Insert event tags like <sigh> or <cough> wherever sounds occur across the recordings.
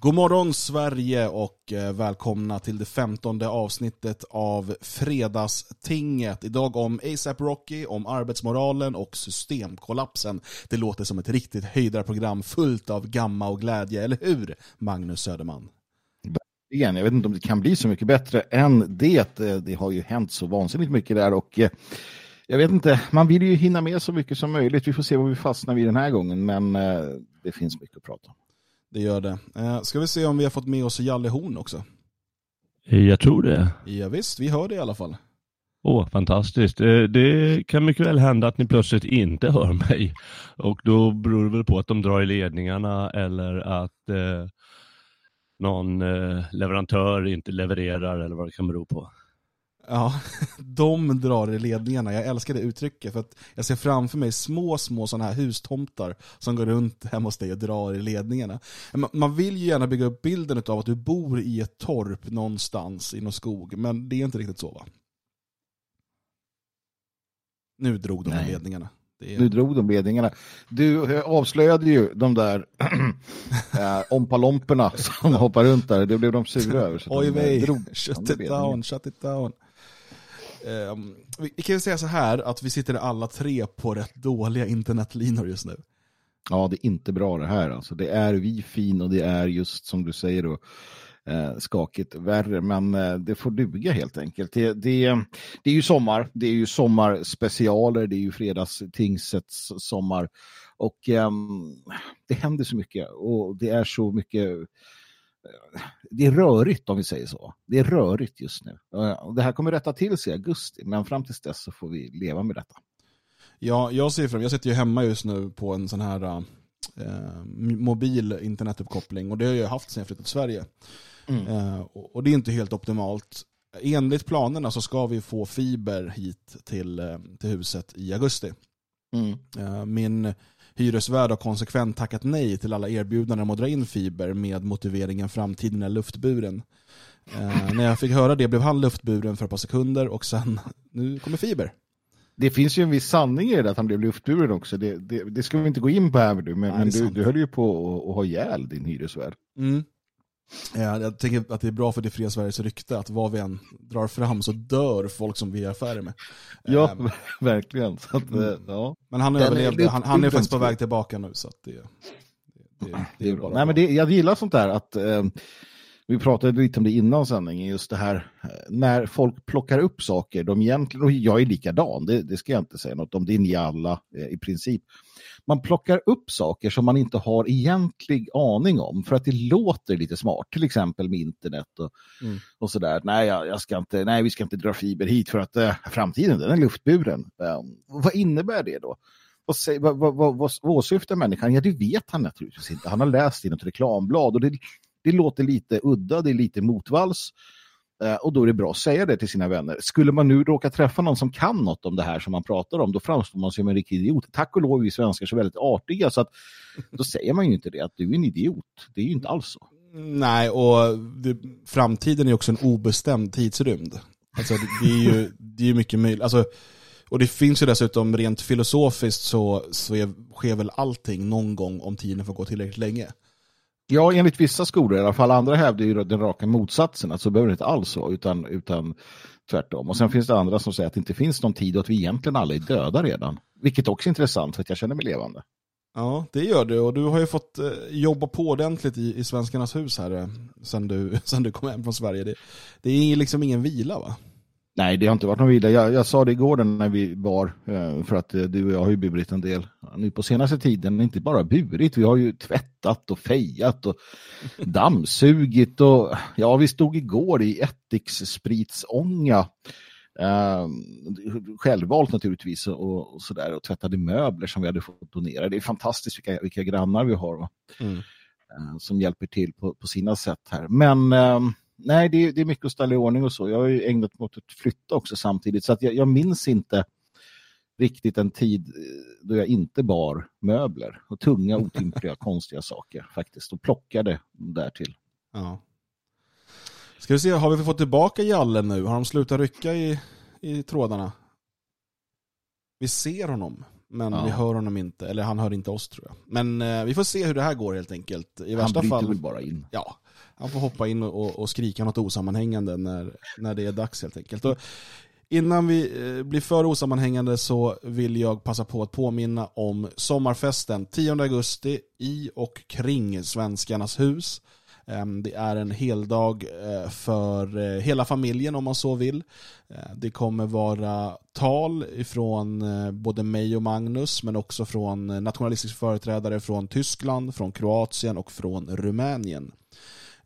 God morgon Sverige och eh, välkomna till det femtonde avsnittet av Fredagstinget. Idag om ASAP Rocky, om arbetsmoralen och systemkollapsen. Det låter som ett riktigt höjdarprogram fullt av gamma och glädje, eller hur Magnus Söderman? Igen, jag vet inte om det kan bli så mycket bättre än det. Eh, det har ju hänt så vansinnigt mycket där och eh, jag vet inte, man vill ju hinna med så mycket som möjligt. Vi får se vad vi fastnar vid den här gången, men det finns mycket att prata om. Det gör det. Eh, ska vi se om vi har fått med oss Jalle Horn också? Jag tror det. Ja, visst, vi hör det i alla fall. Åh, oh, fantastiskt. Eh, det kan mycket väl hända att ni plötsligt inte hör mig. Och då beror det väl på att de drar i ledningarna eller att eh, någon eh, leverantör inte levererar eller vad det kan bero på. Ja, <laughs> de drar i ledningarna. Jag älskar det uttrycket för att jag ser framför mig små, små sådana här hustomtar som går runt hemma hos dig och drar i ledningarna. Man vill ju gärna bygga upp bilden av att du bor i ett torp någonstans i någon skog, men det är inte riktigt så va? Nu drog de Nej. ledningarna. Är... Nu drog de ledningarna. Du eh, avslöjade ju de där äh, <clears throat> ompalomperna som hoppar runt där. Det blev de sura över. Oj, de shut it down, shut it down. Um, vi kan ju säga så här att vi sitter alla tre på rätt dåliga internetlinor just nu. Ja, det är inte bra det här. Alltså. Det är wifi och det är just som du säger då, eh, skakigt värre. Men eh, det får duga helt enkelt. Det, det, det är ju sommar. Det är ju sommarspecialer. Det är ju fredags tingsets sommar. Och eh, det händer så mycket och det är så mycket det är rörigt om vi säger så. Det är rörigt just nu. Det här kommer rätta till sig i augusti, men fram tills dess så får vi leva med detta. Ja, jag ser fram jag sitter ju hemma just nu på en sån här eh, mobil internetuppkoppling och det har jag haft sedan jag flyttade till Sverige. Mm. Eh, och, och, det är inte helt optimalt. Enligt planerna så ska vi få fiber hit till, eh, till huset i augusti. Mm. Eh, min hyresvärd har konsekvent tackat nej till alla erbjudanden om att dra in fiber med motiveringen framtiden är luftburen. Eh, när jag fick höra det blev han luftburen för ett par sekunder och sen, nu kommer fiber. Det finns ju en viss sanning i det att han blev luftburen också. Det, det, det ska vi inte gå in på här, men, Nej, men du, du höll ju på att ha ihjäl din hyresvärd. Mm. Ja, jag tänker att det är bra för det fria Sveriges rykte att vad vi än drar fram så dör folk som vi är affärer med. Ja, ähm, <laughs> verkligen. Att, mm. ja. Men han överlevde, han, han är faktiskt på väg tillbaka nu så det, det, det, är bra. Nej, men det, jag gillar sånt där att eh, vi pratade lite om det innan sändningen, just det här eh, när folk plockar upp saker, de egentligen, och jag är likadan, det, det ska jag inte säga något om, det är ni alla eh, i princip man plockar upp saker som man inte har egentlig aning om för att det låter lite smart, till exempel med internet och, mm. och sådär. Nej, jag, jag, ska inte, nej, vi ska inte dra fiber hit för att äh, framtiden den är luftburen. Um, vad innebär det då? Vad, säger, vad, vad, vad, vad åsyftar människan? Ja, det vet han naturligtvis inte. Han har läst i något reklamblad och det, det låter lite udda, det är lite motvalls. Eh, och då är det bra att säga det till sina vänner. Skulle man nu råka träffa någon som kan något om det här som man pratar om, då framstår man som en riktig idiot. Tack och lov är vi svenskar så väldigt artiga, så att då <laughs> säger man ju inte det, att du är en idiot. Det är ju inte alls så. Nej, och det, framtiden är också en obestämd tidsrymd. Alltså, det, det är ju det är mycket möjligt. Alltså, och det finns ju dessutom rent filosofiskt så, så är, sker väl allting någon gång om tiden får gå tillräckligt länge. Ja, enligt vissa skolor i alla fall. Andra hävdar ju den raka motsatsen. att så behöver det inte alls vara, utan, utan tvärtom. Och sen finns det andra som säger att det inte finns någon tid och att vi egentligen alla är döda redan. Vilket också är intressant för att jag känner mig levande. Ja, det gör du. Och du har ju fått eh, jobba på ordentligt i, i Svenskarnas hus här eh, sen du, <laughs> sen du kom hem från Sverige. Det, det är liksom ingen vila va? Nej, det har inte varit någon vidare. Jag, jag sa det igår när vi var, eh, för att eh, du och jag har ju burit en del nu på senaste tiden. Inte bara burit, vi har ju tvättat och fejat och <laughs> dammsugit och ja, vi stod igår i ättiksspritsånga. Uh, självvalt naturligtvis och, och sådär och tvättade möbler som vi hade fått donera. Det är fantastiskt vilka, vilka grannar vi har mm. uh, som hjälper till på, på sina sätt här. Men uh, nej, det är, det är mycket att ställa i ordning och så. Jag har ju ägnat mig åt att flytta också samtidigt så att jag, jag minns inte riktigt en tid eh, då jag inte bar möbler och tunga, otympliga, <laughs> konstiga saker faktiskt och plockade därtill. Ja. Ska vi se, har vi fått tillbaka Jallen nu? Har de slutat rycka i, i trådarna? Vi ser honom. Men Ja. vi hör honom inte, eller han hör inte oss tror jag. Men eh, vi får se hur det här går helt enkelt. I Han värsta bryter fall, väl bara in. ja, han får hoppa in och, och, skrika något osammanhängande när, när det är dags helt enkelt. Och innan vi eh, blir för osammanhängande så vill jag passa på att påminna om sommarfesten 10 augusti i och kring Svenskarnas hus. Ehm, det är en heldag eh, för eh, hela familjen om man så vill. Det kommer vara tal ifrån både mig och Magnus men också från nationalistiska företrädare från Tyskland, från Kroatien och från Rumänien.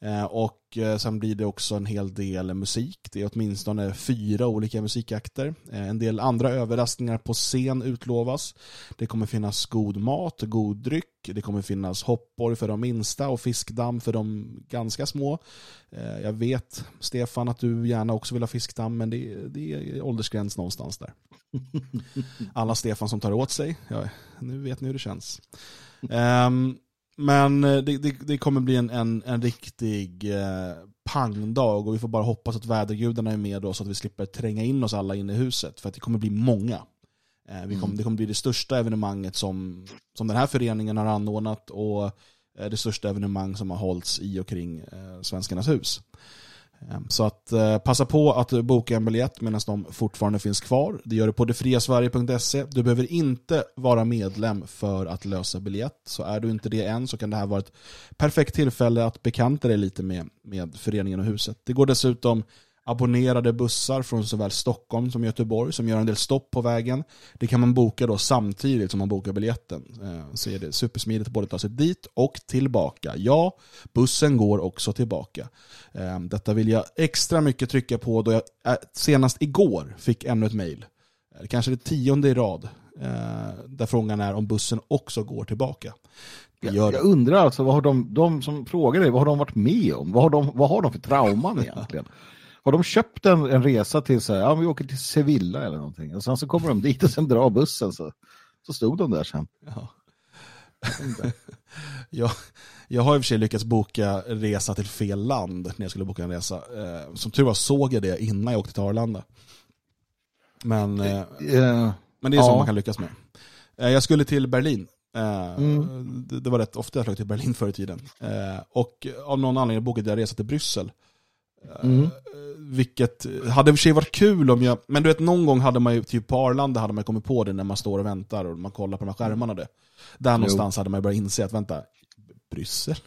Eh, Och eh, sen blir det också en hel del musik. Det är åtminstone fyra olika musikakter. Eh, En del andra överraskningar på scen utlovas. Det kommer finnas god mat, god dryck. Det kommer finnas hoppborg för de minsta och fiskdamm för de ganska små. Jag vet, Stefan, att du gärna också vill ha fiskdamm, men det är, det är åldersgräns någonstans där. <laughs> Alla Stefan som tar åt sig, ja, nu vet ni hur det känns. Ehm, men eh, det, det, det kommer bli en, en, en riktig eh, pangdag och vi får bara hoppas att vädergudarna är med då så att vi slipper tränga in oss alla inne i huset för att det kommer bli många. Eh, vi kommer, Mm. Det kommer bli det största evenemanget som, som den här föreningen har anordnat och eh, det största evenemang som har hållits i och kring eh, Svenskarnas hus. Ehm, så att eh, passa på att boka en biljett medan de fortfarande finns kvar. Det gör du på detfriasverige.se. Du behöver inte vara medlem för att lösa biljett. Så är du inte det än så kan det här vara ett perfekt tillfälle att bekanta dig lite med, med föreningen och huset. Det går dessutom abonnerade bussar från såväl Stockholm som Göteborg som gör en del stopp på vägen. Det kan man boka då samtidigt som man bokar biljetten. Eh, Så är det supersmidigt att både ta sig dit och tillbaka. Ja, bussen går också tillbaka. Eh, Detta vill jag extra mycket trycka på då jag eh, senast igår fick ännu ett mejl. Kanske det tionde i rad. Där frågan är om bussen också går tillbaka. Jag, jag undrar alltså, vad har de, de som frågar dig, vad har de varit med om? Vad har de, vad har de för trauman egentligen? <laughs> Har de köpt en, en resa till så här, ja vi åker till Sevilla eller någonting och sen så kommer de dit och sen drar bussen så, så stod de där sen. Ja. <laughs> jag, jag har i och för sig lyckats boka resa till fel land när jag skulle boka en resa. Eh, Som tur var såg jag det innan jag åkte till Arlanda. Men, eh, Eh, men det är så ja. man kan lyckas med. Eh, Jag skulle till Berlin. Eh, Mm. Det, det var rätt ofta jag flög till Berlin förr i tiden. Eh, Och av någon anledning bokade jag resa till Bryssel. Mm. Vilket hade i och för sig varit kul om jag, men du vet någon gång hade man ju, typ på Arlanda hade man kommit på det när man står och väntar och man kollar på de här skärmarna. Det. Där någonstans hade man ju börjat inse att vänta, Bryssel? <laughs>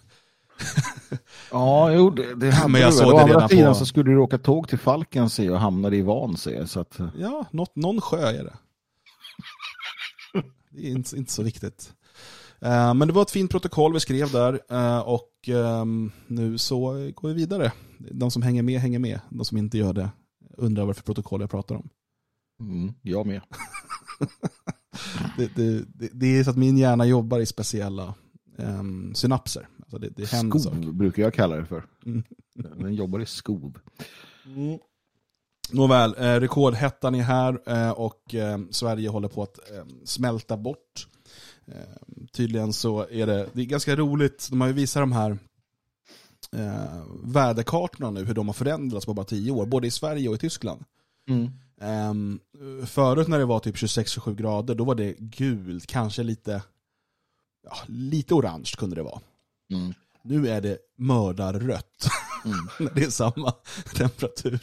Ja, jo, det, det hade Men jag du såg väl. Å det andra sidan på- så skulle du åka tåg till Falkensee och hamnade i Vansee. Så att, Ja, något, någon sjö är det. Det är inte, inte så viktigt. Eh, men det var ett fint protokoll vi skrev där eh, och ehm, nu så går vi vidare. De som hänger med hänger med. De som inte gör det undrar varför protokoll jag pratar om. mm, jag med. <laughs> Det, det, det, det är så att min hjärna jobbar i speciella ehm, synapser. Alltså det, det händer Skov saker. brukar jag kalla det för. Mm. Den jobbar i skov. Mm. Nåväl, eh, rekordhettan är här eh, och eh, Sverige håller på att eh, smälta bort. Eh, tydligen så är det, det är ganska roligt, de har ju visat de här eh, väderkartorna nu, hur de har förändrats på bara tio år, både i Sverige och i Tyskland. Mm. Um, förut när det var typ 26-27 grader, då var det gult, kanske lite, ja, lite orange kunde det vara. Mm. Nu är det mördarrött. Mm. <laughs> det är samma <laughs> temperatur.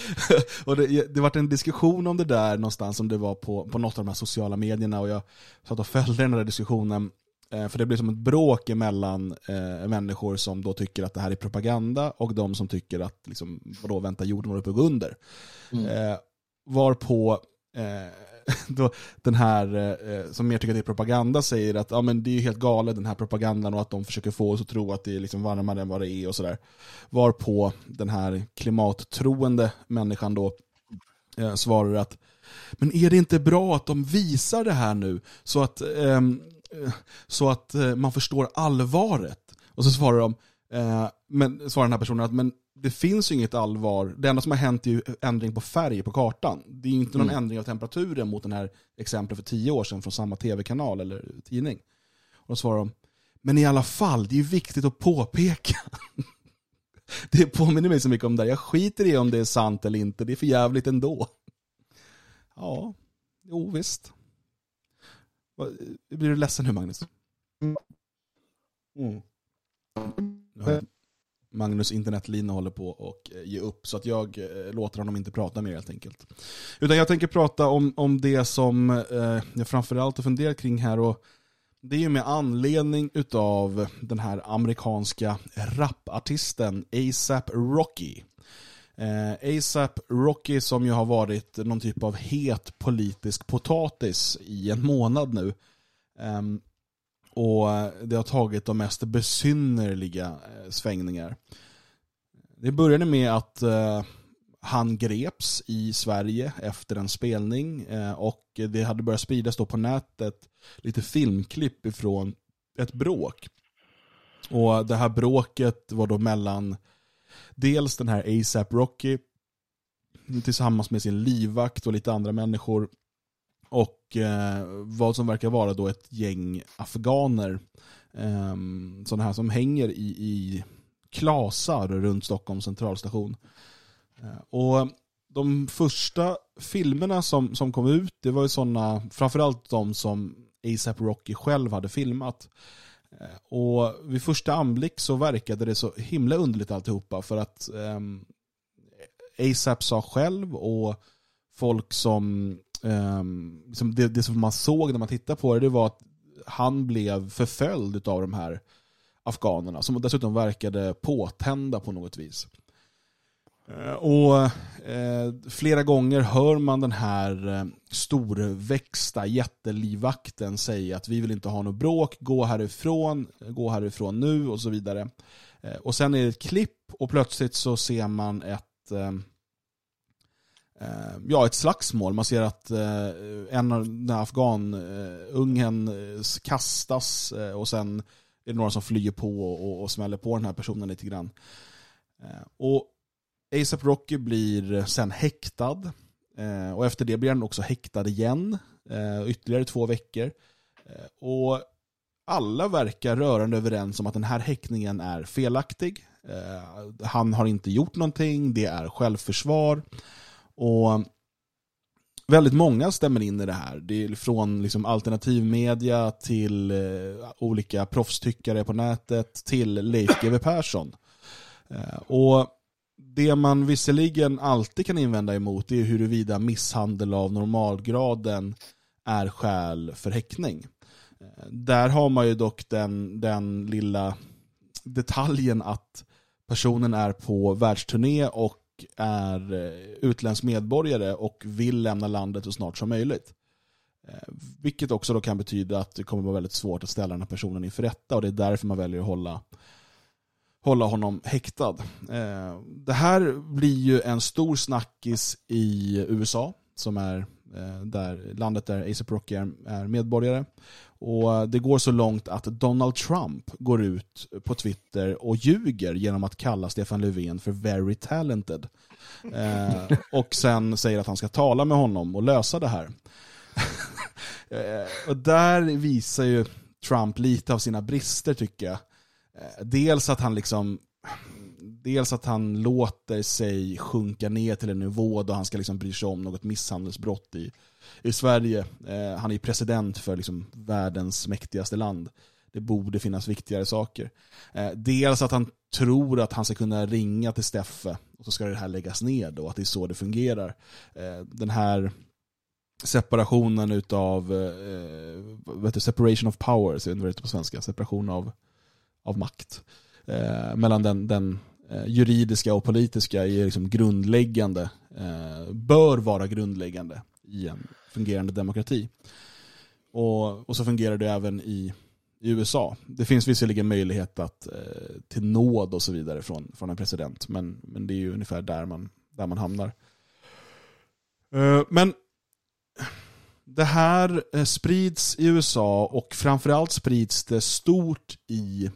<laughs> och det, det var en diskussion om det där någonstans som det var på, på något av de här sociala medierna och jag satt och följde den där diskussionen eh, för det blev som ett bråk emellan eh, människor som då tycker att det här är propaganda och de som tycker att liksom, vadå, vänta jorden håller på att gå under. Mm. Eh, varpå eh, <laughs> då, den här eh, eh, som mer tycker att det är propaganda säger att ja, men det är ju helt galet den här propagandan och att de försöker få oss att tro att det är liksom varmare än vad det är och sådär. Varpå den här klimattroende människan då eh, svarar att men är det inte bra att de visar det här nu så att, ehm, eh, så att eh, man förstår allvaret? Och så svarar de, men, svarar den här personen att men det finns ju inget allvar. Det enda som har hänt är ju ändring på färg på kartan. Det är ju inte någon Mm. ändring av temperaturen mot den här exemplet för tio år sedan från samma tv-kanal eller tidning. Och då svarar de, men i alla fall, det är ju viktigt att påpeka. <laughs> det påminner mig så mycket om det här. Jag skiter i om det är sant eller inte, det är för jävligt ändå. Ja, jo visst. Blir du ledsen nu Magnus? Mm. Magnus internetlina håller på att eh, ge upp så att jag eh, låter honom inte prata mer helt enkelt. Utan jag tänker prata om, om det som eh, jag framförallt har funderat kring här och det är ju med anledning utav den här amerikanska rapartisten ASAP Rocky. Eh, ASAP Rocky som ju har varit någon typ av het politisk potatis i en månad nu. Eh, och eh, det har tagit de mest besynnerliga eh, svängningar. Det började med att eh, han greps i Sverige efter en spelning och det hade börjat spridas då på nätet lite filmklipp ifrån ett bråk. Och det här bråket var då mellan dels den här ASAP Rocky tillsammans med sin livvakt och lite andra människor och eh, vad som verkar vara då ett gäng afghaner eh, sådana här som hänger i, i klasar runt Stockholms centralstation. Eh, och de första filmerna som, som kom ut, det var ju sådana, framförallt de som ASAP Rocky själv hade filmat. Eh, och vid första anblick så verkade det så himla underligt alltihopa för att eh, ASAP sa själv och folk som, liksom det, det, som man såg när man tittade på det, det var att han blev förföljd av de här afghanerna som dessutom verkade påtända på något vis. Eh, och eh, flera gånger hör man den här eh, storväxta jättelivvakten säga att vi vill inte ha något bråk, gå härifrån, gå härifrån nu och så vidare. Eh, och sen är det ett klipp och plötsligt så ser man ett eh, Eh, ja, ett slagsmål. Man ser att eh, en av den här afghanungen eh, kastas och sen är det några som flyger på och, och smäller på den här personen lite grann. Och ASAP Rocky blir sen häktad. Och efter det blir han också häktad igen. Ytterligare två veckor. Och alla verkar rörande överens om att den här häktningen är felaktig. Han har inte gjort någonting, det är självförsvar. Och väldigt många stämmer in i det här. Det är från liksom alternativmedia till eh, olika proffstyckare på nätet till Leif GW Persson. Eh, och det man visserligen alltid kan invända emot är huruvida misshandel av normalgraden är skäl för häktning. Eh, där har man ju dock den, den lilla detaljen att personen är på världsturné och är eh, utländsk medborgare och vill lämna landet så snart som möjligt. Eh, vilket också då kan betyda att det kommer vara väldigt svårt att ställa den här personen inför rätta och det är därför man väljer att hålla hålla honom häktad. Eh, det här blir ju en stor snackis i USA, som är där, landet där ASAP Rocky är, medborgare. Och Det går så långt att Donald Trump går ut på Twitter och ljuger genom att kalla Stefan Löfven för very talented. Eh, <laughs> och sen säger att han ska tala med honom och lösa det här. <laughs> och där visar ju Trump lite av sina brister tycker jag. Eh, dels att han liksom Dels att han låter sig sjunka ner till en nivå då han ska liksom bry sig om något misshandelsbrott i, i Sverige. Eh, han är president för liksom världens mäktigaste land. Det borde finnas viktigare saker. Eh, dels att han tror att han ska kunna ringa till Steffe och så ska det här läggas ner då, att det är så det fungerar. Eh, den här separationen utav eh, separation of powers, jag vet inte på svenska, separation av av makt. Eh, mellan den, den eh, juridiska och politiska är liksom grundläggande, eh, bör vara grundläggande i en fungerande demokrati. Och, och så fungerar det även i, i USA. Det finns visserligen möjlighet att, eh, till nåd och så vidare från, från en president, men, men det är ju ungefär där man, där man hamnar. Eh, men det här eh, sprids i USA och framförallt sprids det stort i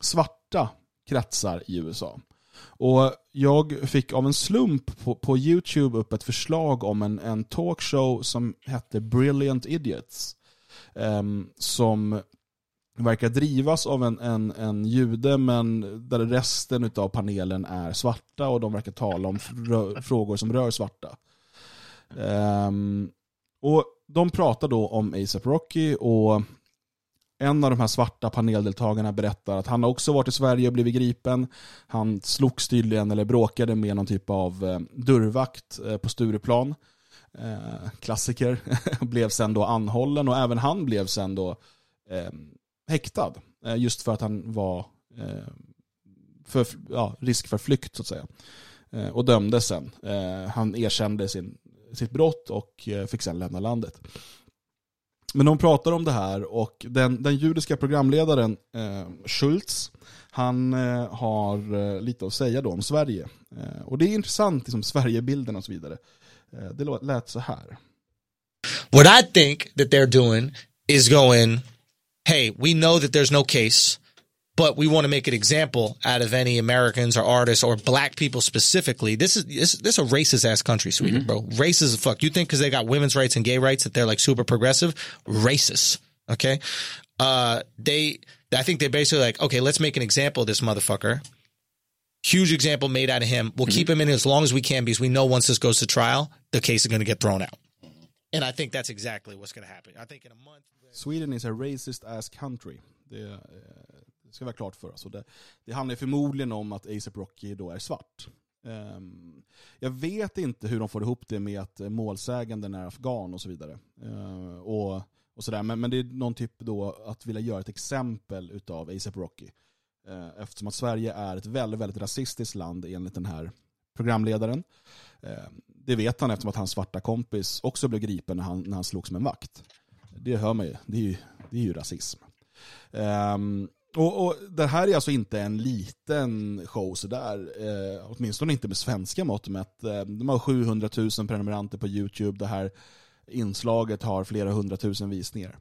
svarta kretsar i USA. Och jag fick av en slump på, på YouTube upp ett förslag om en, en talkshow som hette Brilliant Idiots. Um, som verkar drivas av en, en, en jude men där resten av panelen är svarta och de verkar tala om frågor som rör svarta. Um, och de pratar då om ASAP Rocky och en av de här svarta paneldeltagarna berättar att han har också varit i Sverige och blivit gripen. Han slogs tydligen eller bråkade med någon typ av eh, dörrvakt eh, på Stureplan. Eh, klassiker. <laughs> blev sen då anhållen och även han blev sen då häktad. Just för att han var för ja, risk för flykt så att säga. Och dömdes sen. han erkände sin, sitt brott och fick sen lämna landet. Men de pratar om det här och den, den judiska programledaren eh, Schultz, han eh, har eh, lite att säga då om Sverige. Eh, och det är intressant, liksom, Sverigebilden och så vidare. Eh, det lät så här. What I think that they're doing is going, hey, we know that there's no case but we want to make an example out of any Americans or artists or black people specifically. This is this, this is a racist ass country, Sweden, mm-hmm. bro. Racist as fuck. You think because they got women's rights and gay rights that they're like super progressive? Racist. Okay. Uh, they, I think they're basically like, okay, let's make an example of this motherfucker. Huge example made out of him. We'll mm-hmm. keep him in as long as we can because we know once this goes to trial, the case is going to get thrown out. And I think that's exactly what's going to happen. I think in a month. Sweden is a racist ass country. Det, uh, Det ska vara klart för oss. Och det, det handlar förmodligen om att ASAP Rocky då är svart. Um, jag vet inte hur de får ihop det med att målsäganden är afghan och så vidare. Uh, och, och sådär. Men, men det är någon typ då att vilja göra ett exempel utav ASAP Rocky. Uh, eftersom att Sverige är ett väldigt, väldigt rasistiskt land enligt den här programledaren. Uh, det vet han eftersom att hans svarta kompis också blev gripen när han, när han slogs med en vakt. Det hör man ju. Det är ju, det är ju rasism. Um, och, och, det här är alltså inte en liten show sådär, eh, åtminstone inte med svenska mått mätt. Eh, de har 700 000 prenumeranter på YouTube. Det här inslaget har flera hundratusen visningar.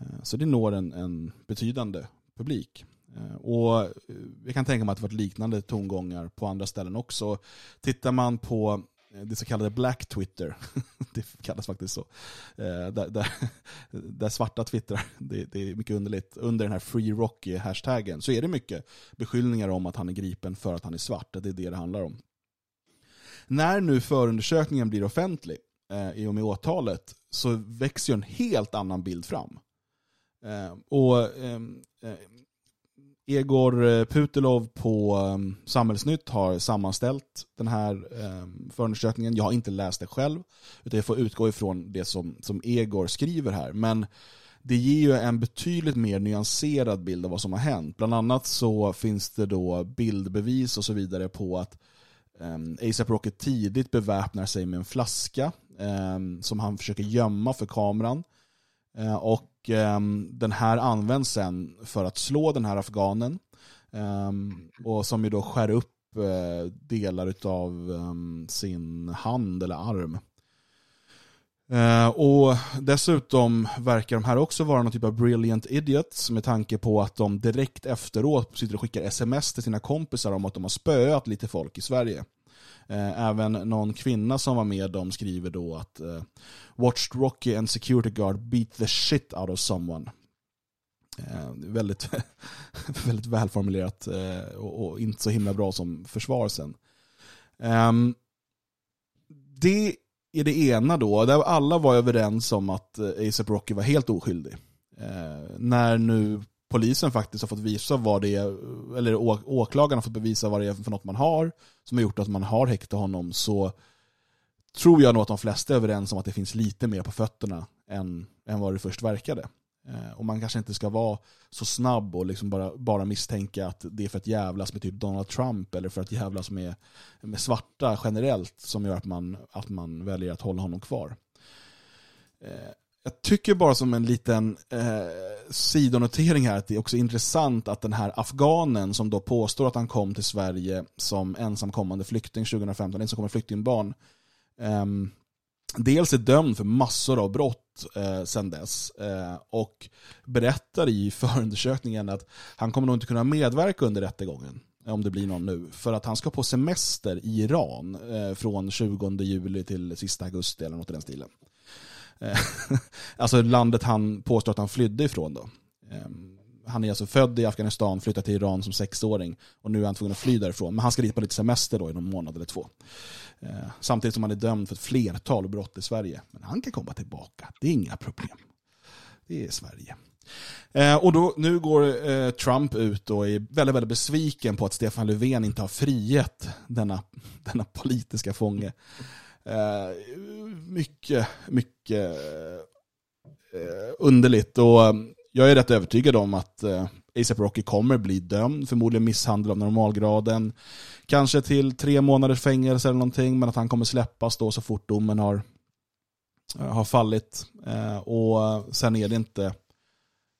Eh, så det når en, en betydande publik. Eh, och eh, jag kan tänka mig att det varit liknande tongångar på andra ställen också. Tittar man på Eh, det så kallade Black Twitter. <laughs> det kallas faktiskt så. Eh, där, där, <laughs> där svarta twittrar, det, det, är mycket underligt. Under den här Free Rocky-hashtaggen så är det mycket beskyllningar om att han är gripen för att han är svart. Det är det det handlar om. När nu förundersökningen blir offentlig eh, i och med åtalet så växer ju en helt annan bild fram. Eh, och ehm, eh, Egor eh, Putelov Putilov på eh, Samhällsnytt har sammanställt den här eh, förundersökningen. Jag har inte läst det själv, utan jag får utgå ifrån det som, som Egor skriver här. Men det ger ju en betydligt mer nyanserad bild av vad som har hänt. Bland annat så finns det då bildbevis och så vidare på att um, ASAP Rocky tidigt beväpnar sig med en flaska um, som han försöker gömma för kameran. Eh, och ehm, den här används sen för att slå den här afghanen. Ehm, och som ju då skär upp eh, delar av ehm, sin hand eller arm. Eh, och dessutom verkar de här också vara någon typ av brilliant idiots med tanke på att de direkt efteråt sitter och skickar sms till sina kompisar om att de har spöat lite folk i Sverige. Eh, även någon kvinna som var med dem skriver då att uh, Watched Rocky and security guard beat the shit out of someone. Uh, väldigt, <laughs> väldigt välformulerat uh, och, och, inte så himla bra som försvar sen. Um, det är det ena då, där alla var överens om att ASAP Rocky var helt oskyldig. när nu polisen faktiskt har fått visa vad det är, eller åklagaren har fått bevisa vad det är för något man har, som har gjort att man har häktat honom, så tror jag nog att de flesta är överens om att det finns lite mer på fötterna än, än vad det först verkade. Eh, och man kanske inte ska vara så snabb och liksom bara, bara misstänka att det är för att jävlas med typ Donald Trump eller för att jävlas med, med svarta generellt som gör att man, att man väljer att hålla honom kvar. Eh, jag tycker bara som en liten eh, sidonotering här att det är också intressant att den här afghanen som då påstår att han kom till Sverige som ensamkommande flykting 2015, ensamkommande flyktingbarn, eh, dels är dömd för massor av brott eh, sedan dess eh, och berättar i <laughs> förundersökningen att han kommer nog inte kunna medverka under rättegången om det blir någon nu, för att han ska på semester i Iran eh, från 20 juli till sista augusti eller något i den stilen. Eh, <laughs> alltså landet han påstår att han flydde ifrån då. Ehm, han är alltså född i Afghanistan, flyttade till Iran som sexåring och nu är han tvungen att fly därifrån. Men han ska dit på lite semester då i någon månad eller två. Eh, samtidigt som han är dömd för ett flertal brott i Sverige. Men han kan komma tillbaka, det är inga problem. Det är Sverige. Eh, och då, nu går eh, Trump ut och är väldigt, väldigt besviken på att Stefan Löfven inte har frihet denna, <laughs> denna politiska fånge. Eh, mycket, mycket eh, underligt. Och eh, jag är rätt övertygad om att eh, ASAP Rocky kommer bli dömd, förmodligen misshandel av normalgraden. Kanske till tre månaders fängelse eller någonting, men att han kommer släppas då så fort domen har, eh, har fallit. och sen är det inte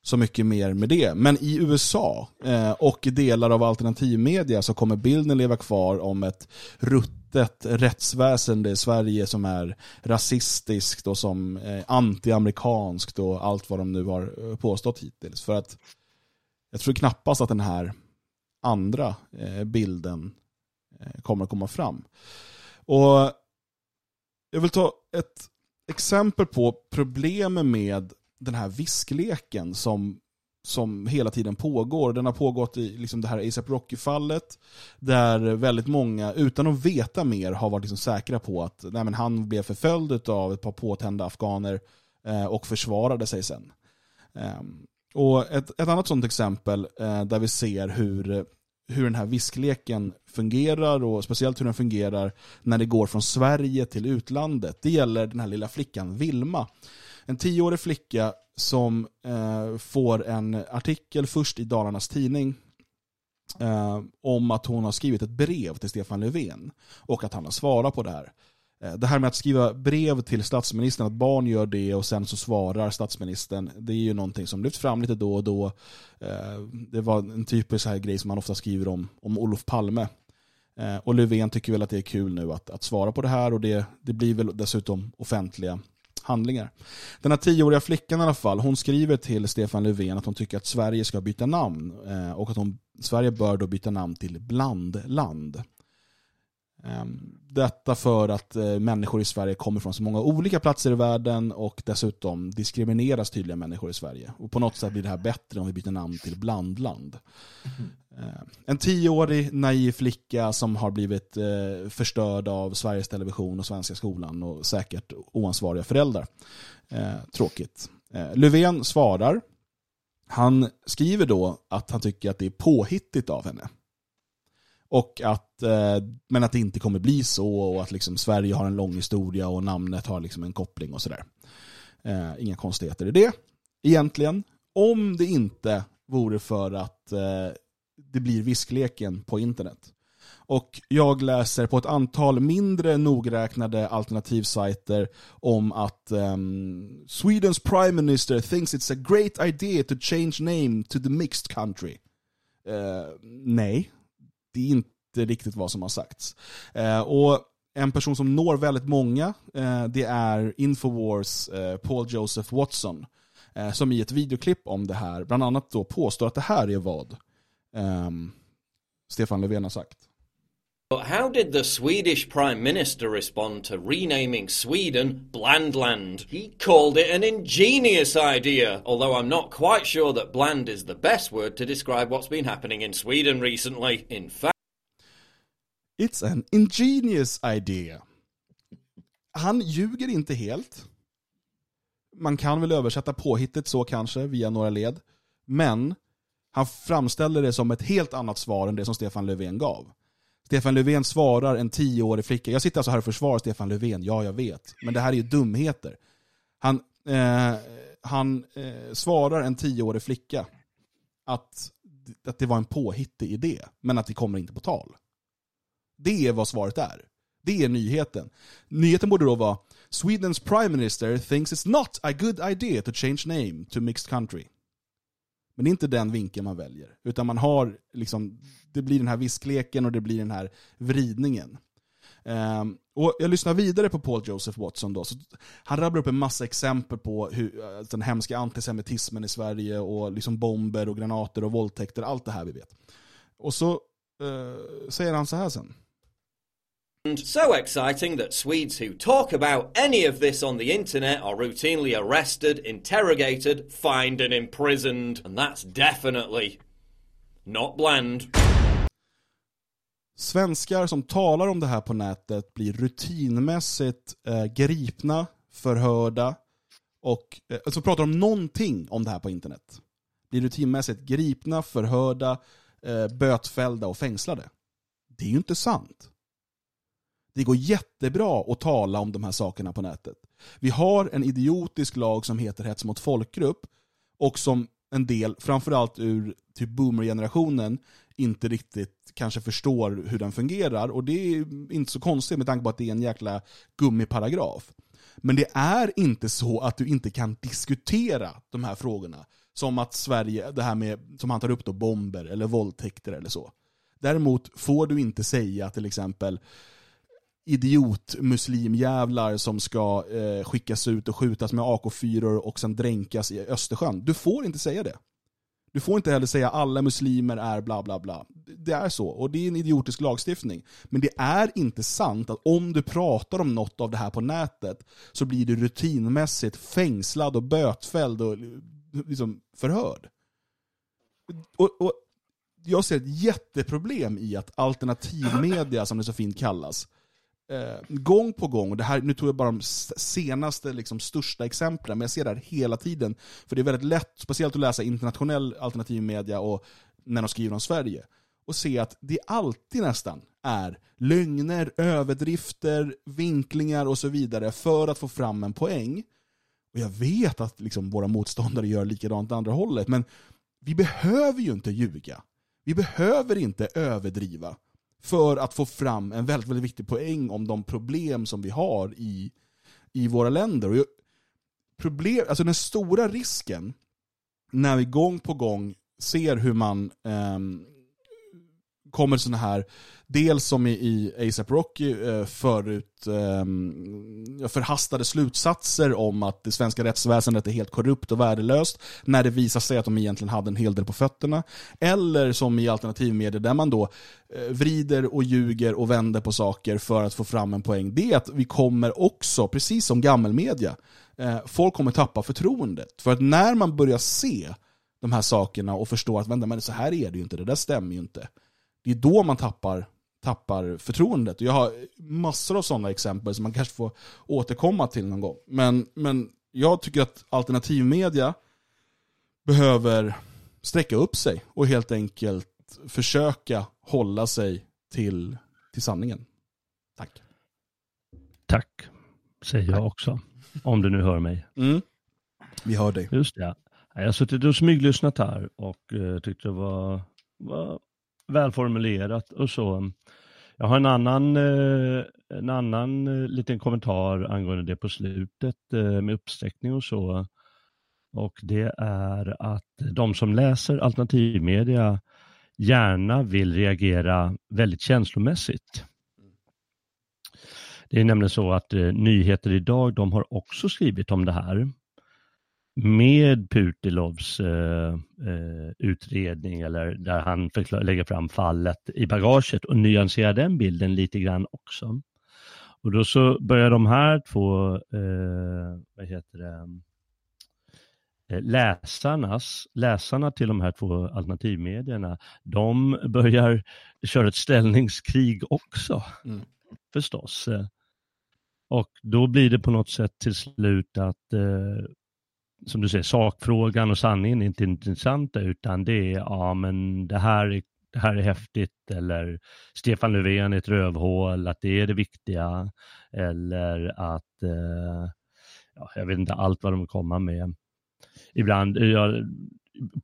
så mycket mer med det. Men i USA eh, och delar av alternativmedia så kommer bilden leva kvar om ett ruttet rättsväsende i Sverige som är rasistiskt och som eh, antiamerikanskt och allt vad de nu har eh, påstått hittills. För att jag tror knappast att den här andra eh, bilden eh, kommer att komma fram. Och jag vill ta ett exempel på problemen med den här viskleken som, som hela tiden pågår. Den har pågått i liksom det här ASAP Rocky-fallet, där väldigt många, utan att veta mer, har varit liksom säkra på att nej, men han blev förföljd av ett par påtända afghaner eh, och försvarade sig sen. Eh, och ett, ett annat sådant exempel eh, där vi ser hur hur den här viskleken fungerar och speciellt hur den fungerar när det går från Sverige till utlandet. Det gäller den här lilla flickan Vilma en tioårig flicka som eh, får en artikel först i Dalarnas Tidning eh, om att hon har skrivit ett brev till Stefan Löfven och att han har svarat på det här. Eh, det här med att skriva brev till statsministern, att barn gör det och sen så svarar statsministern, det är ju någonting som lyfts fram lite då och då. Eh, det var en typisk här grej som man ofta skriver om, om Olof Palme. Eh, och Löfven tycker väl att det är kul nu att, att svara på det här och det, det blir väl dessutom offentliga handlingar. Den här tioåriga flickan i alla fall, hon skriver till Stefan Löfven att hon tycker att Sverige ska byta namn eh, och att hon, Sverige bör då byta namn till blandland. Ehm, detta för att eh, människor i Sverige kommer från så många olika platser i världen och dessutom diskrimineras tydliga människor i Sverige. Och på något sätt blir det här bättre om vi byter namn till blandland. Mm. En tioårig naiv flicka som har blivit eh, förstörd av Sveriges Television och Svenska skolan och säkert oansvariga föräldrar. Ehm, tråkigt. Löfven svarar. Han skriver då att han tycker att det är påhittigt av henne. Och att, eh, men att det inte kommer bli så och att liksom Sverige har en lång historia och namnet har liksom en koppling och sådär. Eh, inga konstigheter i det egentligen. Om det inte vore för att eh, det blir viskleken på internet. Och jag läser på ett antal mindre nogräknade alternativsajter om att um, Swedens prime minister thinks it's a great idea to change name to the mixed country. Uh, nej, det är inte riktigt vad som har sagts. Eh, och en person som når väldigt många, eh, det är Infowars eh, Paul Joseph Watson. Eh, som i ett videoklipp om det här, bland annat då påstår att det här är vad ehm, Stefan Löfven har sagt. But How did the Swedish Prime Minister respond to renaming Sweden Blandland? He called it an ingenious idea, although I'm not quite sure that bland is the best word to describe what's been happening in Sweden recently. In fact, It's an ingenious idea. Han ljuger inte helt. Man kan väl översätta påhittet så kanske, via några led. Men han framställer det som ett helt annat svar än det som Stefan Löfven gav. Stefan Löfven svarar en tioårig flicka. Jag sitter alltså här och försvarar Stefan Löfven, ja jag vet. Men det här är ju dumheter. Han, eh, han eh, svarar en tioårig flicka att, att det var en påhittig idé, men att det kommer inte på tal. Det är vad svaret är. Det är nyheten. Nyheten borde då vara Swedens prime minister thinks it's not a good idea to change name to mixed country. Men det är inte den vinkeln man väljer. Utan man har, liksom, det blir den här viskleken och det blir den här vridningen. Um, och jag lyssnar vidare på Paul Joseph Watson då. Så han rabblar upp en massa exempel på hur, eh, den hemska antisemitismen i Sverige och liksom bomber och granater och våldtäkter, allt det här vi vet. Och så uh, säger han så här sen. So exciting that Swedes who talk about any of this on the internet are routinely arrested, interrogated, fined, and imprisoned. And that's definitely not bland. Svenskar som talar om det här på nätet blir rutinmässigt eh, gripna, förhörda och eh, alltså pratar om någonting om det här på internet. Blir rutinmässigt gripna, förhörda, eh, bötfällda och fängslade. Det är ju inte sant. Det går jättebra att tala om de här sakerna på nätet. Vi har en idiotisk lag som heter hets mot folkgrupp och som en del, framförallt ur typ boomer-generationen, inte riktigt kanske förstår hur den fungerar. Och det är inte så konstigt med tanke på att det är en jäkla gummiparagraf. Men det är inte så att du inte kan diskutera de här frågorna. Som att Sverige, det här med, som han tar upp då, bomber eller våldtäkter eller så. Däremot får du inte säga till exempel idiotmuslimjävlar som ska eh, skickas ut och skjutas med AK4 och sen dränkas i Östersjön. Du får inte säga det. Du får inte heller säga alla muslimer är bla bla bla. Det är så, och det är en idiotisk lagstiftning. Men det är inte sant att om du pratar om något av det här på nätet så blir du rutinmässigt fängslad och bötfälld och liksom förhörd. Och, och jag ser ett jätteproblem i att alternativmedia, som det så fint kallas, eh, gång på gång, och det här, nu tog jag bara de senaste, liksom, största exemplen, men jag ser det här hela tiden. För det är väldigt lätt, speciellt att läsa internationell alternativmedia och när de skriver om Sverige, och se att det alltid nästan är lögner, överdrifter, vinklingar och så vidare för att få fram en poäng. Och jag vet att liksom, våra motståndare gör likadant andra hållet, men vi behöver ju inte ljuga. Vi behöver inte överdriva för att få fram en väldigt, väldigt viktig poäng om de problem som vi har i, i våra länder. Och problem, alltså den stora risken när vi gång på gång ser hur man eh, kommer sådana här, dels som i, i ASAP Rocky eh, förut, eh, förhastade slutsatser om att det svenska rättsväsendet är helt korrupt och värdelöst, när det visar sig att de egentligen hade en hel del på fötterna. Eller som i alternativmedier där man då eh, vrider och ljuger och vänder på saker för att få fram en poäng. Det är att vi kommer också, precis som gammelmedia, eh, folk kommer tappa förtroendet. För att när man börjar se de här sakerna och förstå att vänta, men så här är det ju inte, det där stämmer ju inte det är då man tappar, tappar förtroendet. Jag har massor av sådana exempel som man kanske får återkomma till någon gång. Men, men jag tycker att alternativmedia behöver sträcka upp sig och helt enkelt försöka hålla sig till, till sanningen. Tack. Tack, säger jag också. Om du nu hör mig. Mm. Vi hör dig. Just det. Jag har suttit och smyglyssnat här och uh, tyckte det var, var välformulerat och så. Jag har en annan, eh, en annan eh, liten kommentar angående det på slutet eh, med uppsträckning och så. Och det är att de som läser alternativmedia gärna vill reagera väldigt känslomässigt. Det är nämligen så att Nyheter idag, de har också skrivit om det här med Putilovs eh, eh, utredning eller där han lägger fram fallet i bagaget och nyanserar den bilden lite grann också. Och då så börjar de här två, eh, vad heter det, eh, läsarnas, läsarna till de här två alternativmedierna, de börjar köra ett ställningskrig också, mm. förstås. Och då blir det på något sätt till slut att eh, som du säger, sakfrågan och sanningen är inte intressanta utan det är, ja men det här är, det här är häftigt eller Stefan Löfven är ett rövhål, att det är det viktiga eller att, eh, ja, jag vet inte allt vad de kommer med. Ibland, jag,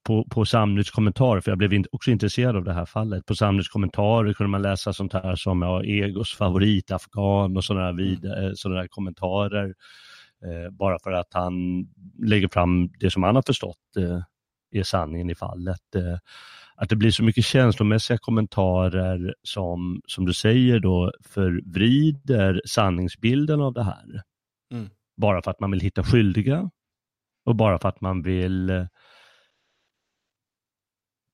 på, på Samnytts kommentarer, för jag blev också intresserad av det här fallet. På Samnytts kommentarer kunde man läsa sånt här som ja, Egos favorit, afghan och sådana här, sådana här kommentarer eh, bara för att han lägger fram det som han har förstått eh, är sanningen i fallet. Eh, att det blir så mycket känslomässiga kommentarer som, som du säger då förvrider sanningsbilden av det här. Mm. Bara för att man vill hitta skyldiga och bara för att man vill eh,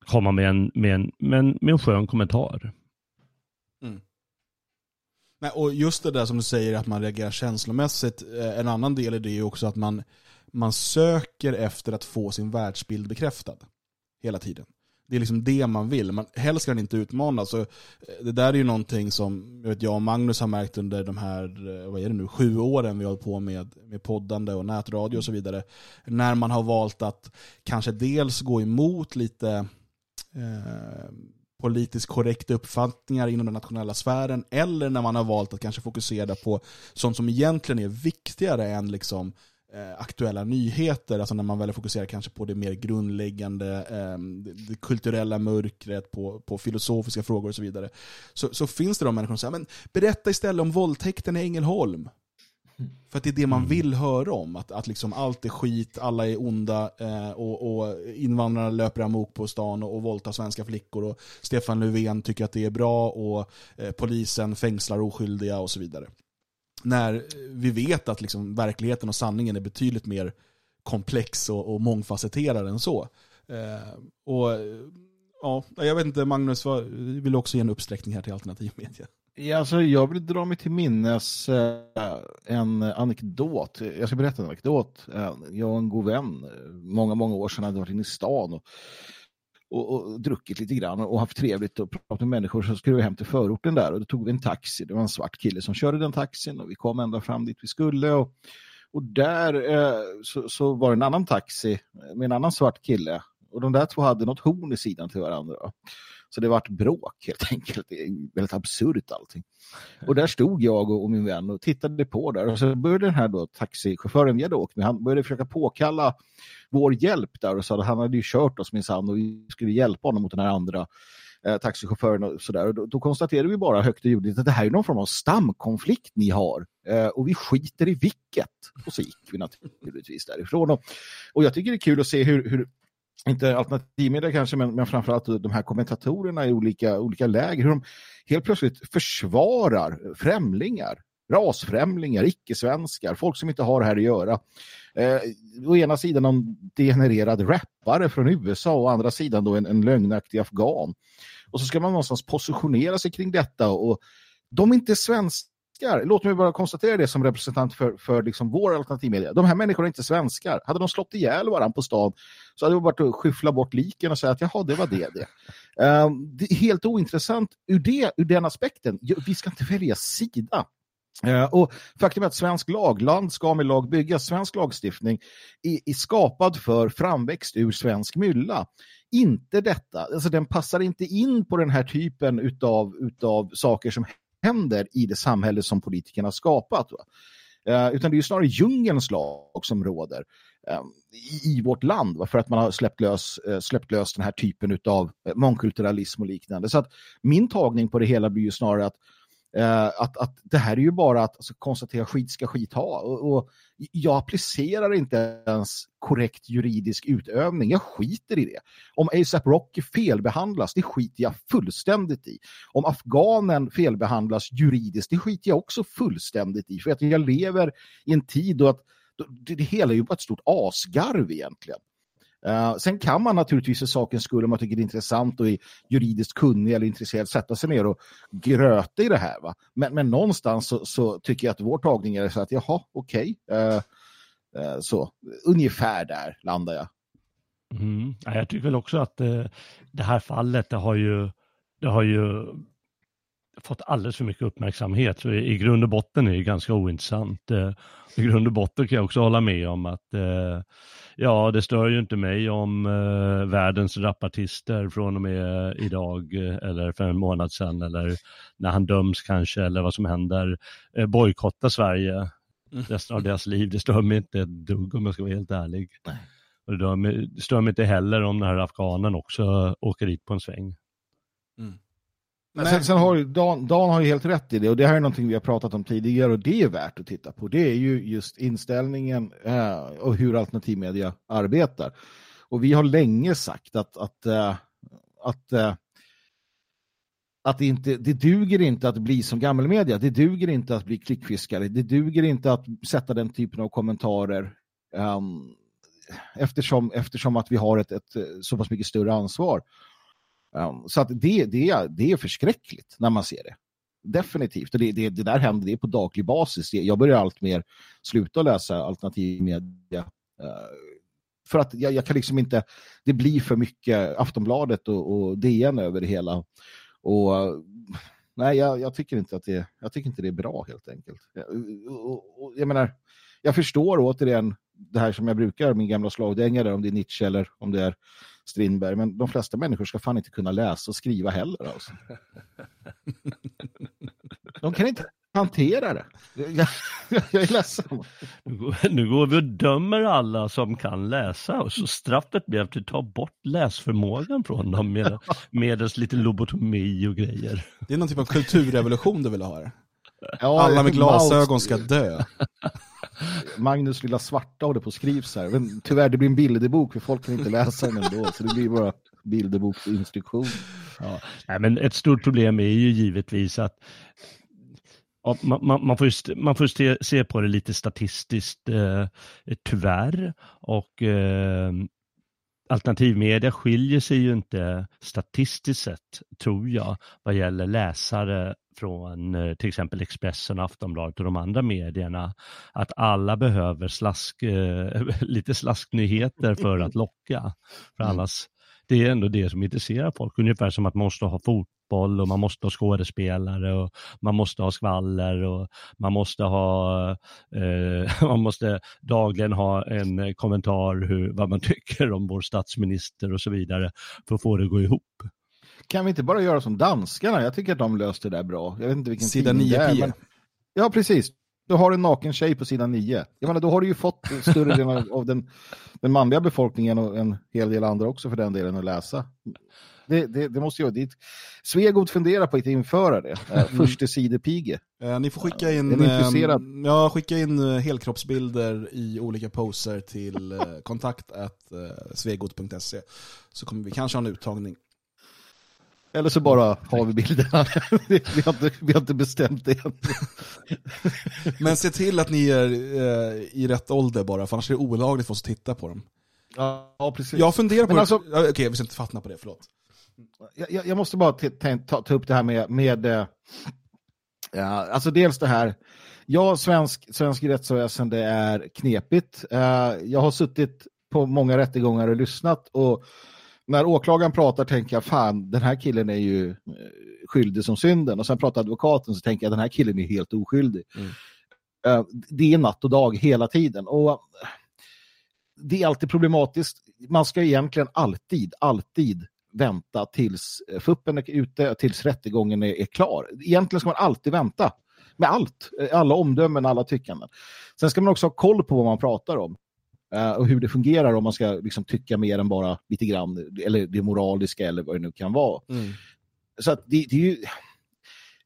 komma med en, med en, med en, med en skön kommentar. Nej, Och just det där som du säger att man reagerar känslomässigt, eh, en annan del i det är också att man, man söker efter att få sin världsbild bekräftad. Hela tiden. Det är liksom det man vill. Man, helst ska den inte utmanas. Så eh, det där är ju någonting som jag, vet, jag och Magnus har märkt under de här eh, vad är det nu, sju åren vi har hållit på med, med poddande och nätradio och så vidare. När man har valt att kanske dels gå emot lite eh, politiskt korrekta uppfattningar inom den nationella sfären eller när man har valt att kanske fokusera på sånt som egentligen är viktigare än liksom eh, aktuella nyheter, alltså när man väl fokuserar kanske på det mer grundläggande, eh, det kulturella mörkret, på, på filosofiska frågor och så vidare, så, så finns det de människor som säger men berätta istället om våldtäkten i Ängelholm. För att det är det man mm. vill höra om. Att, att liksom allt är skit, alla är onda eh, och, och, invandrarna löper amok på stan och, och våldtar svenska flickor. Och Stefan Löfven tycker att det är bra och eh, polisen fängslar oskyldiga och så vidare. När vi vet att liksom verkligheten och sanningen är betydligt mer komplex och, och mångfacetterad än så. Eh, och ja, Jag vet inte, Magnus, vill du också ge en uppsträckning här till alternativ media? Alltså, jag vill dra mig till minnes eh, en anekdot. Jag ska berätta en anekdot. Eh, jag och en god vän, eh, många, många år sedan hade varit inne i stan och, och, och, druckit lite grann och haft trevligt och pratat med människor så skulle vi hem till förorten där och då tog vi en taxi. Det var en svart kille som körde den taxin och vi kom ända fram dit vi skulle och, och där så, så, var det en annan taxi med en annan svart kille och de där två hade något horn i sidan till varandra. Så det vart bråk helt enkelt. Det är väldigt absurt allting. Och där stod jag och min vän och tittade på där. Och så började den här då, taxichauffören vi hade åkt med, han började försöka påkalla vår hjälp där och sa att han hade ju kört oss minsann och vi skulle hjälpa honom mot den här andra eh, taxichauffören och sådär. Då, då konstaterade vi bara högt och ljudligt att det här är någon form av stamkonflikt ni har eh, och vi skiter i vilket. Och så gick vi naturligtvis därifrån. Och, och jag tycker det är kul att se hur, hur inte alternativmedia kanske, men, men framförallt de här kommentatorerna i olika, olika läger, hur de helt plötsligt försvarar främlingar, rasfrämlingar, icke-svenskar, folk som inte har det här att göra. Eh, å ena sidan en degenererad rappare från USA och å andra sidan då en, en lögnaktig afghan. Och så ska man någonstans positionera sig kring detta och de är inte svenska svenskar. Låt mig bara konstatera det som representant för, för liksom vår alternativmedia. De här människorna är inte svenskar. Hade de slått ihjäl varandra på stan så hade det varit att skyffla bort liken och säga att jaha, det var det. Det, um, det är helt ointressant ur, det, ur den aspekten. Vi ska inte välja sida. Uh, och faktum är att svensk lag, land ska med lag byggas, svensk lagstiftning är, är skapad för framväxt ur svensk mylla inte detta, alltså den passar inte in på den här typen utav, utav saker som händer i det samhälle som politikerna har skapat. Eh, utan det är snarare djungelns lag som råder eh, i, i, vårt land va? för att man har släppt lös, eh, släppt lös den här typen av eh, mångkulturalism och liknande. Så att min tagning på det hela blir ju snarare att Eh, att, att det här är ju bara att alltså, konstatera skit ska skit ha. Och, och, jag applicerar inte ens korrekt juridisk utövning. Jag skiter i det. Om ASAP Rocky felbehandlas, det skiter jag fullständigt i. Om afghanen felbehandlas juridiskt, det skiter jag också fullständigt i. För att jag lever i en tid då att det, det hela är ju bara ett stort asgarv egentligen. Uh, sen kan man naturligtvis för sakens skull om man tycker det är intressant och är juridiskt kunnig eller intresserad sätta sig ner och gröta i det här. Va? Men, men någonstans så, så tycker jag att vår tagning är så att jaha, okej. Okay. Uh, uh, så ungefär där landar jag. Mm. Jag tycker väl också att det här fallet det har ju, det har ju fått alldeles för mycket uppmärksamhet. Så i, i grund och botten är det ganska ointressant. I grund och botten kan jag också hålla med om att Ja, det stör ju inte mig om eh, världens rapartister från och med idag eh, eller för en månad sedan eller när han döms kanske eller vad som händer eh, bojkotta Sverige mm. resten av deras liv. Det stör mig inte ett dugg om jag ska vara helt ärlig. Och det stör mig inte heller om den här afghanen också åker dit på en sväng. Mm. Men sen, sen, har Dan, Dan har ju helt rätt i det och det här är någonting vi har pratat om tidigare och det är värt att titta på. Det är ju just inställningen eh, och hur alternativmedia arbetar. Och vi har länge sagt att, att, eh, att, eh, att det, inte, det duger inte att bli som gammelmedia. Det duger inte att bli klickfiskare. Det duger inte att sätta den typen av kommentarer um, eftersom, eftersom att vi har ett, ett eh, så pass mycket större ansvar. Um, så att det, det, det är förskräckligt när man ser det. definitivt. Och det, det, det där händer det är på daglig basis. Jag börjar allt mer sluta läsa alternativ media. Uh, för att jag, jag, kan liksom inte, det blir för mycket Aftonbladet och, och DN över det hela. Och nej, jag, jag, tycker inte att det, jag tycker inte det är bra helt enkelt. Jag, och, och, jag menar, jag förstår återigen det här som jag brukar, min gamla slagdängare, om det är Nietzsche eller om det är Strindberg, men de flesta människor ska fan inte kunna läsa och skriva heller. Alltså. De kan inte hantera det. Jag, <laughs> jag, är ledsen. Nu går vi och dömer alla som kan läsa och så straffet blir att vi tar bort läsförmågan från dem med, medelst lite lobotomi och grejer. Det är någon typ av kulturrevolution du vill ha. Ja, alla med glasögon ska dö. Magnus lilla svarta håller på och skrivs här. Men tyvärr, det blir en bilderbok för folk kan inte läsa den ändå. Så det blir bara bilderboksinstruktion. Ja. Nej, men ett stort problem är ju givetvis att man, man, man, får, man får se, se, på det lite statistiskt eh, tyvärr och eh, alternativmedia skiljer sig ju inte statistiskt sett, tror jag, vad gäller läsare från eh, till exempel Expressen, Aftonbladet och de andra medierna. Att alla behöver slask, eh, <laughs> lite slasknyheter för att locka. För mm. annars, det är ändå det som intresserar folk. Ungefär som att man måste ha fotboll och man måste ha skådespelare och man måste ha skvaller och man måste ha eh, <laughs> man måste dagligen ha en kommentar hur, vad man <laughs> tycker om vår statsminister och så vidare för att få det att gå ihop. Kan vi inte bara göra som danskarna? Jag tycker att de löste det där bra. Jag vet inte vilken Sida 9 är, men... Ja, precis. Du har en naken tjej på sidan 9. Jag menar, då har du ju fått större delen av den, den manliga befolkningen och en hel del andra också för den delen att läsa. Det, det, det måste ju dit. Svegot funderar på att införa det. Eh, mm. Första sidepige. Eh, ni får skicka in, eh, ja, skicka in eh, helkroppsbilder i olika poser till eh, kontakt at, eh, svegot.se så kommer vi kanske ha en uttagning. Eller så bara har vi bilderna. <laughs> vi, har inte, vi har inte bestämt det än. Men se till att ni är eh, i rätt ålder bara, för annars är det olagligt för oss att titta på dem. Ja, precis. Jag funderar på alltså, Okej, okay, vi ska inte fastna på det, förlåt. Jag, jag måste bara ta, ta, upp det här med, med eh, ja, alltså dels det här, ja, svensk, svensk rättsväsende är knepigt. Uh, jag har suttit på många rättegångar och lyssnat och när åklagaren pratar tänker jag, fan, den här killen är ju eh, skyldig som synden. Och sen pratar advokaten så tänker jag, den här killen är helt oskyldig. Mm. Uh, det är natt och dag hela tiden. Och uh, det är alltid problematiskt. Man ska egentligen alltid, alltid vänta tills fuppen är ute, tills rättegången är, är klar. Egentligen ska man alltid vänta med allt, alla omdömen, alla tyckanden. Sen ska man också ha koll på vad man pratar om. Uh, och hur det fungerar om man ska liksom, tycka mer än bara lite grann, eller det moraliska eller vad det nu kan vara. Mm. Så att det, det är ju...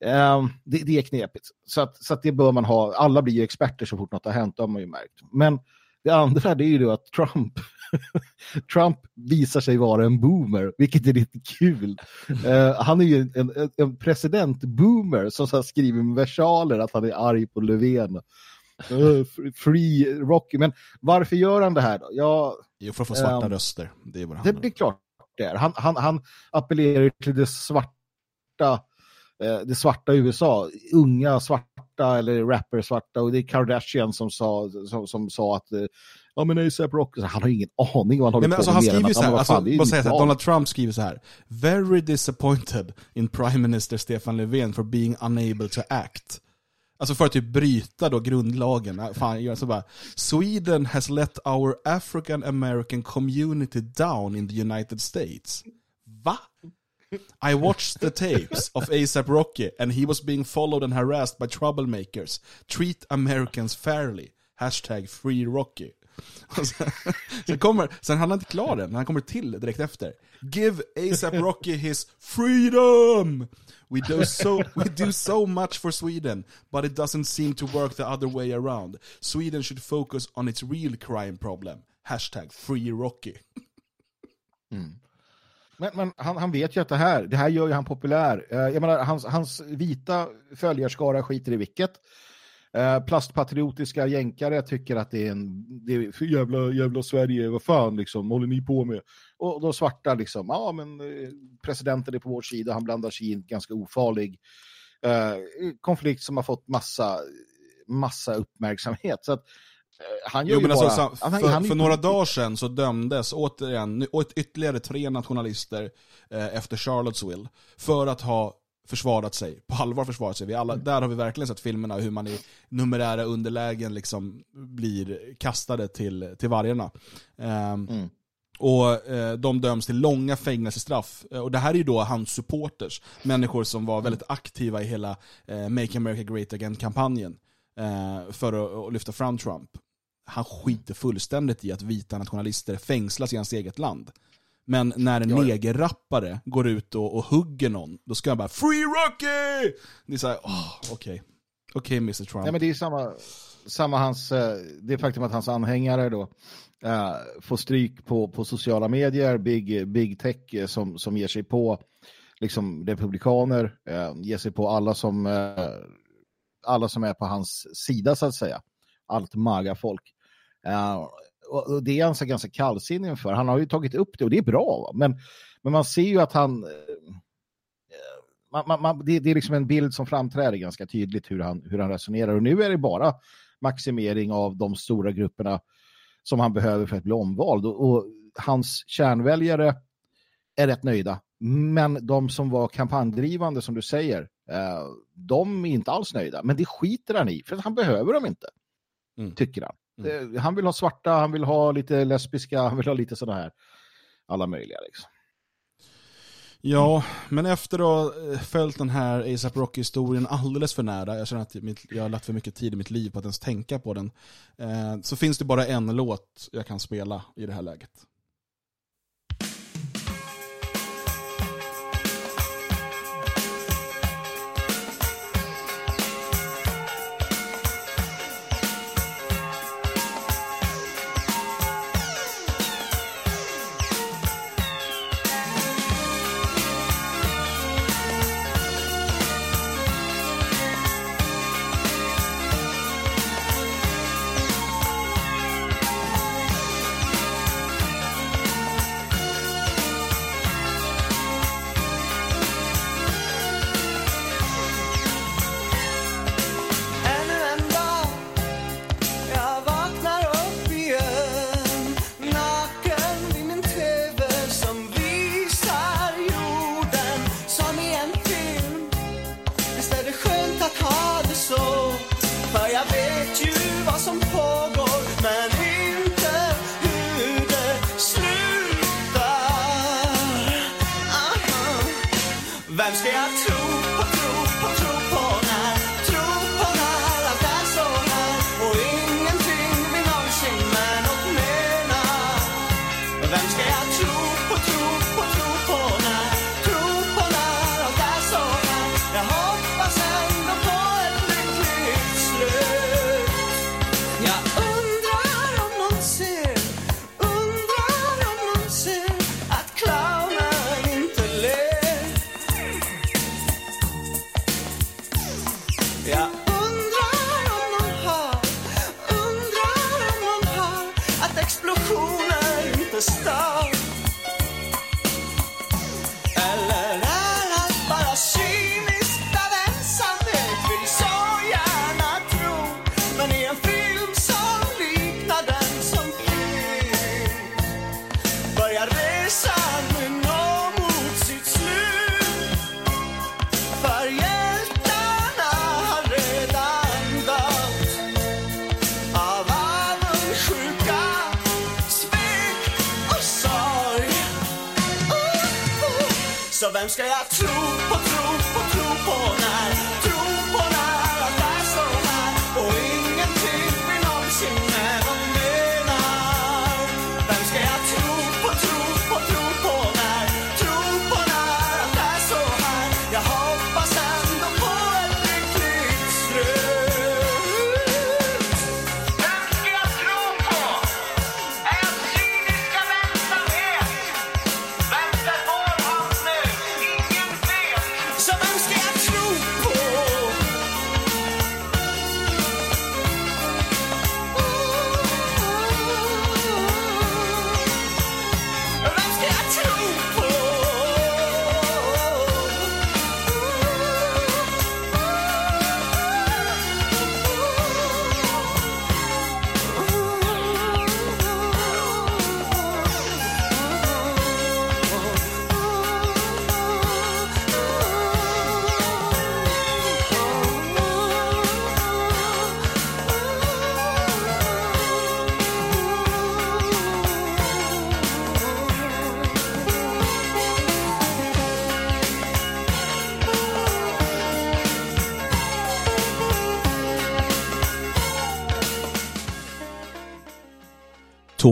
Uh, det, det, är knepigt. Så, att, så att det bör man ha. Alla blir ju experter så fort något har hänt, har man ju märkt. Men det andra det är ju då att Trump <laughs> Trump visar sig vara en boomer, vilket är lite kul. Uh, han är ju en, en, en president-boomer som så skriver med versaler att han är arg på Löfven free Rocky. Men varför gör han det här då? Ja, jo, för att få svarta um, röster. Det är, vad det, det är klart det är. Han, han, han appellerar till det svarta eh, det svarta USA, unga svarta eller rapper svarta och det är Kardashian som sa, som, som sa att eh, ja men ASAP Rocky, han har ingen aning vad han håller Nej, alltså, Han skriver så här, alltså, säga så här, Donald Trump skriver så här, very disappointed in Prime Minister Stefan Löfven for being unable to act. Alltså för att typ bryta då grundlagen. Äh, fan, så bara, Sweden has let our African American community down in the United States. Va? I watched the tapes of ASAP Rocky and he was being followed and harassed by troublemakers. Treat Americans fairly. Hashtag free Rocky. Alltså, <laughs> sen, kommer, sen han är inte klar än, men han kommer till direkt efter. Give ASAP Rocky his freedom! We do, so, we do so much for Sweden, but it doesn't seem to work the other way around. Sweden should focus on its real crime problem. Hashtag free Rocky. Mm. Men, men han, han, vet ju att det här, det här gör ju han populär. Eh, jag menar, hans, hans vita följarskara skiter i vilket. Uh, plastpatriotiska jänkare tycker att det är en det är för jävla, jävla Sverige, vad fan liksom, håller ni på med? Och de svarta liksom, ja men eh, presidenten är på vår sida, han blandar sig in ganska ofarlig. eh, konflikt som har fått massa, massa uppmärksamhet. Så att, eh, han gör Jo, men bara... alltså, så, han- för, han- för några dagar sedan så dömdes återigen åt ytterligare tre nationalister eh, efter Charlottesville för att ha försvarat sig, på allvar försvarat sig. Vi alla, Där har vi verkligen sett filmerna hur man i numerära underlägen liksom blir kastade till, till vargarna. Ehm, Mm. Och eh, de döms till långa fängelsestraff. Eh, Och det här är ju då hans supporters, människor som var väldigt aktiva i hela eh, Make America Great Again-kampanjen eh, för att, att lyfta fram Trump. Han skiter fullständigt i att vita nationalister fängslas i hans eget land. Men när en Ja, ja. negerrappare går ut och, och hugger någon, då ska han bara “Free Rocky!” Det är såhär, åh, okej. Okej Mr Trump. Nej, men det är samma, samma hans, eh, det faktum att hans anhängare då eh, får stryk på, på sociala medier, big, big tech eh, som, som ger sig på liksom republikaner, eh, ger sig på alla som, eh, alla som är på hans sida så att säga. Allt maga folk. Eh, och, det är han så ganska kallsinnig inför. Han har ju tagit upp det och det är bra. Men, men man ser ju att han eh, man, man, man, det, det är liksom en bild som framträder ganska tydligt hur han, hur han resonerar. Och nu är det bara maximering av de stora grupperna som han behöver för att bli omvald. Och, och hans kärnväljare är rätt nöjda. Men de som var kampanjdrivande, som du säger, eh, de är inte alls nöjda. Men det skiter han i, för han behöver dem inte, Mm. tycker han. Eh, han vill ha svarta, han vill ha lite lesbiska, han vill ha lite sådana här, alla möjliga liksom. Ja, men efter att ha eh, följt den här ASAP Rocky-historien alldeles för nära, jag känner att mitt, jag har lagt för mycket tid i mitt liv på att ens tänka på den, eh, så finns det bara en låt jag kan spela i det här läget.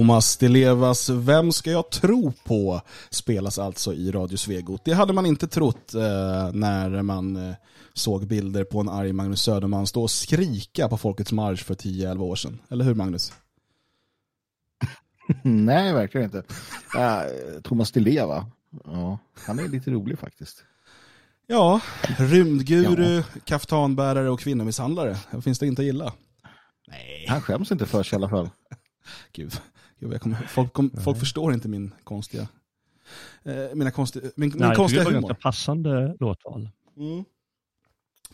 Thomas Di Levas Vem ska jag tro på? spelas alltså i Radio Svegot. Det hade man inte trott eh, när man eh, såg bilder på en arg Magnus Söderman stå och skrika på Folkets Marsch för 10-11 år sedan. Eller hur Magnus? <laughs> Nej, verkligen inte. Äh, Thomas Di Leva, ja, han är lite rolig faktiskt. Ja, rymdguru, kaftanbärare och kvinnomisshandlare. Finns det inte att gilla. Nej. Han skäms inte för sig i alla fall. <laughs> Gud, Gud jag kommer, folk, kom, folk förstår inte min konstiga... Eh, mina konstiga, min, min Nej, tycker konstiga det var humor. ganska passande låtval. Mm.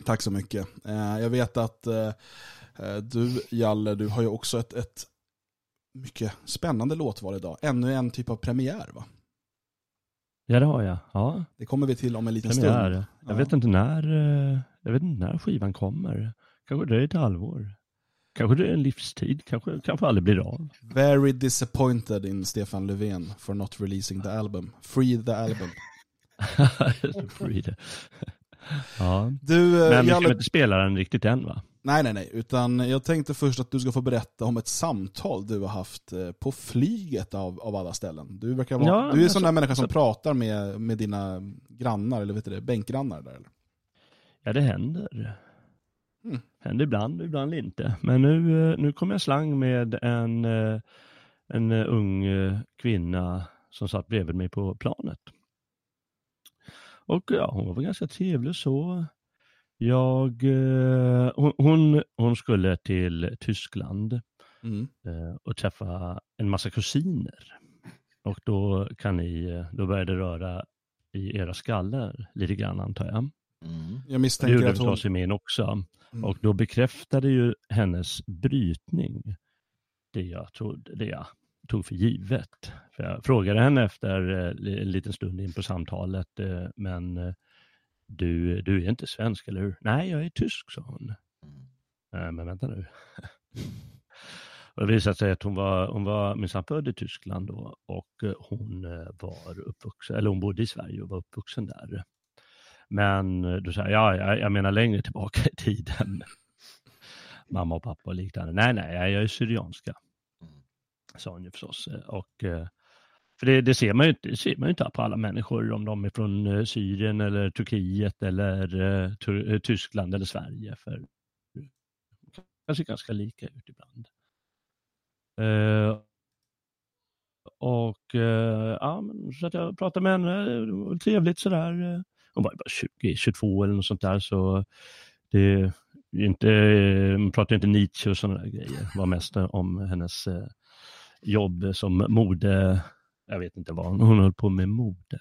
Tack så mycket. Eh, jag vet att eh, eh, du, Jalle, du har ju också ett, ett mycket spännande låtval idag. Ännu en typ av premiär va? Ja, det har jag. Ja, Det kommer vi till om en liten premiär. stund. Jag Ja. vet inte när, eh, jag vet inte när skivan kommer. Kanske det är ett halvår. Kanske det är en livstid. Kanske, kanske aldrig blir av. Very disappointed in Stefan Löfven for not releasing the album. Free the album. <laughs> Free det. <laughs> ja. Du, eh, Men vi ska inte spela den riktigt än va? nej nej nej, utan jag tänkte först att du ska få berätta om ett samtal du har haft eh, på flyget av, av alla ställen. Du verkar vara, Ja, du är en sån så- där människa som så- pratar med, med dina grannar, eller vet du det, bänkgrannar där eller? Ja, det händer. Händer ibland och ibland inte. Men nu, eh, nu kom jag slang med en, eh, en eh, ung kvinna som satt bredvid mig på planet. Och ja, hon var väl ganska trevlig så. Jag, hon, hon, hon skulle till Tyskland Mm. och träffa en massa kusiner. Och då kan ni, då börjar det röra i era skallar lite grann antar jag. Mm. Jag Det misstänker gjorde att hon... förstås i min också. Mm. Och då bekräftade ju hennes brytning det jag trodde, det jag tog för givet. För jag frågade henne efter eh, en liten stund in på samtalet, eh, men eh, du, du är inte svensk, eller hur? Nej, jag är tysk, sa hon. "Eh, Men vänta nu. <laughs> Och det visade sig att hon var, hon var minsann född i Tyskland då, och hon var uppvuxen, eller hon bodde i Sverige och var uppvuxen där. Men sa jag, ja, jag, menar längre tillbaka i tiden. <laughs> Mamma och pappa och liknande. Nej, nej, jag är syrianska. Sa hon ju förstås. Och, eh, för det, det, ser man ju, inte- ser man inte på alla människor om de är från eh, Syrien eller Turkiet eller eh, Tur- Tyskland eller Sverige. För det ser ganska lika ut ibland. Och ja, så att jag pratade med henne, det var trevligt sådär. Hon var ju bara 20, 22 eller något sånt där så det inte, man pratar inte Nietzsche och sådana där grejer. Det var mest om hennes eh, jobb som mode, jag vet inte vad hon, höll på med mode.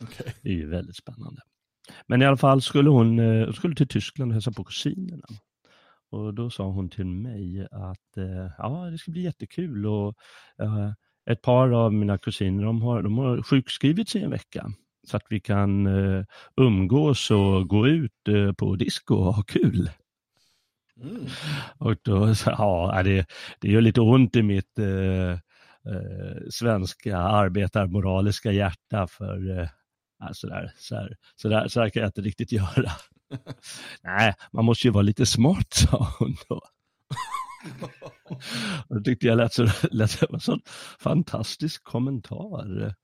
Okej. Det är ju väldigt spännande. Men i alla fall skulle hon eh, skulle till Tyskland och hälsa på kusinerna. Och då sa hon till mig att eh, ja, det ska bli jättekul och ett par av mina kusiner de har, de har sjukskrivit sig en vecka så att vi kan eh, umgås och gå ut eh, på disco och ha kul. Mm. Och då ja, det, det gör lite ont i mitt eh, eh, svenska arbetarmoraliska hjärta för eh, sådär, sådär, sådär, sådär kan jag inte riktigt göra. <laughs> Nej, man måste ju vara lite smart, sa hon då. <laughs> Och då tyckte jag lät så, lät en sån fantastisk kommentar.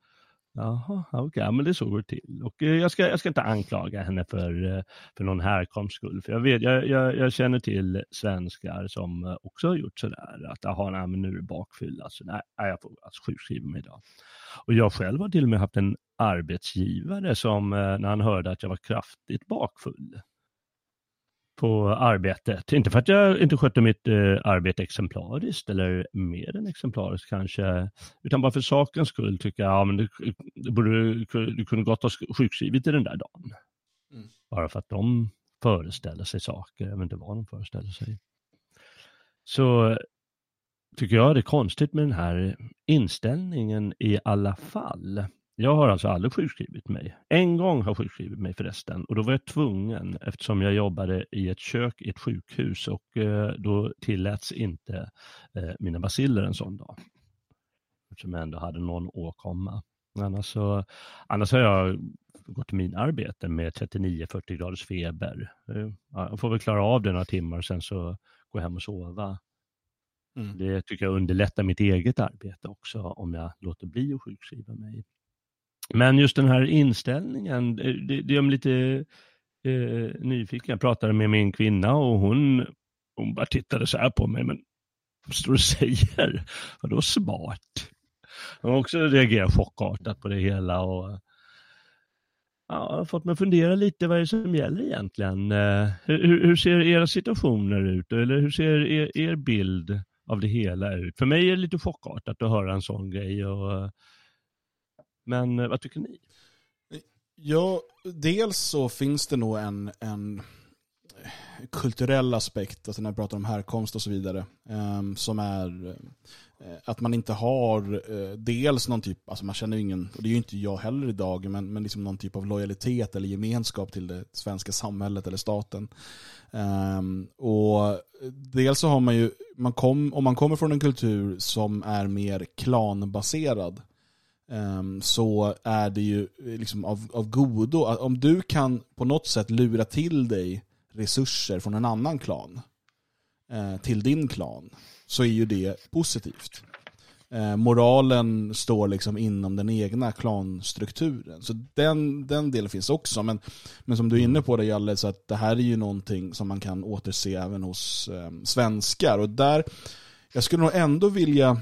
Jaha, okej, ja, men det så går det till. Och eh, jag ska, jag ska inte anklaga henne för, eh, för någon härkomst skull, för jag, vet, jag, jag, jag känner till svenskar som eh, också har gjort sådär, att Aha, nej, men nu är det bakfylla, så nej, jag får alltså sjukskriva mig idag. Och jag själv har till och med haft en arbetsgivare som, när han hörde att jag var kraftigt bakfull på arbetet. Inte för att jag inte skötte mitt eh, arbete exemplariskt eller mer än exemplariskt kanske, utan bara för sakens skull tycker jag, ja men du, du, borde, du kunde gott ha sjukskrivit dig den där dagen. Mm. Bara för att de föreställer sig saker, jag vet inte vad de föreställer sig. Så tycker jag det är konstigt med den här inställningen i alla fall. Jag har alltså aldrig sjukskrivit mig. En gång har jag sjukskrivit mig förresten och då var jag tvungen eftersom jag jobbade i ett kök i ett sjukhus och eh, då tilläts inte eh, mina basiller en sån dag. Eftersom jag ändå hade någon åkomma. Annars, så, annars har jag gått till mina arbeten med 39-40 graders feber. Eh, ja, Jag får väl klara av det några timmar och sen så gå hem och sova. Mm. Det tycker jag underlättar mitt eget arbete också om jag låter bli att sjukskriva mig. Men just den här inställningen, eh, det, det gör mig lite eh, nyfiken. Jag pratade med min kvinna och hon, hon bara tittade så här på mig, men vad står du och säger? Vadå smart? Hon har också reagerat chockartat på det hela och ja, har fått mig att fundera lite vad det är som gäller egentligen. Eh, hur, hur ser era situationer ut? Eller hur ser er, er bild av det hela ut? För mig är det lite chockartat att höra en sån grej. Och, men eh, vad tycker ni? Ja, dels så finns det nog en, en eh, kulturell aspekt, alltså när jag pratar om härkomst och så vidare, ehm, som är eh, att man inte har dels någon typ, alltså man känner ju ingen, och det är ju inte jag heller idag, men, men liksom någon typ av lojalitet eller gemenskap till det svenska samhället eller staten. Ehm, och dels så har man ju, man kom, om man kommer från en kultur som är mer klanbaserad, Ehm, så är det ju liksom av, av godo, om du kan på något sätt lura till dig resurser från en annan klan eh, till din klan så är ju det positivt. Eh, moralen står liksom inom den egna klanstrukturen. Så den, den delen finns också. Men, men som du är inne på det Jalle, så att det här är ju någonting som man kan återse även hos ehm, svenskar. Och där, jag skulle nog ändå vilja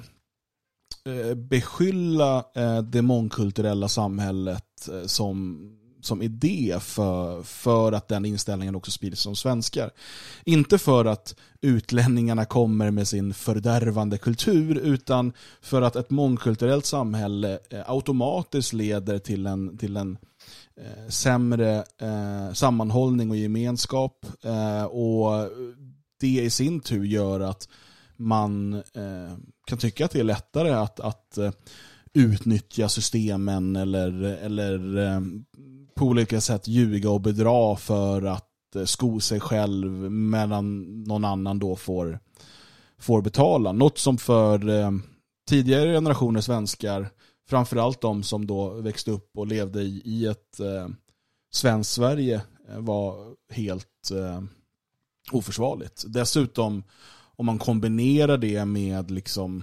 Eh, beskylla eh, det mångkulturella samhället eh, som som idé för, för att den inställningen också sprids som svenskar. Inte för att utlänningarna kommer med sin fördärvande kultur utan för att ett mångkulturellt samhälle automatiskt leder till en, till en eh, sämre eh, sammanhållning och gemenskap eh, och det i sin tur gör att man eh, kan tycka att det är lättare att, att eh, utnyttja systemen eller, eller eh, på olika sätt ljuga och bedra för att eh, sko sig själv medan någon annan då får, får betala. Något som för tidigare generationer svenskar, framförallt de som då växte upp och levde i, i ett eh, svenskt Sverige var helt eh, oförsvarligt. Dessutom om man kombinerar det med liksom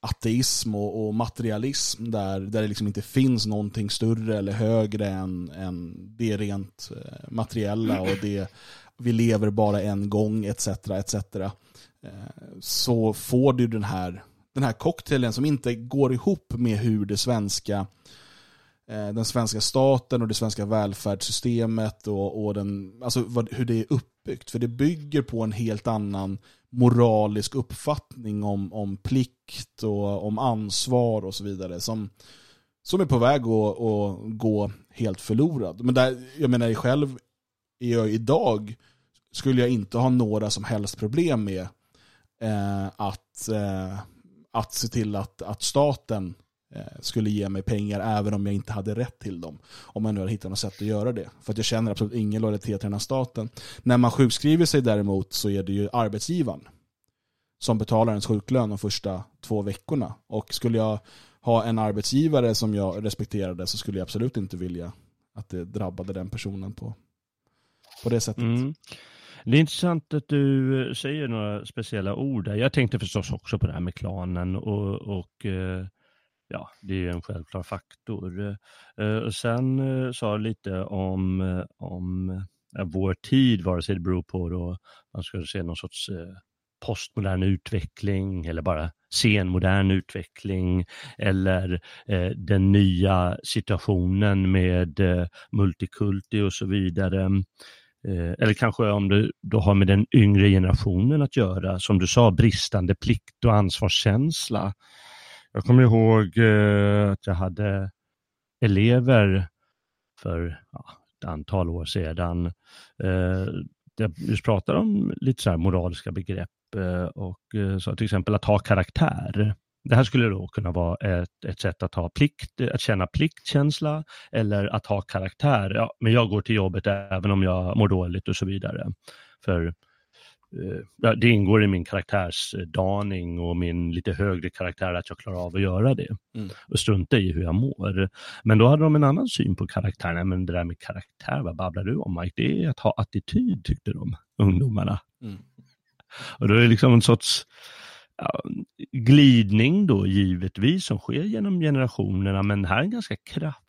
ateism och, och, materialism där, där det liksom inte finns någonting större eller högre än, än det rent eh, materiella och det vi lever bara en gång etc. etc. Eh, så får du den här, den här cocktailen som inte går ihop med hur det svenska eh, den svenska staten och det svenska välfärdssystemet och, och den, alltså vad, hur det är uppbyggt. För det bygger på en helt annan moralisk uppfattning om, om plikt och om ansvar och så vidare som, som är på väg att, att gå helt förlorad. Men där, jag menar själv, är jag idag skulle jag inte ha några som helst problem med eh, att, eh, att se till att, att staten Eh, skulle ge mig pengar även om jag inte hade rätt till dem. Om jag nu hade hittat något sätt att göra det. För att jag känner absolut ingen lojalitet till den här staten. När man sjukskriver sig däremot så är det ju arbetsgivaren som betalar ens sjuklön de första två veckorna. Och skulle jag ha en arbetsgivare som jag respekterade så skulle jag absolut inte vilja att det drabbade den personen på, på det sättet. Mm. Det är intressant att du eh, säger några speciella ord där. Jag tänkte förstås också på det här med klanen och, och eh, ja, det är en självklar faktor. Eh, och sen eh, sa du lite om, eh, om eh, vår tid, vare sig det beror på då man ska se någon sorts eh, postmodern utveckling eller bara senmodern utveckling eller eh, den nya situationen med eh, multikulti och så vidare. Eh, eller kanske om det då har med den yngre generationen att göra, som du sa, bristande plikt och ansvarskänsla. Jag kommer ihåg eh, att jag hade elever för ja, ett antal år sedan eh, jag just pratade om lite så moraliska begrepp Eh, och eh, så till exempel att ha karaktär. Det här skulle då kunna vara ett, ett sätt att ha plikt, att känna pliktkänsla eller att ha karaktär. Ja, men jag går till jobbet även om jag mår dåligt och så vidare. För det ingår i min karaktärsdaning och min lite högre karaktär att jag klarar av att göra det. Mm. Och strunta i hur jag mår. Men då hade de en annan syn på karaktär. Men det där med karaktär, vad babblar du om Mike? Det är att ha attityd tyckte de, ungdomarna. Mm. Och då är det liksom en sorts ja, glidning då givetvis som sker genom generationerna, men här är en ganska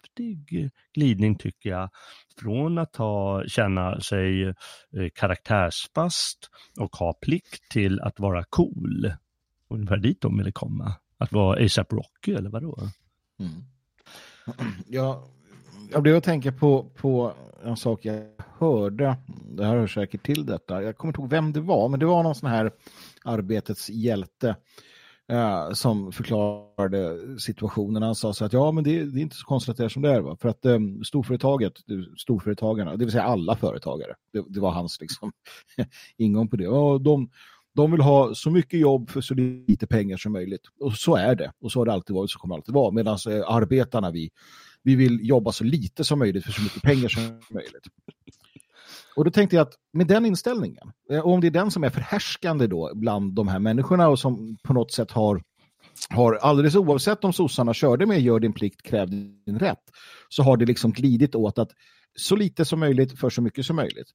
häftig eh, glidning tycker jag. Från att ha, känna sig eh, karaktärsfast och ha plikt till att vara cool. Ungefär dit de ville komma. Att vara ASAP Rocky eller vadå? Mm. <clears throat> Ja, jag blev att tänka på, på en sak jag hörde. Det här hör säkert till detta. Jag kommer inte ihåg vem det var, men det var någon sån här arbetets hjälte eh, som förklarade situationen. Han sa så att ja, men det, det, är inte så konstigt att det är som det är. Va? För att eh, storföretaget, storföretagarna, det vill säga alla företagare, det, det var hans liksom, <laughs> ingång på det. Och de, de vill ha så mycket jobb för så lite pengar som möjligt. Och så är det. Och så har det alltid varit, så kommer det alltid vara. Medan eh, arbetarna, vi, vi vill jobba så lite som möjligt för så mycket pengar som möjligt. Och då tänkte jag att med den inställningen, eh, och om det är den som är förhärskande då bland de här människorna och som på något sätt har, har alldeles oavsett om sossarna körde med gör din plikt, kräv din rätt, så har det liksom glidit åt att så lite som möjligt för så mycket som möjligt.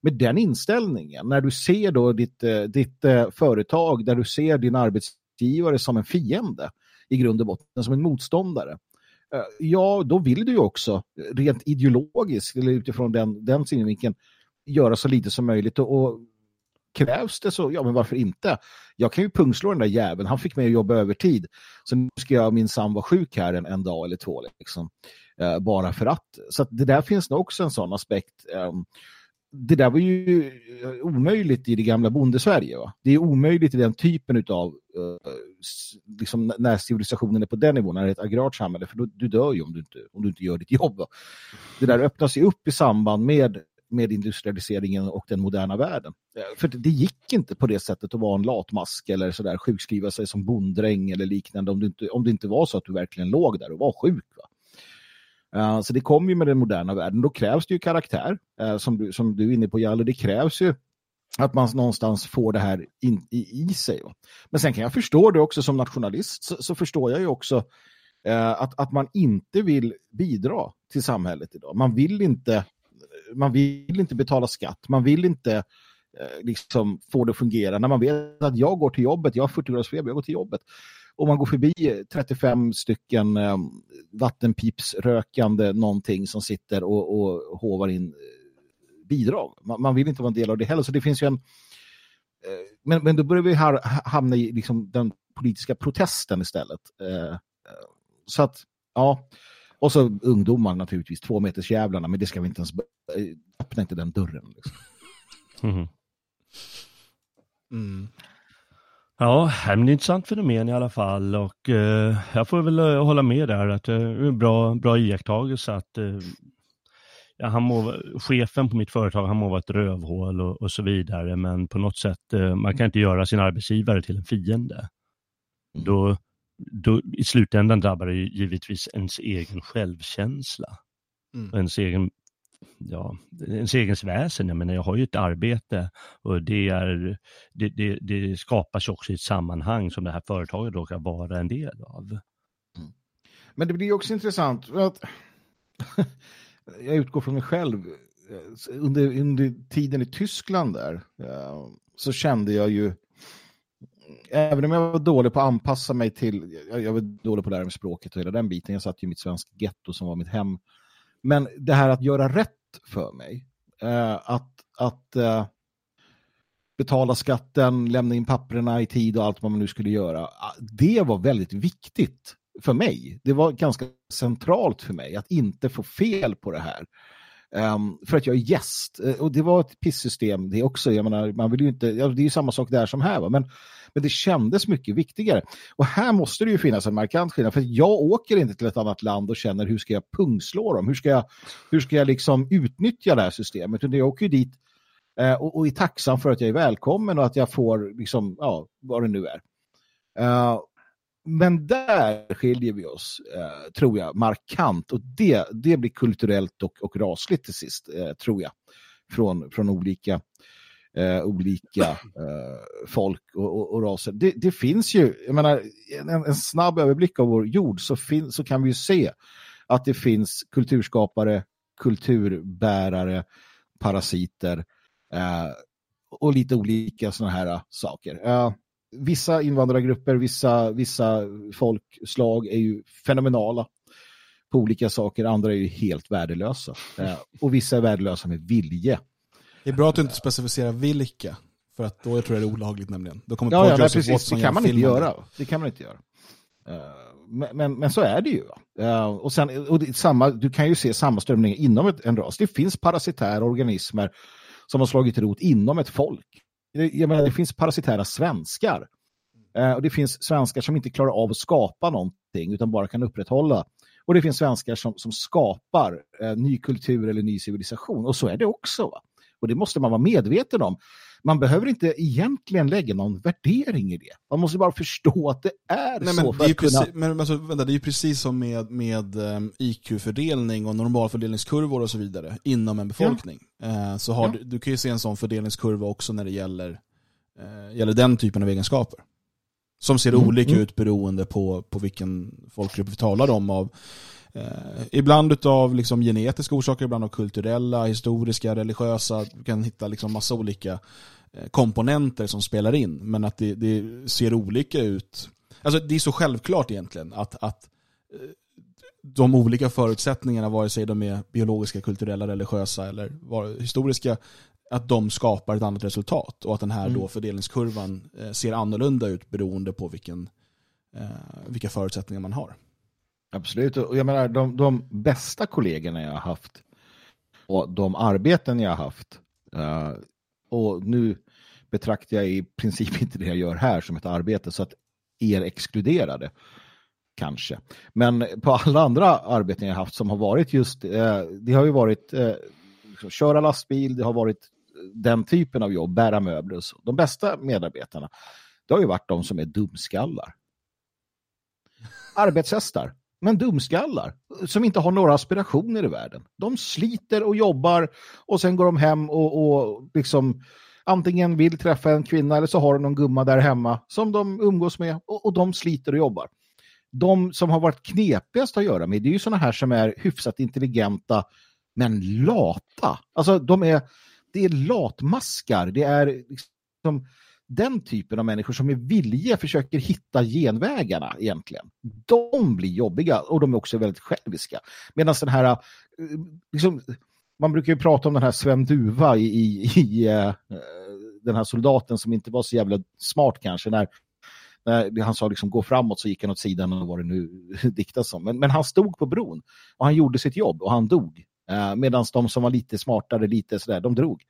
Med den inställningen, när du ser då ditt, eh, ditt eh, företag, där du ser din arbetsgivare som en fiende i grund och botten, som en motståndare, ja, då vill du ju också rent ideologiskt, eller utifrån den, den synvinkeln, göra så lite som möjligt och, och krävs det så, ja men varför inte? Jag kan ju pungslå den där jäveln, han fick mig att jobba övertid. Så nu ska jag minsann vara sjuk här en, en dag eller två. Liksom. Eh, bara för att. Så att det där finns nog också en sån aspekt. Eh, det där var ju eh, omöjligt i det gamla bondesverige. Va? Det är omöjligt i den typen av eh, liksom när civilisationen är på den nivån, när det är ett agrart samhälle, för då, du dör ju om du inte, om du inte gör ditt jobb. Va? Det där öppnas ju upp i samband med med industrialiseringen och den moderna världen. Eh, för det gick inte på det sättet att vara en latmask eller sådär sjukskriva sig som bonddräng eller liknande om det, inte, om det inte var så att du verkligen låg där och var sjuk. Va? Uh, så det kom ju med den moderna världen. Då krävs det ju karaktär, uh, som, du, som du är inne på Jalle. Det krävs ju att man någonstans får det här in, i, i sig. Va? Men sen kan jag förstå det också som nationalist så, så förstår jag ju också uh, att, att man inte vill bidra till samhället idag. Man vill inte man vill inte betala skatt, man vill inte eh, liksom få det att fungera. När man vet att jag går till jobbet, jag har 40 graders feber, jag går till jobbet och man går förbi 35 stycken eh, vattenpipsrökande någonting som sitter och, och hovar in eh, bidrag. Man, man, vill inte vara en del av det heller, så det finns ju en eh, men, men då börjar vi här, hamna i liksom, den politiska protesten istället. Eh, eh, så att, ja, och så ungdomar naturligtvis, två meters jävlarna, men det ska vi inte ens öppna inte den dörren. Liksom. Mm. Mm. Ja, det är ett intressant fenomen i alla fall och eh, jag får väl eh, hålla med där att det är en bra, bra iakttagelse att eh, ja, han må, chefen på mitt företag, han må vara ett rövhål och, och så vidare, men på något sätt, eh, man kan inte göra sin arbetsgivare till en fiende. Mm. Då, då, I slutändan drabbar det givetvis ens egen självkänsla. Mm. Och ens egen ja, ens egens väsen. Jag menar, jag har ju ett arbete och det, är, det, det, det skapas också i ett sammanhang som det här företaget råkar vara en del av. Mm. Men det blir också intressant att <laughs> jag utgår från mig själv. Under, under tiden i Tyskland där så kände jag ju även om jag var dålig på att anpassa mig till, jag var dålig på att lära mig språket och hela den biten, jag satt ju i mitt svenska getto som var mitt hem. Men det här att göra rätt för mig, eh, att, att eh, betala skatten, lämna in papperna i tid och allt vad man nu skulle göra, ah, det var väldigt viktigt för mig. Det var ganska centralt för mig att inte få fel på det här. Um, för att jag är gäst. Uh, och det var ett pisssystem det också. Jag menar, man vill ju inte, ja, det är ju samma sak där som här. Va? Men, men det kändes mycket viktigare. Och här måste det ju finnas en markant skillnad. För jag åker inte till ett annat land och känner hur ska jag pungslå dem? Hur ska jag, hur ska jag liksom utnyttja det här systemet? Utan jag åker ju dit uh, och, och är tacksam för att jag är välkommen och att jag får, liksom, ja, vad det nu är. Uh, men där skiljer vi oss, eh, tror jag, markant. Och det, det blir kulturellt och, och rasligt till sist, eh, tror jag. Från, från olika, eh, olika eh, folk och, och, och, raser. Det, det, finns ju, jag menar, en, en, snabb överblick av vår jord så, fin, så kan vi ju se att det finns kulturskapare, kulturbärare, parasiter eh, och lite olika sådana här eh, saker. Eh, vissa invandrargrupper, vissa, vissa folkslag är ju fenomenala på olika saker, andra är ju helt värdelösa. <laughs> Eh, och vissa är värdelösa med vilje. Det är bra att du inte specificerar vilka. För att då tror jag det är olagligt nämligen. Då kommer Ja, Paul ja Joseph precis. Watson Det kan man inte göra. Det kan man inte göra. Eh, Men, men, men så är det ju. Eh, Och, sen, och samma, du kan ju se samma strömningar inom ett, en ras. Det finns parasitära organismer som har slagit rot inom ett folk. Det- Jag menar, det finns parasitära svenskar. Eh, Och det finns svenskar som inte klarar av att skapa någonting utan bara kan upprätthålla. Och det finns svenskar som, som skapar eh, ny kultur eller ny civilisation. Och så är det också. Va? Och det måste man vara medveten om. Man behöver inte egentligen lägga någon värdering i det. Man måste bara förstå att det är Nej, så. men, för det är kunna... precis, men alltså, vänta, det är ju precis som med, med um, IQ-fördelning och normalfördelningskurvor och så vidare inom en befolkning. Eh, så har Ja. du, du kan ju se en sån fördelningskurva också när det gäller, eh, gäller den typen av egenskaper. Som ser Mm, olika mm. ut beroende på, på vilken folkgrupp vi talar om. Av, eh, ibland av liksom genetiska orsaker, ibland av kulturella, historiska, religiösa. Du kan hitta liksom massa olika eh, komponenter som spelar in. Men att det, det ser olika ut. Alltså det är så självklart egentligen att, att eh, de olika förutsättningarna, vare sig de är biologiska, kulturella, religiösa eller historiska, att de skapar ett annat resultat. Och att den här Mm. då fördelningskurvan eh, ser annorlunda ut beroende på vilken, eh, vilka förutsättningar man har. Absolut, och jag menar de, de bästa kollegorna jag har haft och de arbeten jag har haft uh, och nu betraktar jag i princip inte det jag gör här som ett arbete så att er exkluderade kanske. Men på alla andra arbeten jag har haft som har varit just, eh, det har ju varit eh, liksom köra lastbil, det har varit den typen av jobb, bära möbler och så. De bästa medarbetarna, det har ju varit de som är dumskallar. Arbetshästar, men dumskallar eh, som inte har några aspirationer i världen. De sliter och jobbar och sen går de hem och, och liksom antingen vill träffa en kvinna eller så har de någon gumma där hemma som de umgås med och, och de sliter och jobbar. De som har varit knepigast att göra med det är ju sådana här som är hyfsat intelligenta men lata. Alltså de är, det är latmaskar, det är liksom den typen av människor som med vilje försöker hitta genvägarna egentligen. De blir jobbiga och de är också väldigt själviska. Medan den här, eh, liksom, man brukar ju prata om den här Sven Duva i, i, i eh, den här soldaten som inte var så jävla smart kanske när när han sa liksom gå framåt så gick han åt sidan och vad det nu <laughs> diktas som. Men, men han stod på bron och han gjorde sitt jobb och han dog. Eh, Medan de som var lite smartare, lite sådär, de drog.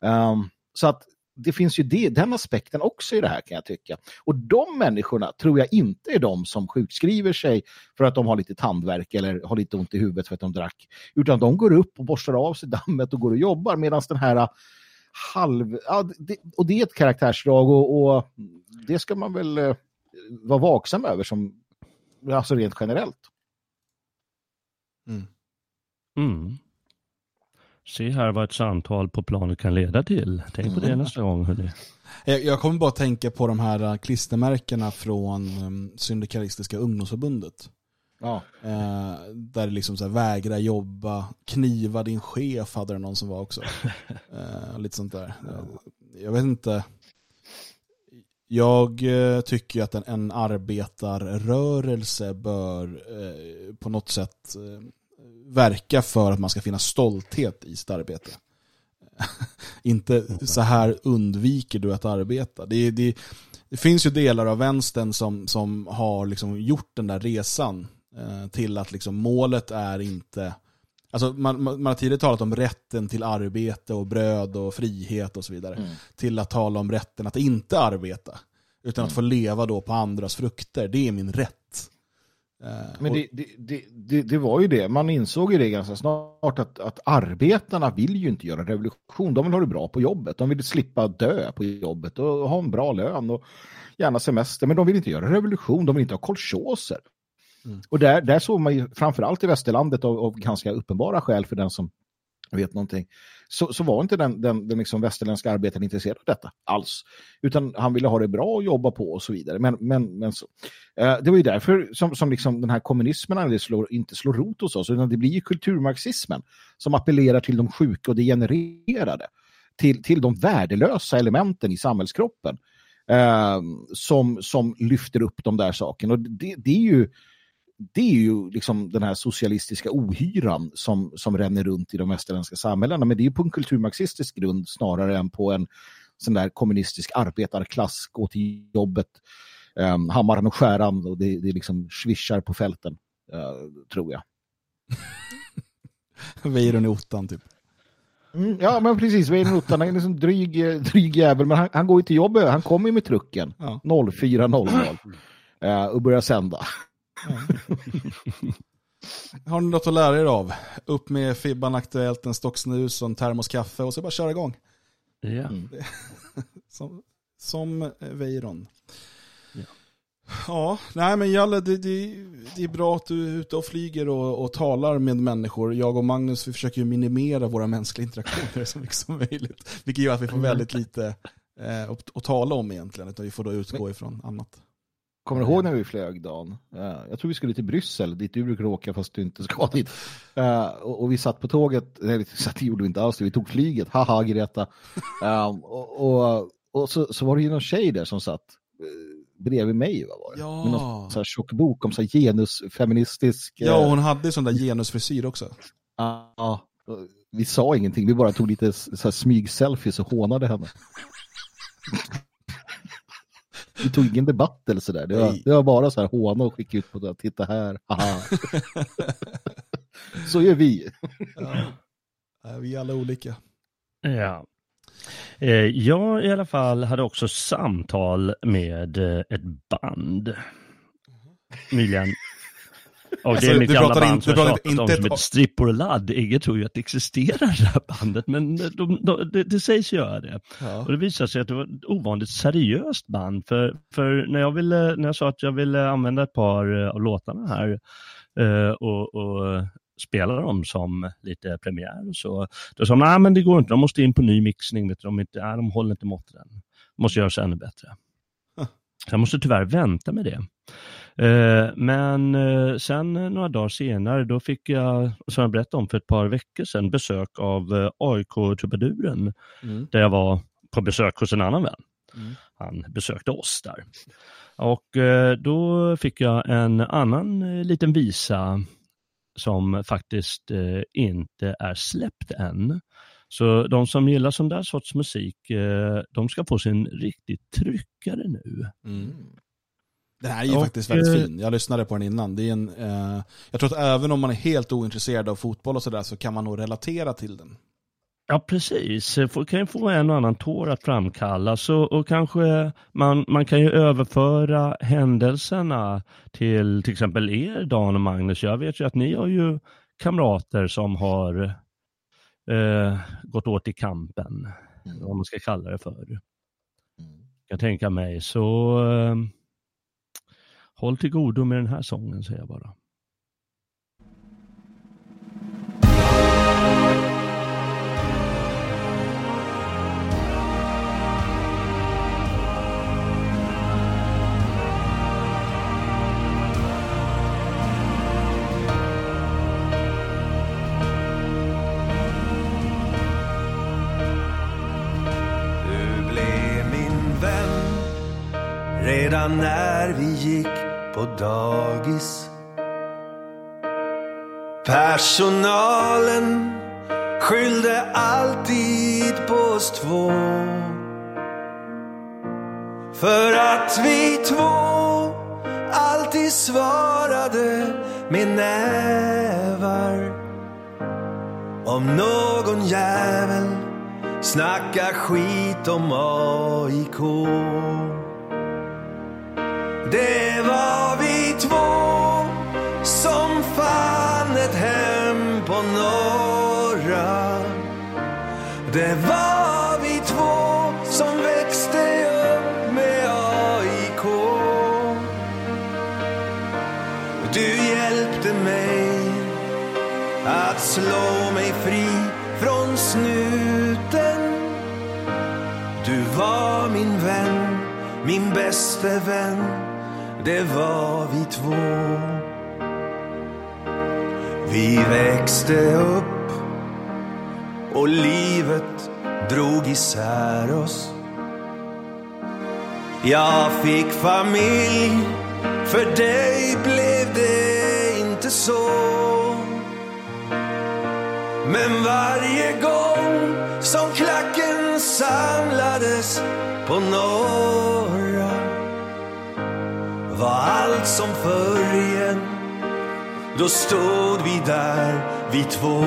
Um, så att det finns ju det, den aspekten också i det här kan jag tycka. Och de människorna tror jag inte är de som sjukskriver sig för att de har lite tandvärk eller har lite ont i huvudet för att de drack. Utan de går upp och borstar av sig dammet och går och jobbar medan den här halv... Ja, det, och det är ett karaktärsdrag och, och det ska man väl eh, vara vaksam över som alltså rent generellt. Mm. Se här vad ett samtal på planet kan leda till. Tänk på det nästa gång. Hörni. Jag, jag kommer bara tänka på de här eh, klistermärkena från um, Syndikalistiska ungdomsförbundet. Ja. Eh, där det liksom så här, vägra jobba, kniva din chef hade det någon som var också. Eh, <laughs> lite sånt där. Jag vet inte. Jag tycker att en, en arbetarrörelse bör eh, på något sätt verka för att man ska finna stolthet i sitt arbete. <laughs> inte så här undviker du att arbeta. Det, det, det finns ju delar av vänstern som, som har liksom gjort den där resan eh, till att liksom målet är inte Alltså man, man, man har tidigare talat om rätten till arbete och bröd och frihet och så vidare. Mm. Till att tala om rätten att inte arbeta. Utan att få leva då på andras frukter. Det är min rätt. Eh, Men det, det, det, det var ju det, man insåg ju det ganska snart att, att arbetarna vill ju inte göra revolution. De vill ha det bra på jobbet, de vill slippa dö på jobbet och ha en bra lön och gärna semester. Men de vill inte göra revolution, de vill inte ha kolchoser. Mm. Och där, där såg man ju framförallt i västerlandet av, av ganska uppenbara skäl för den som vet någonting, så, så var inte den, den, den liksom västerländska arbetaren intresserad av detta alls. Utan han ville ha det bra och jobba på och så vidare. Men, men, men så. Eh, det var ju därför som, som liksom den här kommunismen aldrig slår, inte slår rot hos oss, utan det blir ju kulturmarxismen som appellerar till de sjuka och degenererade, till, till de värdelösa elementen i samhällskroppen. eh, som, som lyfter upp de där sakerna. Och det, det är ju det är ju liksom den här socialistiska ohyran som, som ränner runt i de västerländska samhällena. Men det är ju på en kulturmarxistisk grund snarare än på en sån där kommunistisk arbetarklass, gå till jobbet, um, hammaren och skäran och det, det liksom svischar på fälten, uh, tror jag. <laughs> Weiron i ottan typ. Mm, ja, men precis. Weiron Ottan är en liksom dryg, dryg jävel, men han, han går ju till jobbet. Han kommer ju med trucken Ja. 04.00 uh, och börjar sända. <laughs> Har ni något att lära er av? Upp med Fibban Aktuellt, en stock snus och en termos kaffe och så bara köra igång. Ja. <laughs> Som, som eh, Weiron. Ja. Ja, nej men Jalle, det, det, det är bra att du är ute och flyger och, och talar med människor. Jag och Magnus, vi försöker ju minimera våra mänskliga interaktioner <laughs> så mycket som möjligt. Vilket gör att vi får väldigt lite eh, att, att tala om egentligen, utan vi får då utgå ifrån annat. Kommer du ihåg när vi flög Dan? Eh, jag tror vi skulle till Bryssel, dit du brukar åka fast du inte ska <laughs> dit. Eh, och, vi satt på tåget, nej vi satt, det gjorde vi inte alls, vi tog flyget, haha Greta. <laughs> Eh, och och, och så, så var det ju någon tjej där som satt bredvid mig. Vad var det? Ja. Med någon så här tjock bok om så här genusfeministisk... Ja, och hon hade sån där genusfrisyr också. ja, vi sa ingenting, vi bara tog lite så här smyg-selfies och hånade henne. <laughs> Vi tog ingen debatt eller sådär. Det var, det var bara så här håna och skicka ut på det. Titta här, haha. <laughs> så gör vi. Ja. Vi är alla olika. Ja. Eh, Jag i alla fall hade också samtal med eh, ett band nyligen. Och det Alltså, är mitt du gamla band inte- som jag pratar tjatat om inte som ett- Strippor Ladd. Ingen tror ju att det existerar det här bandet, men de, de, det, det sägs göra det. Ja. Och det visade sig att det var ett ovanligt seriöst band. För, för när, jag ville, när jag sa att jag ville använda ett par eh, av låtarna här eh, och, och spela dem som lite premiär så, då sa de, nej men det går inte, de måste in på ny mixning, vet du, de, inte, nej, de håller inte måttet än. De måste göra sig ännu bättre. Huh. Så jag måste tyvärr vänta med det. Eh, men eh, sen några dagar senare, då fick jag, som jag berättade om för ett par veckor sedan, besök av eh, AIK-trubaduren Mm. där jag var på besök hos en annan vän. Mm. Han besökte oss där. Och då fick jag en annan liten visa som faktiskt inte är släppt än. Så de som gillar sån där sorts musik, de ska få sin riktigt tryckare nu. Mm. Den här är ju Och, faktiskt väldigt eh, fin. Jag lyssnade på den innan. Det är en, eh, jag tror att även om man är helt ointresserad av fotboll och sådär så kan man nog relatera till den. Ja, precis. Får- kan ju få en och annan tår att framkallas och, och kanske man, man kan ju överföra händelserna till till exempel er, Dan och Magnus. Jag vet ju att ni har ju kamrater som har eh, gått åt i kampen, vad man ska kalla det för. Jag tänka mig, så eh, håll till godo med den här sången säger jag bara. Du blev min vän redan när vi gick på dagis. Personalen skyllde alltid på oss två. För att vi två alltid svarade med nävar. Om någon jävel snackar skit om AIK det var vi två som fann ett hem på norra. Det var vi två som växte upp med AIK Du hjälpte mig att slå mig fri från snuten. Du var min vän, min bäste vän. Det var vi två Vi växte upp och livet drog isär oss Jag fick familj, för dig blev det inte så. Men varje gång som klacken samlades på norr var allt som förr igen. Då stod vi där, vi två.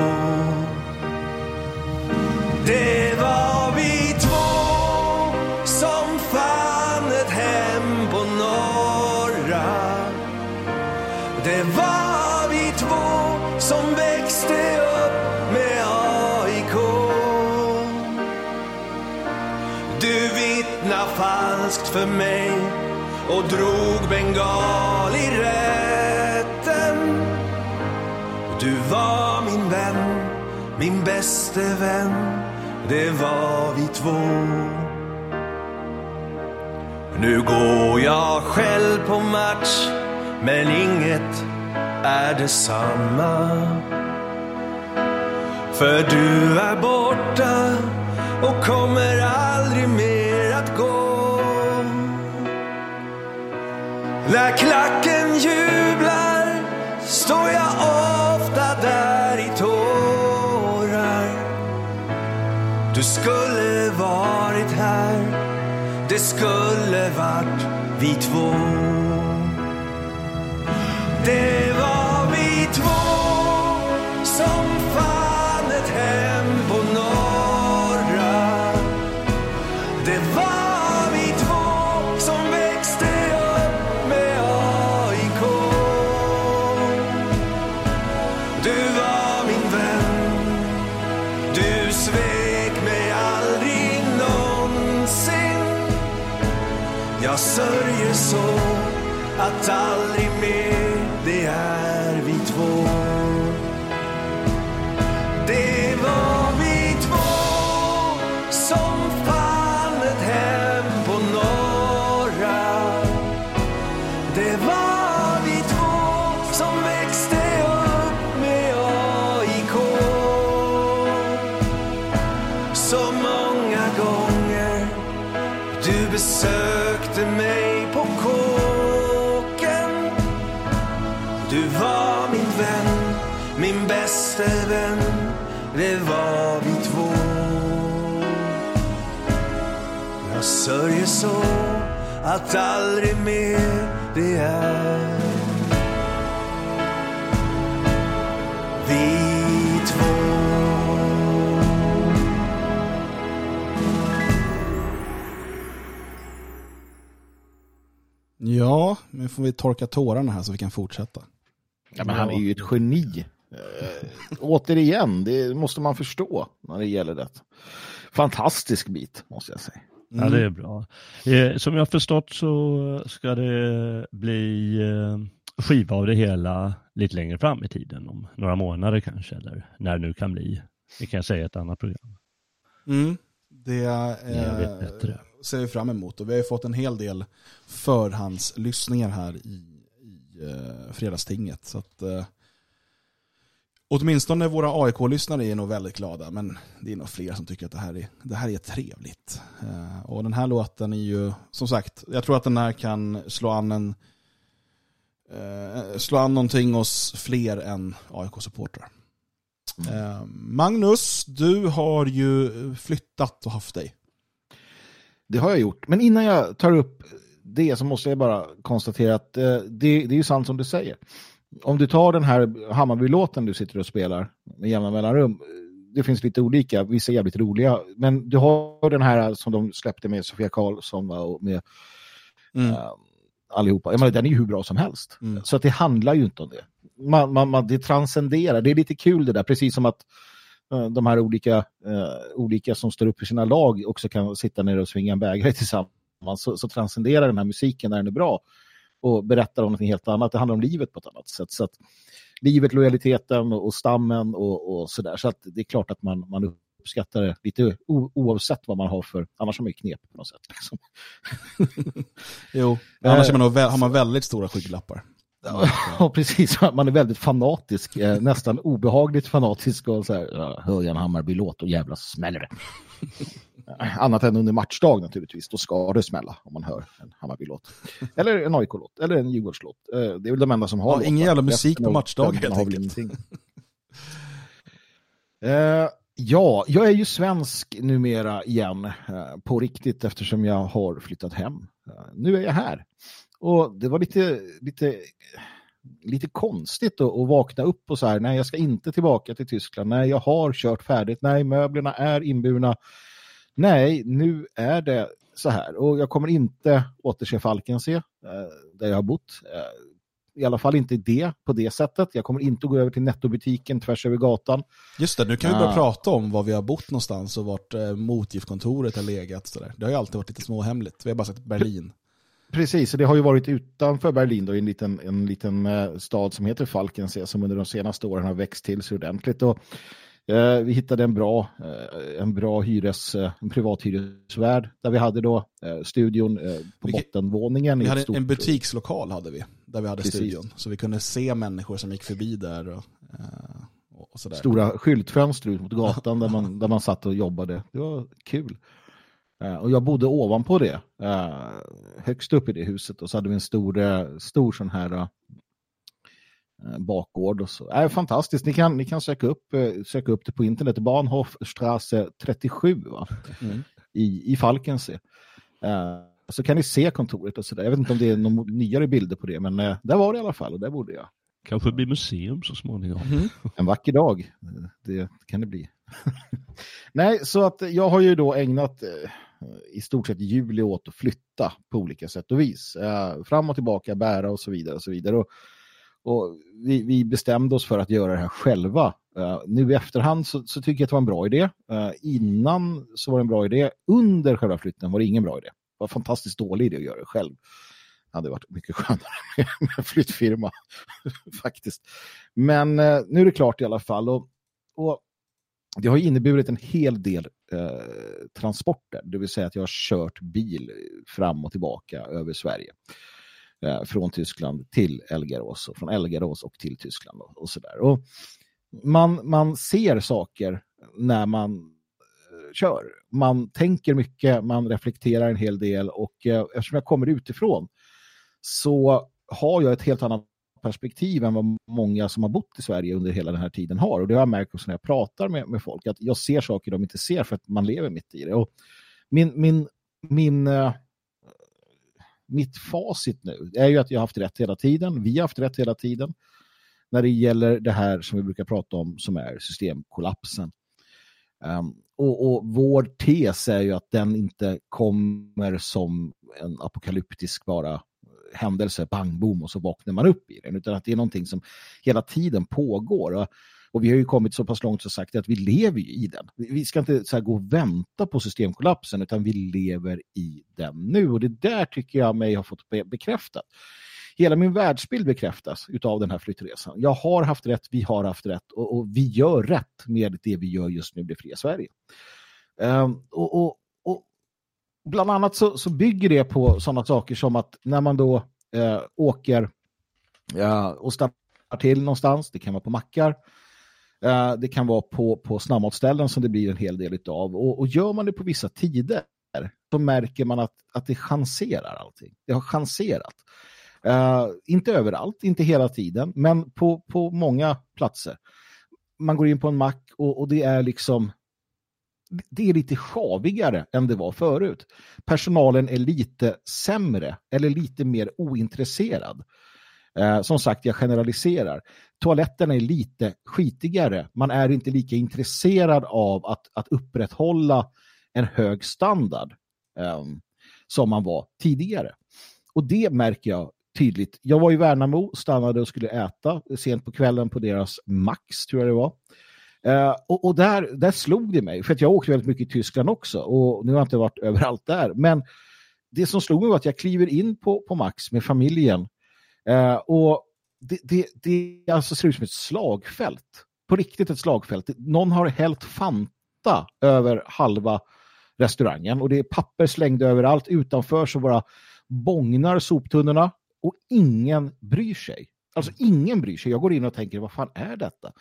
Det var vi två som fann ett hem på norra. Det var vi två som växte upp med AIK. Du vittnar falskt för mig och drog bengal i rätten. Du var min vän, min bäste vän. Det var vi två. Nu går jag själv på match, men inget är detsamma. För du är borta och kommer aldrig mer När klacken jublar står jag ofta där i tårar. Du skulle varit här, det skulle varit vi två. Det var vi två som så att aldrig mer det är vi två. Ja, nu får vi torka tårarna här så vi kan fortsätta. Ja, men han är ju ett geni. Eh, återigen, det måste man förstå när det gäller det. Fantastisk bit, måste jag säga. Ja, det är bra. Eh, som jag har förstått så ska det bli eh, skiva av det hela lite längre fram i tiden, om några månader kanske, eller när det nu kan bli. Det kan säga ett annat program. Mm. Det eh, ser vi fram emot och vi har ju fått en hel del förhandslyssningar här i, i eh, fredagstinget. Så att, eh, åtminstone våra AIK-lyssnare är nog väldigt glada, men det är nog fler som tycker att det här är, det här är trevligt. Eh, och den här låten är ju, som sagt, jag tror att den här kan slå an en eh, slå an någonting hos fler än AIK-supportrar. Eh, Magnus, du har ju flyttat och haft dig. Det har jag gjort. Men innan jag tar upp det så måste jag bara konstatera att det, det är ju sant som du säger. Om du tar den här Hammarby-låten du sitter och spelar med jämna mellanrum, det finns lite olika, vissa är jävligt roliga, men du har den här som de släppte med Sofia Karlsson och med Mm. eh, allihopa. Jag menar, den är ju hur bra som helst. Mm. Så att det handlar ju inte om det. Man, man, man, det transcenderar, det är lite kul det där, precis som att eh, de här olika, eh, olika som står upp för sina lag också kan sitta ner och svinga en bägare <laughs> tillsammans. Så, så transcenderar den här musiken när den är bra och berättar om något helt annat. Det handlar om livet på ett annat sätt. Så att livet, lojaliteten och, och stammen och, och sådär. Så att det är klart att man, man uppskattar det lite o, oavsett vad man har för, annars har man ju knep på något sätt. Liksom. <laughs> Jo, annars man har man väldigt stora skygglappar. <laughs> Ja, precis. <laughs> Man är väldigt fanatisk, eh, nästan obehagligt fanatisk och så här, hör jag en Hammarby-låt och jävla smäller det. <laughs> Annat än under matchdag naturligtvis, då ska det smälla om man hör en Hammarby-låt. Eller en AIK-låt, eller en Djurgårdslåt. Eh, Det är väl de enda som har Ja, ingen jävla musik på matchdag, helt enkelt. Eh, ja, jag är ju svensk numera igen på riktigt eftersom jag har flyttat hem. Nu är jag här. Och det var lite, lite, lite konstigt att, att vakna upp och så här, nej jag ska inte tillbaka till Tyskland, nej jag har kört färdigt, nej möblerna är inburna, nej nu är det så här och jag kommer inte återse Falkensee eh, där jag har bott. Eh, I alla fall inte det på det sättet. Jag kommer inte gå över till nettobutiken tvärs över gatan. Just det, nu kan vi börja Ah. prata om var vi har bott någonstans och vart eh, motgiftkontoret har legat. Så där. Det har ju alltid varit lite småhemligt. Vi har bara sagt Berlin. Precis, det har ju varit utanför Berlin då, i en liten, en liten eh, stad som heter Falkensee som under de senaste åren har växt till sig ordentligt. Och, eh, vi hittade en bra, eh, en bra hyres, eh, en privat hyresvärd där vi hade då eh, studion eh, på Vilket- bottenvåningen. Vi hade stort- en butikslokal hade vi, där vi hade Precis. studion. Så vi kunde se människor som gick förbi där och, stora skyltfönster ut mot gatan där man, där man satt och jobbade. Det var kul. Eh, och jag bodde ovanpå det, eh, högst upp i det huset. Och så hade vi en stor, eh, stor sån här bakgård. Och så. Eh, fantastiskt, ni kan, ni kan söka, upp, söka upp det på internet. Bahnhofstrasse 37 va? Mm. i, i Falkensee. Så kan ni se kontoret och sådär. Jag vet inte om det är några nyare bilder på det, men där var det i alla fall och där bodde jag. Kanske blir museum så småningom. En vacker dag, det kan det bli. <laughs> Nej, så att jag har ju då ägnat i stort sett juli åt att flytta på olika sätt och vis. Eh, fram och tillbaka, bära och så vidare. Och så vidare. Och, och vi, vi bestämde oss för att göra det här själva. Eh, nu i efterhand så, så tycker jag att det var en bra idé. Eh, innan så var det en bra idé. Under själva flytten var det ingen bra idé. Det var en fantastiskt dålig idé att göra det själv. Det hade varit mycket skönare med <laughs> med en flyttfirma <laughs> faktiskt. Men eh, nu är det klart i alla fall. Och, och det har inneburit en hel del eh, transporter, det vill säga att jag har kört bil fram och tillbaka över Sverige. Eh, från Tyskland till Elgarås och från Elgarås och till Tyskland och, och sådär. Och man, man ser saker när man eh, kör. Man tänker mycket, man reflekterar en hel del och eh, eftersom jag kommer utifrån så har jag ett helt annat perspektiv än vad många som har bott i Sverige under hela den här tiden har. Och det har jag märkt också när jag pratar med, med folk, att jag ser saker de inte ser för att man lever mitt i det. Och min, min, min, eh, mitt facit nu är ju att jag har haft rätt hela tiden. Vi har haft rätt hela tiden när det gäller det här som vi brukar prata om som är systemkollapsen. Um, och, och vår tes är ju att den inte kommer som en apokalyptisk bara händelse, bang, boom, och så vaknar man upp i den, utan att det är någonting som hela tiden pågår. Och, och vi har ju kommit så pass långt så sagt att vi lever ju i den. Vi ska inte så här gå och vänta på systemkollapsen, utan vi lever i den nu. Och det där tycker jag mig har fått bekräftat. Hela min världsbild bekräftas utav den här flyttresan. Jag har haft rätt, vi har haft rätt och, och vi gör rätt med det vi gör just nu, det fria Sverige. Um, och, och bland annat så, så bygger det på sådana saker som att när man då eh, åker eh, och stannar till någonstans, det kan vara på mackar, eh, det kan vara på, på snabbmatsställen som det blir en hel del utav. Och, och gör man det på vissa tider så märker man att, att det chanserar allting. Det har chanserat. Eh, inte överallt, inte hela tiden, men på, på många platser. Man går in på en mack och, och det är liksom det är lite sjavigare än det var förut. Personalen är lite sämre eller lite mer ointresserad. Eh, som sagt, jag generaliserar. Toaletterna är lite skitigare. Man är inte lika intresserad av att, att upprätthålla en hög standard eh, som man var tidigare. Och det märker jag tydligt. Jag var i Värnamo, stannade och skulle äta sent på kvällen på deras Max, tror jag det var. Eh, och och där, där slog det mig, för att jag åkte väldigt mycket i Tyskland också och nu har jag inte varit <laughs> överallt där. Men det som slog mig var att jag kliver in på, på Max med familjen eh, och det, det, det alltså ser ut som ett slagfält. På riktigt ett slagfält. Någon har hällt Fanta över halva restaurangen och det är papper slängda överallt. Utanför så bara bångnar soptunnorna. och ingen bryr sig. Alltså ingen bryr sig. Jag går in och tänker, vad fan är detta?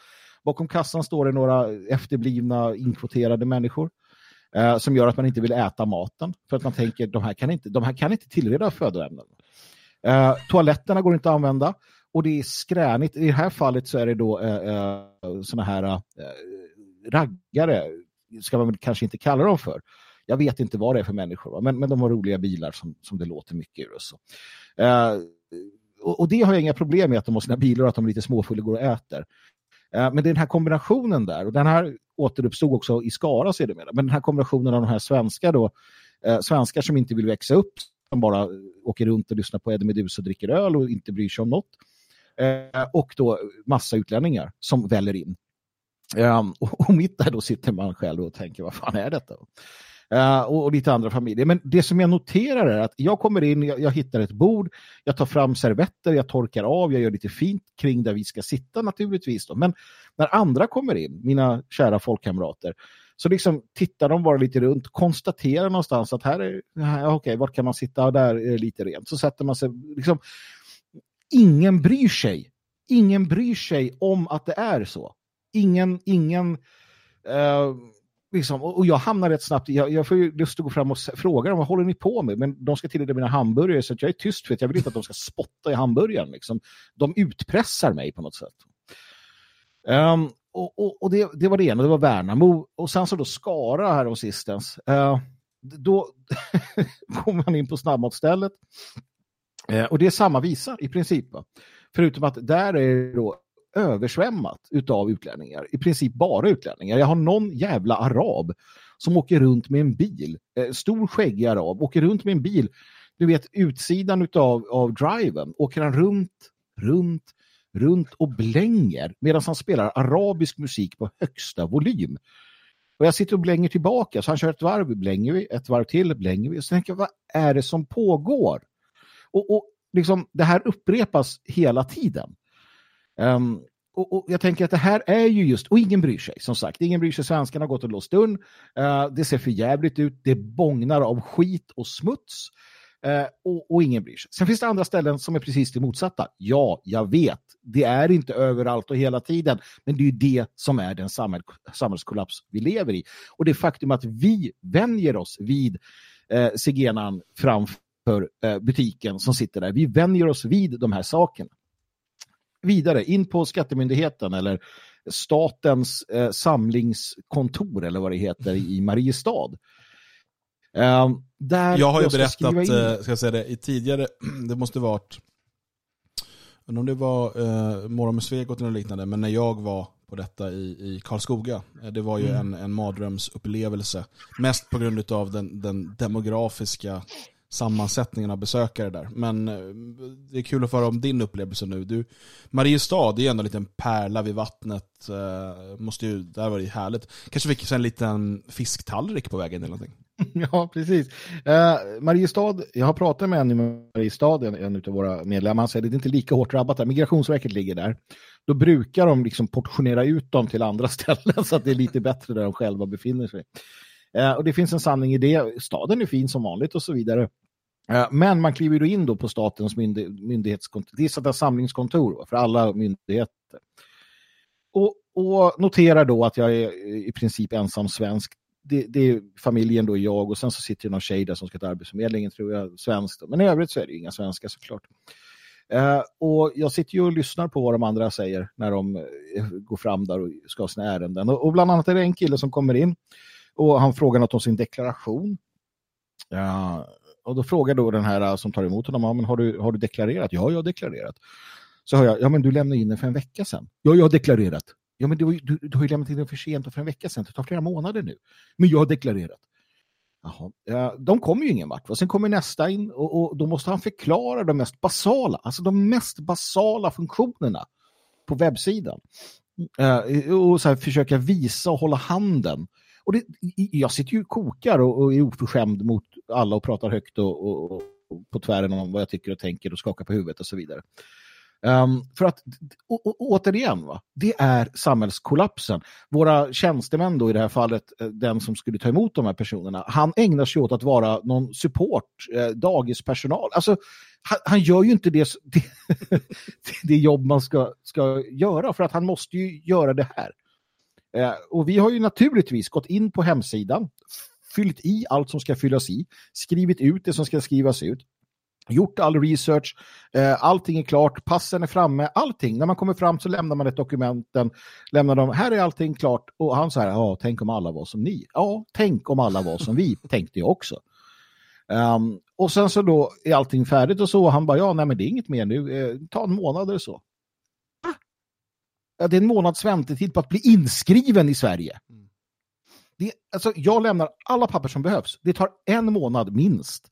Bakom kassan står det några efterblivna inkvoterade människor eh, som gör att man inte vill äta maten för att man tänker de här kan inte, de här kan inte tillreda födoämnen. Eh, toaletterna går inte att använda och det är skränigt. I det här fallet så är det då eh, eh, såna här eh, raggare, ska man väl kanske inte kalla dem för. Jag vet inte vad det är för människor, va? Men, men de har roliga bilar som, som det låter mycket ur. Och, så. Eh, och, och det har jag inga problem med att de har sina bilar och att de är lite småfulla och går och äter. Eh, men det är den här kombinationen där, och den här återuppstod också i Skara sedermera, men den här kombinationen av de här svenska då, eh, svenskar som inte vill växa upp, som bara eh, åker runt och lyssnar på Eddie Meduza och dricker öl och inte bryr sig om något. Och då massa utlänningar som väller in. Och, och mitt där då sitter man själv och tänker, vad fan är detta? Uh, och, och, lite andra familjer. Men det som jag noterar är att jag kommer in, jag, jag, hittar ett bord, jag tar fram servetter, jag torkar av, jag gör lite fint kring där vi ska sitta naturligtvis. Då. Men när andra kommer in, mina kära folkkamrater, så liksom tittar de bara lite runt, konstaterar någonstans att här är, okej, okay, vart kan man sitta? Där är det lite rent. Så sätter man sig, liksom, ingen bryr sig. Ingen bryr sig om att det är så. Ingen, ingen, uh, liksom, och jag hamnar rätt snabbt, jag, jag får ju lust att gå fram och fråga dem, vad håller ni på med? Men de ska tillreda mina hamburgare så jag är tyst för att jag vill inte att de ska spotta i hamburgaren. Liksom. De utpressar mig på något sätt. Um, och, och, och det, det, var det ena, det var Värnamo. Och sen så då Skara här och sistens. Uh, då <laughs> kommer man in på snabbmatsstället Uh, och det är samma visa i princip. Va? Förutom att där är det då översvämmat utav utlänningar. I princip bara utlänningar. Jag har någon jävla arab som åker runt med en bil. Eh, stor skäggig arab. Åker runt med en bil. Du vet, utsidan utav, av driven. Åker han runt, runt, runt och blänger medan han spelar arabisk musik på högsta volym. Och jag sitter och blänger tillbaka. Så han kör ett varv, blänger vi, ett varv till, blänger vi. Och så tänker jag, vad är det som pågår? Och, och liksom, det här upprepas hela tiden. Um, och, och, jag tänker att det här är ju just, och ingen bryr sig som sagt, ingen bryr sig, svenskarna har gått och låst dörren, uh, det ser för jävligt ut, det bångnar av skit och smuts. Uh, och, och, ingen bryr sig. Sen finns det andra ställen som är precis det motsatta. Ja, jag vet, det är inte överallt och hela tiden, men det är ju det som är den samhäll, samhällskollaps vi lever i. Och det faktum att vi vänjer oss vid eh, uh, zigenaren framför uh, butiken som sitter där, vi vänjer oss vid de här sakerna vidare in på Skattemyndigheten eller statens eh, samlingskontor eller vad det heter i Mariestad. Eh, där jag har ju berättat, eh, ska jag säga det, i tidigare, <clears throat> det måste varit, om det var eh, Morgon med Svegot eller liknande, men när jag var på detta i, i Karlskoga. Eh, det var ju mm. en, en mardrömsupplevelse. Mest på grund av den, den demografiska sammansättningen av besökare där. Men eh, det är kul att få höra om din upplevelse nu. Du, Mariestad är ju ändå en liten pärla vid vattnet. Uh, måste ju, där var det härligt. Kanske fick en liten fisktallrik på vägen eller någonting. <laughs> Ja, precis. Eh, Mariestad, jag har pratat med en i Mariestad, en, en av våra medlemmar, han säger att det är inte lika hårt drabbat där. Migrationsverket ligger där. Då brukar de liksom portionera ut dem till andra <laughs> ställen så att det är lite bättre där de själva befinner sig. Eh, och det finns en sanning i det. Staden är fin som vanligt och så vidare. Eh, men man kliver in då på statens myndig myndighetskontor. Det är sådana samlingskontor för alla myndigheter. Och, och noterar då att jag är i princip ensam svensk. Det, det, är familjen då jag och sen så sitter det någon tjej där som ska till Arbetsförmedlingen tror jag, svensk. Då. Men i övrigt så är det inga svenskar såklart. Uh, och jag sitter ju och lyssnar på vad de andra säger när de eh, går fram där och ska ha sina ärenden. Och, och, bland annat är det en kille som kommer in och han frågar något om sin deklaration. Ja, och då frågar då den här eh, som tar emot honom, ja, men har, du, har du deklarerat? Ja, jag har deklarerat. Så hör jag, ja men du lämnade in den för en vecka sedan. Ja, jag har deklarerat. Ja, men du, du, du har ju lämnat in den för sent och för en vecka sedan. Det tar flera månader nu. Men jag har deklarerat. Jaha. Ja, de kommer ju ingen vart. Och sen kommer nästa in och, och, då måste han förklara de mest basala, alltså de mest basala funktionerna på webbsidan. Uh, och så här, försöka visa och hålla handen och det, jag sitter ju och kokar och, och är oförskämd mot alla och pratar högt och, och, och, på tvären om vad jag tycker och tänker och skakar på huvudet och så vidare. Um, för att, och, och, återigen, va, det är samhällskollapsen. Våra tjänstemän då i det här fallet, eh, den som skulle ta emot de här personerna, han ägnar sig åt att vara någon support, eh, dagispersonal. Alltså, han, han, gör ju inte det, <laughs> det, det jobb man ska, ska göra, för att han måste ju göra det här. Eh, och vi har ju naturligtvis gått in på hemsidan, fyllt i allt som ska fyllas i, skrivit ut det som ska skrivas ut, gjort all research, eh, allting är klart, passen är framme, allting. När man kommer fram så lämnar man ett dokumenten, lämnar dem, här är allting klart. Och han säger, ja, tänk om alla var som ni. Ja, tänk om alla var som vi, <laughs> tänkte jag också. Um, och sen så då är allting färdigt och så, han bara, ja, nej men det är inget mer nu, eh, ta en månad eller så. Det är en månads väntetid på att bli inskriven i Sverige. Det, alltså, jag lämnar alla papper som behövs. Det tar en månad minst,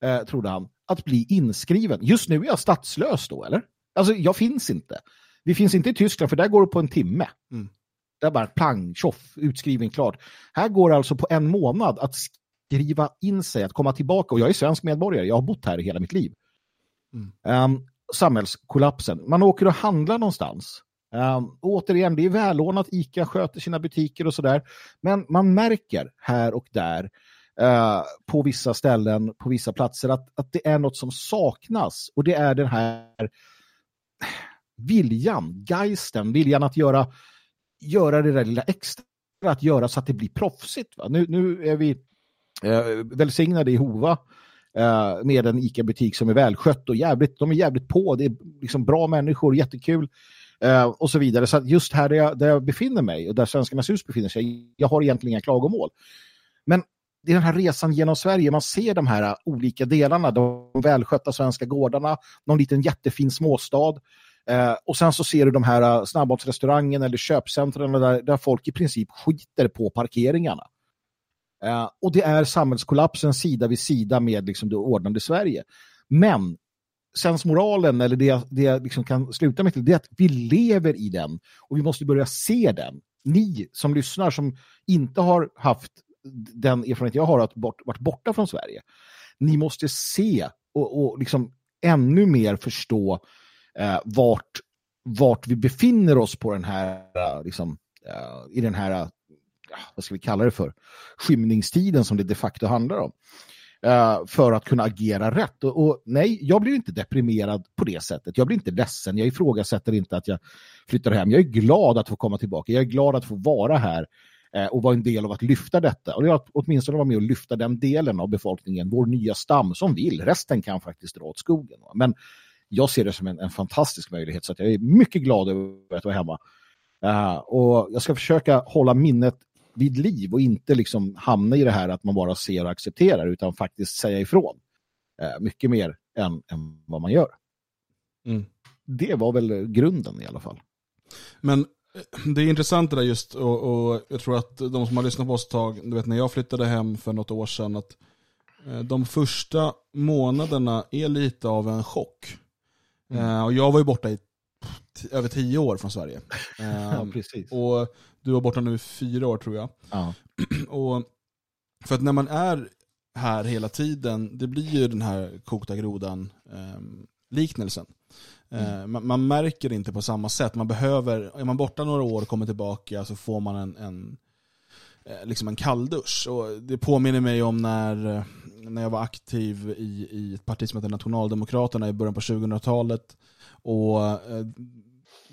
eh, trodde han att bli inskriven. Just nu är jag statslös då, eller? Alltså, jag finns inte. Vi finns inte i Tyskland, för där går det på en timme. Mm. Där bara pang, tjoff, utskriven, klart. Här går det alltså på en månad att skriva in sig, att komma tillbaka. Och jag är svensk medborgare, jag har bott här hela mitt liv. Mm. Um, samhällskollapsen. Man åker och handlar någonstans. Um, återigen, det är välordnat, ICA sköter sina butiker och sådär. Men man märker här och där Uh, på vissa ställen, på vissa platser, att, att det är något som saknas. Och det är den här viljan, geisten, viljan att göra, göra det där lilla extra, att göra så att det blir proffsigt. Va? Nu, nu är vi uh, välsignade i Hova uh, med en ICA-butik som är välskött och jävligt, de är jävligt på, det är liksom bra människor, jättekul eh, och så vidare. Så just här där jag, där jag befinner mig och där Svenskarnas hus befinner sig, jag har egentligen inga klagomål. Men det är den här resan genom Sverige. Man ser de här olika delarna, de välskötta svenska gårdarna, någon liten jättefin småstad. Eh, och sen så ser du de här eh, snabbmatsrestaurangen eller köpcentren där, där folk i princip skiter på parkeringarna. Eh, och det är samhällskollapsen sida vid sida med liksom, det ordnade Sverige. Men sensmoralen eller det, det liksom kan sluta med till det är att vi lever i den och vi måste börja se den. Ni som lyssnar som inte har haft den erfarenhet jag har att bort, varit borta från Sverige. Ni måste se och, och liksom ännu mer förstå eh, vart, vart vi befinner oss på den här, eh, liksom, eh, i den här, eh, vad ska vi kalla det för, skymningstiden som det de facto handlar om. Eh, för att kunna agera rätt. Och, och, nej, jag blir inte deprimerad på det sättet. Jag blir inte ledsen. Jag ifrågasätter inte att jag flyttar hem. Jag är glad att få komma tillbaka. Jag är glad att få vara här uh, och vara en del av att lyfta detta. Och jag åtminstone vara med och lyfta den delen av befolkningen, vår nya stam som vill. Resten kan faktiskt dra åt skogen. Men jag ser det som en, en fantastisk möjlighet så att jag är mycket glad över att vara hemma. Uh, och jag ska försöka hålla minnet vid liv och inte liksom hamna i det här att man bara ser och accepterar utan faktiskt säga ifrån. Uh, mycket mer än, än vad man gör. Mm. Det var väl grunden i alla fall. Men det är intressant det där just och, och, jag tror att de som har lyssnat på oss ett tag, du vet när jag flyttade hem för något år sedan, att eh, de första månaderna är lite av en chock. Mm. Uh, och jag var ju borta i över tio år från Sverige. Uh, <laughs> ja, ehm, precis. Och du var borta nu i fyra år tror jag. Ja. <clears throat> och för att när man är här hela tiden, det blir ju den här kokta grodan um, liknelsen. Mm. Eh, man, man, märker inte på samma sätt. Man behöver, är man borta några år och kommer tillbaka så får man en, en eh, liksom en kalldusch. Och det påminner mig om när, när jag var aktiv i, i ett parti som heter Nationaldemokraterna i början på 2000-talet. Och eh,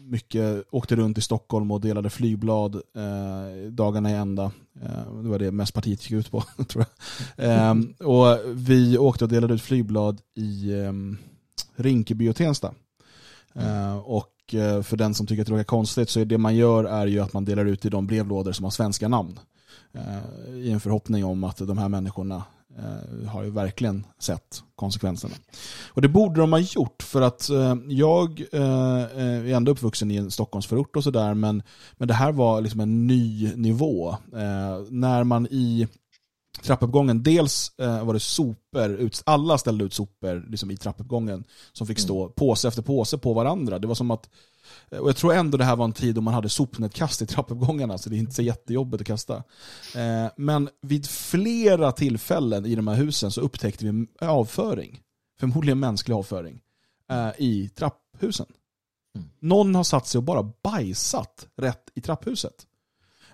mycket åkte runt i Stockholm och delade flygblad eh, dagarna i ända. Eh, det var det mest partiet gick ut på, <laughs> tror jag. Eh, och vi åkte och delade ut flygblad i eh, Rinkeby och Tensta. Eh, och eh, för den som tycker att det låter konstigt så är det man gör är ju att man delar ut i de brevlådor som har svenska namn. Eh, I en förhoppning om att de här människorna har ju verkligen sett konsekvenserna. Och det borde de ha gjort för att jag är ändå uppvuxen i en Stockholmsförort och sådär men, men det här var liksom en ny nivå. När man i trappuppgången. Dels eh, var det sopor, alla ställde ut sopor liksom, i trappuppgången som fick stå mm. påse efter påse på varandra. Det var som att, eh, och jag tror ändå det här var en tid då man hade sopnedkast i <laughs> trappuppgångarna så det är inte så jättejobbigt att kasta. Eh, men vid flera tillfällen i de här husen så upptäckte vi avföring, förmodligen mänsklig avföring, eh, i trapphusen. Någon har satt sig och bara bajsat rätt i trapphuset.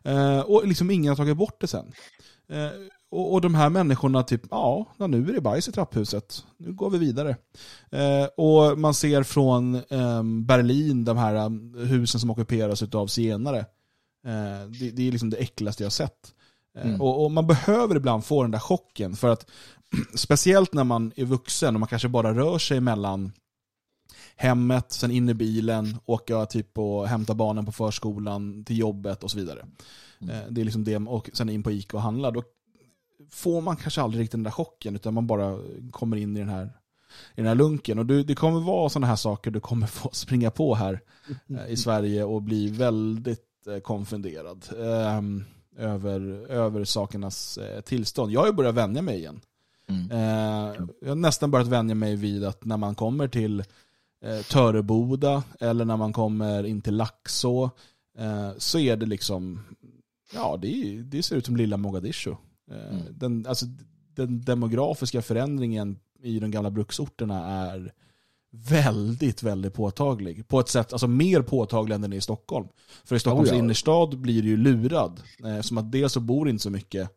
Eh, och liksom ingen har tagit bort det sen. Och, och de här människorna typ, ja, nu är det bajs i trapphuset. Nu går vi vidare. Eh, och man ser från eh, Berlin, de här eh, husen som ockuperas av zigenare. Eh, det, det är liksom det äckligaste jag har sett. Eh, Mm. Och, och man behöver ibland få den där chocken för att <clears throat> speciellt när man är vuxen och man kanske bara rör sig mellan hemmet, sen in i bilen, åka typ och hämta barnen på förskolan, till jobbet och så vidare. Eh, Det är liksom det, och sen in på Ica och handla. Då får man kanske aldrig riktigt den där chocken utan man bara kommer in i den här, i den här lunken. Och du, det kommer vara sådana här saker du kommer <laughs> få springa på här eh, i Sverige och bli väldigt eh, konfunderad eh, över, över sakernas eh, tillstånd. Jag har ju börjat vänja mig igen. Mm. Eh, jag har nästan börjat vänja mig vid att när man kommer till Töreboda eller när man kommer in till Laxå så är det liksom, ja det, är- det ser ut som lilla Mogadishu. Eh, Mm. den, alltså, den demografiska förändringen i de gamla bruksorterna är väldigt, väldigt påtaglig. På ett sätt, alltså mer påtaglig än den är i Stockholm. För i Stockholms Oh ja. innerstad blir det ju lurad. Eh, som att dels så bor inte så mycket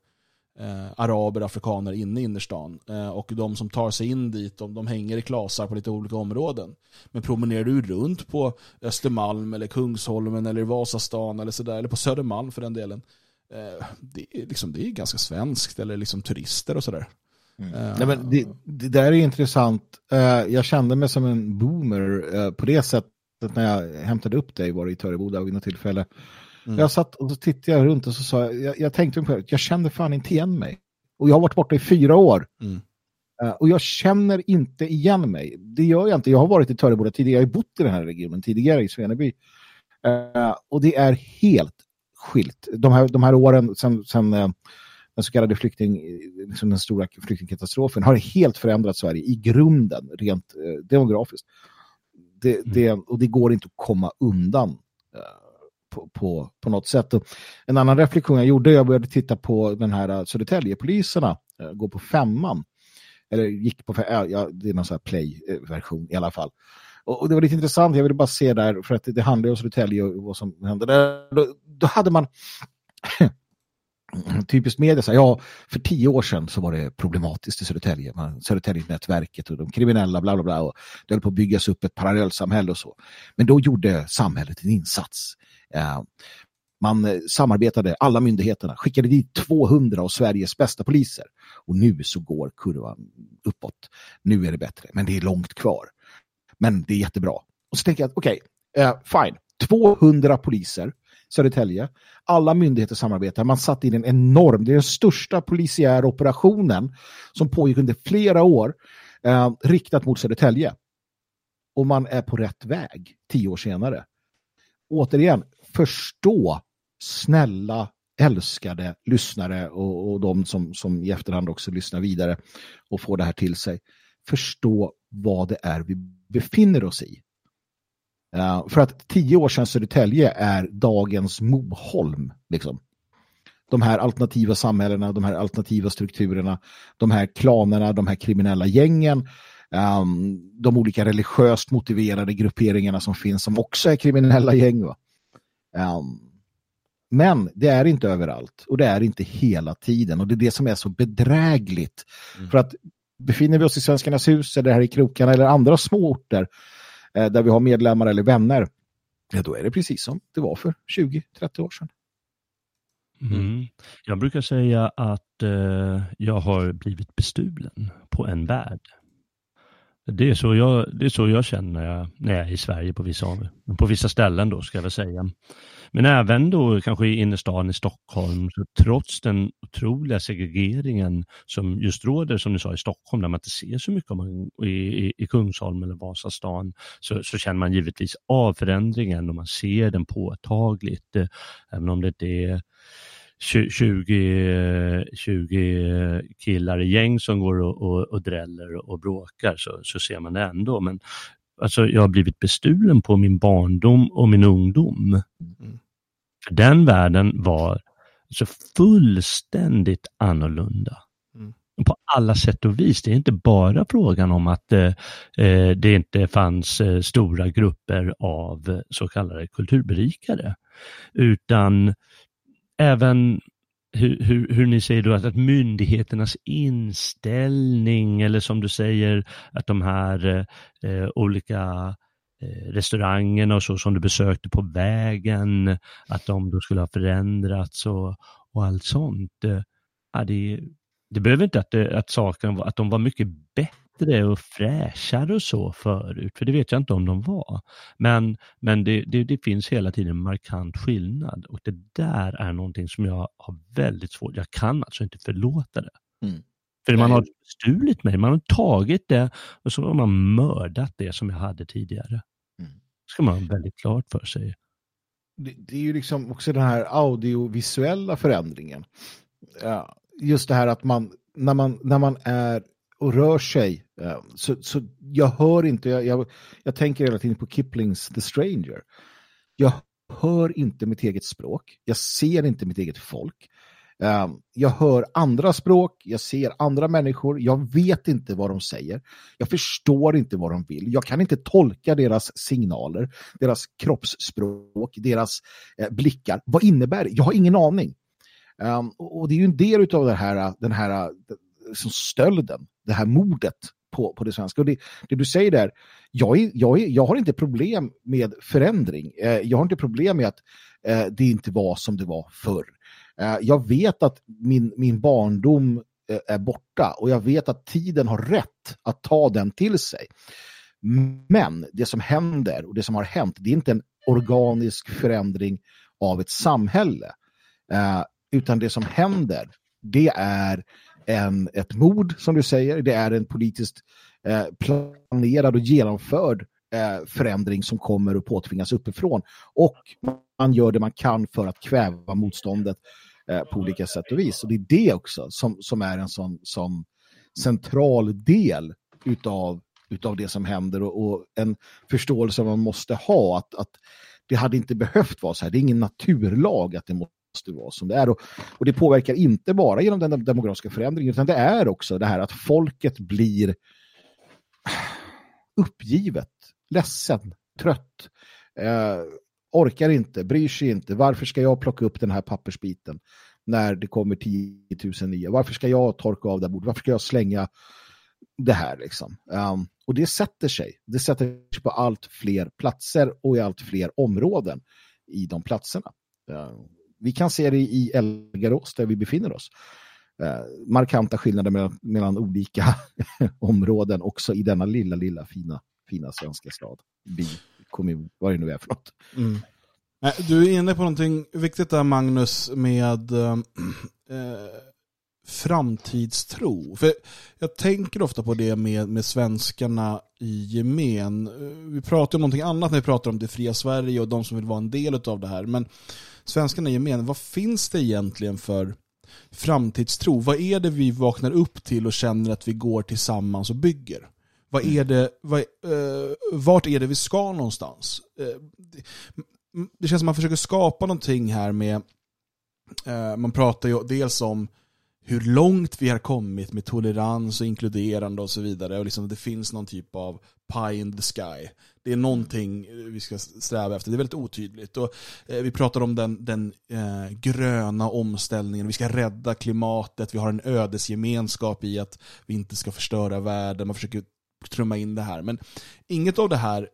eh, araber, afrikaner inne i innerstan. Eh, och de som tar sig in dit, de, de hänger i klasar på lite olika områden. Men promenerar du runt på Östermalm eller Kungsholmen eller Vasastan eller sådär, eller på Södermalm för den delen. Eh, det, är liksom, det är ganska svenskt, eller liksom turister och sådär. Nej, men det, det där är intressant. Eh, jag kände mig som en boomer eh, på det sättet när jag hämtade upp dig var det i Töreboda vid något tillfälle. Mm. Jag satt och så tittade jag runt och så sa jag, jag, jag tänkte på jag kände fan inte igen mig. Och jag har varit borta i fyra år. Mm. Och jag känner inte igen mig. Det gör jag inte. Jag har varit i Töreboda tidigare, jag har bott i den här regionen tidigare i Sveneby. Och det är helt skilt. De här, de här åren sen, sen eh, den så kallade flykting, liksom den stora flyktingkatastrofen har helt förändrat Sverige i grunden, rent eh, demografiskt. Det, det, och det går inte att komma undan eh, på, på, på något sätt. Och en annan reflektion jag gjorde, jag började titta på den här uh, Södertäljepoliserna, uh, gå på femman. Eller gick på, fe- ja, ja, det är någon sån här play-version i alla fall. Och, och det var lite intressant, jag ville bara se där, för att det, det handlar ju om Södertälje och vad som hände där. Då, då hade man <clears throat> typiskt media, så här, ja, för tio år sedan så var det problematiskt i Södertälje. Man- Södertälje-nätverket och de kriminella, bla bla bla. Och det höll på att byggas upp ett parallellsamhälle och så. Men då gjorde samhället en insats. Eh, man eh, samarbetade, alla myndigheterna, skickade dit 200 av Sveriges bästa poliser. Och nu så går kurvan uppåt. Nu är det bättre, men det är långt kvar. Men det är jättebra. Och så tänker jag att okej, eh, fine. 200 poliser, Södertälje. Alla myndigheter samarbetar. Man satt in en enorm, det är den största polisiära operationen som pågick under flera år eh, riktat mot Södertälje. Och man är på rätt väg tio år senare. Återigen, förstå snälla, älskade lyssnare och, och de som, som i efterhand också lyssnar vidare och får det här till sig. Förstå vad det är vi befinner oss i. Eh, för att tio år sedan Södertälje är dagens Moholm. Liksom. De här alternativa samhällena, de här alternativa strukturerna, de här klanerna, de här kriminella gängen, ehm, de olika religiöst motiverade grupperingarna som finns som också är kriminella gäng. Va? Ehm, men det är inte överallt och det är inte hela tiden och det är det som är så bedrägligt. För att befinner vi oss i Svenskarnas hus eller här i krokarna eller andra små orter eh, där vi har medlemmar eller vänner, ja, då är det precis som det var för 20-30 år sedan. Mm. Jag brukar säga att eh, jag har blivit bestulen på en värld. Det är så jag, det är så jag känner när jag, när jag är i Sverige på vissa, på vissa ställen då ska jag väl säga. Men även då kanske i innerstan i Stockholm, så trots den otroliga segregeringen som just råder som du sa i Stockholm, där man inte ser så mycket om man, i, i, i Kungsholm eller Vasastan, så, så känner man givetvis av förändringen och man ser den påtagligt, eh, även om det inte är 20, 20 killar i gäng som går och, och, och dräller och bråkar så, så ser man det ändå. Men alltså, jag har blivit bestulen på min barndom och min ungdom. För den världen var så fullständigt annorlunda. Mm. På alla sätt och vis. Det är inte bara frågan om att eh, eh, det inte fanns eh, stora grupper av så kallade kulturberikare, utan även hur, hur, hur, ni säger då att, att myndigheternas inställning eller som du säger att de här eh, olika eh, restaurangerna och så som du besökte på vägen, att de då skulle ha förändrats och, och allt sånt. Eh, ja, det, det behöver inte att, att, saken, att de var mycket bättre och fräschare och så förut, för det vet jag inte om de var. Men, men det, det, det finns hela tiden en markant skillnad och det där är någonting som jag har väldigt svårt, jag kan alltså inte förlåta det. Mm. För man har stulit mig, man har tagit det och så har man mördat det som jag hade tidigare. Mm. ska man ha väldigt klart för sig. Det, det är ju liksom också den här audiovisuella förändringen. Ja, just det här att man när man, när man är och rör sig Eh, så, så jag hör inte, jag, jag, jag tänker hela tiden på Kiplings The Stranger. Jag hör inte mitt eget språk, jag ser inte mitt eget folk. Eh, jag hör andra språk, jag ser andra människor, jag vet inte vad de säger. Jag förstår inte vad de vill. Jag kan inte tolka deras signaler, deras kroppsspråk, deras eh, blickar. Vad innebär det? Jag har ingen aning. Och det är ju en del av det här, den här stölden, det här mordet på, på det svenska. Och det, det du säger där, jag, är, jag, är, jag har inte problem med förändring. Eh, jag har inte problem med att eh, det inte var som det var förr. Eh, jag vet att min, min barndom eh, är borta och jag vet att tiden har rätt att ta den till sig. Men det som händer och det som har hänt, det är inte en organisk förändring av ett samhälle. Eh, utan det som händer, det är en, ett mord, som du säger. Det är en politiskt eh, planerad och genomförd eh, förändring som kommer att påtvingas uppifrån. Och man gör det man kan för att kväva motståndet eh, på olika sätt och vis. Och det är det också som, som är en sån som central del utav, utav det som händer och, och en förståelse man måste ha att, att det hade inte behövt vara så här. Det är ingen naturlag att det måste måste vara som det är. Och, och det påverkar inte bara genom den demografiska förändringen utan det är också det här att folket blir <sighs> uppgivet, ledsen, trött, eh, orkar inte, bryr sig inte. Varför ska jag plocka upp den här pappersbiten när det kommer 10 000 nya? Varför ska jag torka av det bordet? Varför ska jag slänga det här liksom? Um, och det sätter sig. Det sätter sig på allt fler platser och i allt fler områden i de platserna. Um, vi kan se det i Elgarås där vi befinner oss. Eh, markanta skillnader mellan, mellan olika <laughs> områden också i denna lilla, lilla fina, fina svenska stad. By, kommun, vad det nu är för något. Mm. Eh, du är inne på någonting viktigt där Magnus med eh, <clears throat> eh, framtidstro. För jag tänker ofta på det med, med svenskarna i gemen. Eh, vi pratar om någonting annat när vi pratar om det fria Sverige och de som vill vara en del av det här. Men svenskarna i gemen, vad finns det egentligen för framtidstro? Vad är det vi vaknar upp till och känner att vi går tillsammans och bygger? Vad är det, vad, eh, vart är det vi ska någonstans? Eh, det, det känns som man försöker skapa någonting här med, eh, man pratar ju dels om hur långt vi har kommit med tolerans och inkluderande och så vidare. Och liksom det finns någon typ av pie in the sky. Det är någonting eh, vi ska sträva efter. Det är väldigt otydligt. Och, eh, vi pratar om den, den eh, gröna omställningen. Vi ska rädda klimatet. Vi har en ödesgemenskap i att vi inte ska förstöra världen. Man försöker trumma in det här. Men inget av det här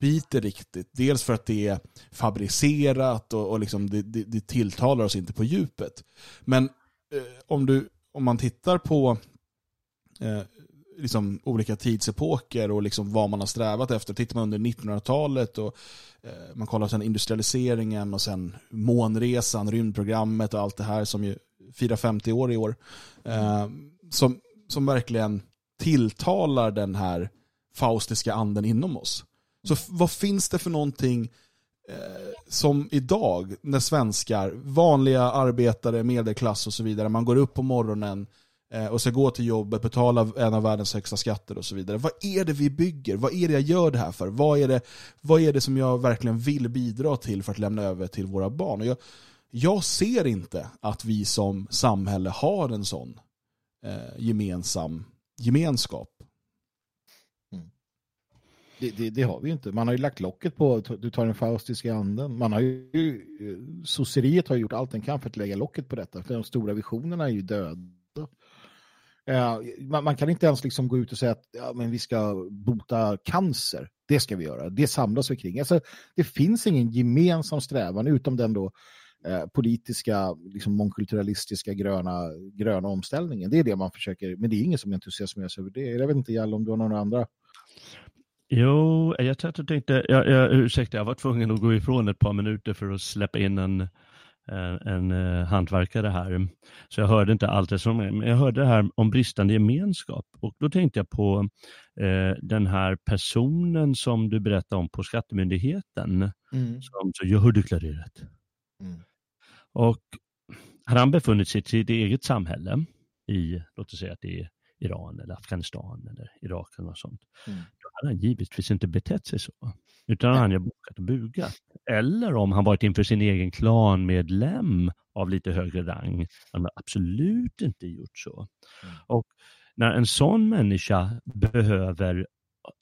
biter riktigt. Dels för att det är fabricerat och, och liksom det, det, det tilltalar oss inte på djupet. Men Eh, om, du, om man tittar på eh, liksom olika tidsepoker och liksom vad man har strävat efter. Tittar man under 1900-talet och eh, man kollar sen industrialiseringen och sen månresan, rymdprogrammet och allt det här som ju firar 50 år i år. Eh, som, som verkligen tilltalar den här faustiska anden inom oss. Så vad finns det för någonting Eh, som idag när svenskar, vanliga arbetare, medelklass och så vidare, man går upp på morgonen eh, och ska gå till jobbet, betala en av världens högsta skatter och så vidare. Vad är det vi bygger? Vad är det jag gör det här för? Vad är det, vad är det som jag verkligen vill bidra till för att lämna över till våra barn? Och jag, jag ser inte att vi som samhälle har en sån eh, gemensam gemenskap. Det, det, det har vi ju inte. Man har ju lagt locket på, du tar den faustiska anden. Man har ju, eh, sosseriet har gjort allt den kan för att lägga locket på detta. För de stora visionerna är ju döda. Eh, man, man kan inte ens liksom gå ut och säga att ja, men vi ska bota cancer. Det ska vi göra. Det samlas vi kring. Alltså, det finns ingen gemensam strävan utom den då eh, politiska, liksom mångkulturalistiska gröna, gröna omställningen. Det är det man försöker, men det är ingen som entusiasmeras över det. Jag vet inte, Jall, om du har några andra Jo, jag tror att jag tänkte, jag, jag, ursäkta, jag var tvungen att gå ifrån ett par minuter för att släppa in en, en, en uh, hantverkare här. Så jag hörde inte allt det som men jag hörde det här om bristande gemenskap. Och då tänkte jag på uh, den här personen som du berättade om på Skattemyndigheten, mm. som så jag har deklarerat. Mm. Och hade han befunnit sig i sitt eget samhälle, i, låt oss säga att det är Iran eller Afghanistan eller Irak eller något sånt. Mm. Då hade han givetvis inte betett sig så. Utan han hade bokat och bugat. Eller om han varit inför sin egen klanmedlem av lite högre rang. Han hade absolut inte gjort så. Mm. Och när en sån människa behöver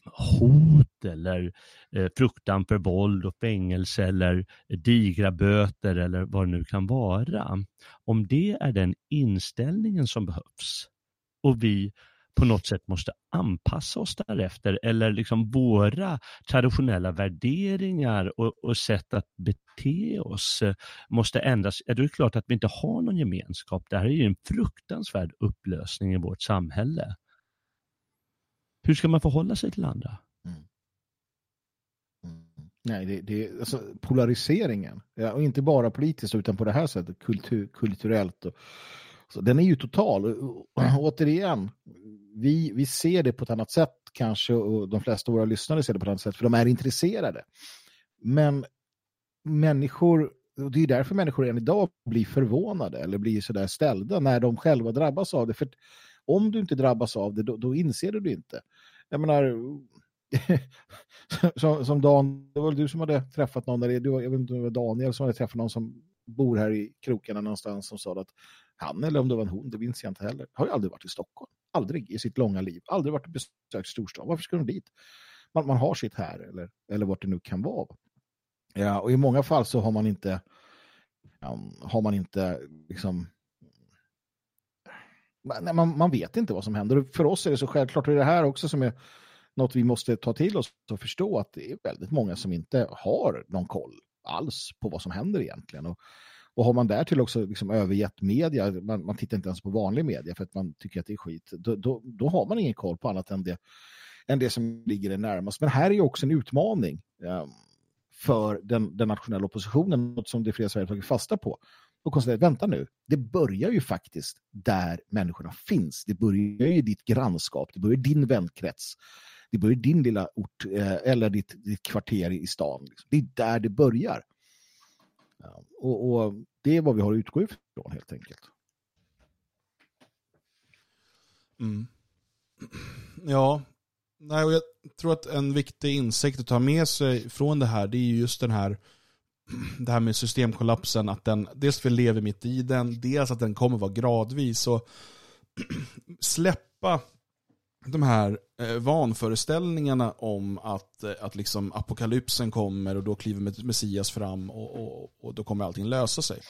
hot eller eh, fruktan för våld och fängelse eller digra böter eller vad det nu kan vara. Om det är den inställningen som behövs och vi på något sätt måste anpassa oss därefter eller liksom våra traditionella värderingar och, och sätt att bete oss måste ändras. Är det klart att vi inte har någon gemenskap. Det här är ju en fruktansvärd upplösning i vårt samhälle. Hur ska man förhålla sig till andra? Mm. Mm. Nej, det, det alltså, polariseringen, ja, och inte bara politiskt utan på det här sättet kultur, kulturellt och så den är ju total. Och, återigen, vi, vi ser det på ett annat sätt kanske och de flesta av våra lyssnare ser det på ett annat sätt för de är intresserade. Men människor, och det är därför människor än idag blir förvånade eller blir sådär ställda när de själva drabbas av det. För om du inte drabbas av det, då, då inser du det inte. Jag menar, <laughs> som, som Dan, det var du som hade träffat någon, där, jag vet inte om det var Daniel som hade träffat någon som bor här i krokarna någonstans som sa att han eller om det var en hon, det minns jag inte heller, har ju aldrig varit i Stockholm. Aldrig i sitt långa liv. Aldrig varit och besökt storstan. Varför ska de dit? Man, man har sitt här eller, eller vart det nu kan vara. Ja, och i många fall så har man inte um, har man inte liksom nej, man, man vet inte vad som händer. För oss är det så självklart, och det här också som är något vi måste ta till oss och förstå att det är väldigt många som inte har någon koll alls på vad som händer egentligen. Och och har man därtill också liksom övergett media, man, man, tittar inte ens på vanlig media för att man tycker att det är skit, då, då, då har man ingen koll på annat än det, än det som ligger det närmast. Men här är ju också en utmaning eh, för den, den nationella oppositionen, något som det flera Sverige tagit fasta på. Och konstaterar, vänta nu, det börjar ju faktiskt där människorna finns. Det börjar ju i ditt grannskap, det börjar i din vänkrets. Det börjar i din lilla ort eh, eller ditt, ditt kvarter i stan. Liksom. Det är där det börjar. Och, och, det är vad vi har att utgå ifrån helt enkelt. Mm. Ja, Nej, och jag tror att en viktig insikt att ta med sig från det här det är just den här <clears throat> det här med systemkollapsen, att den, dels vi lever mitt i den, dels att den kommer vara gradvis och <clears throat> släppa de här eh, vanföreställningarna om att, eh, att liksom apokalypsen kommer och då kliver Messias fram och, och, och då kommer allting lösa sig.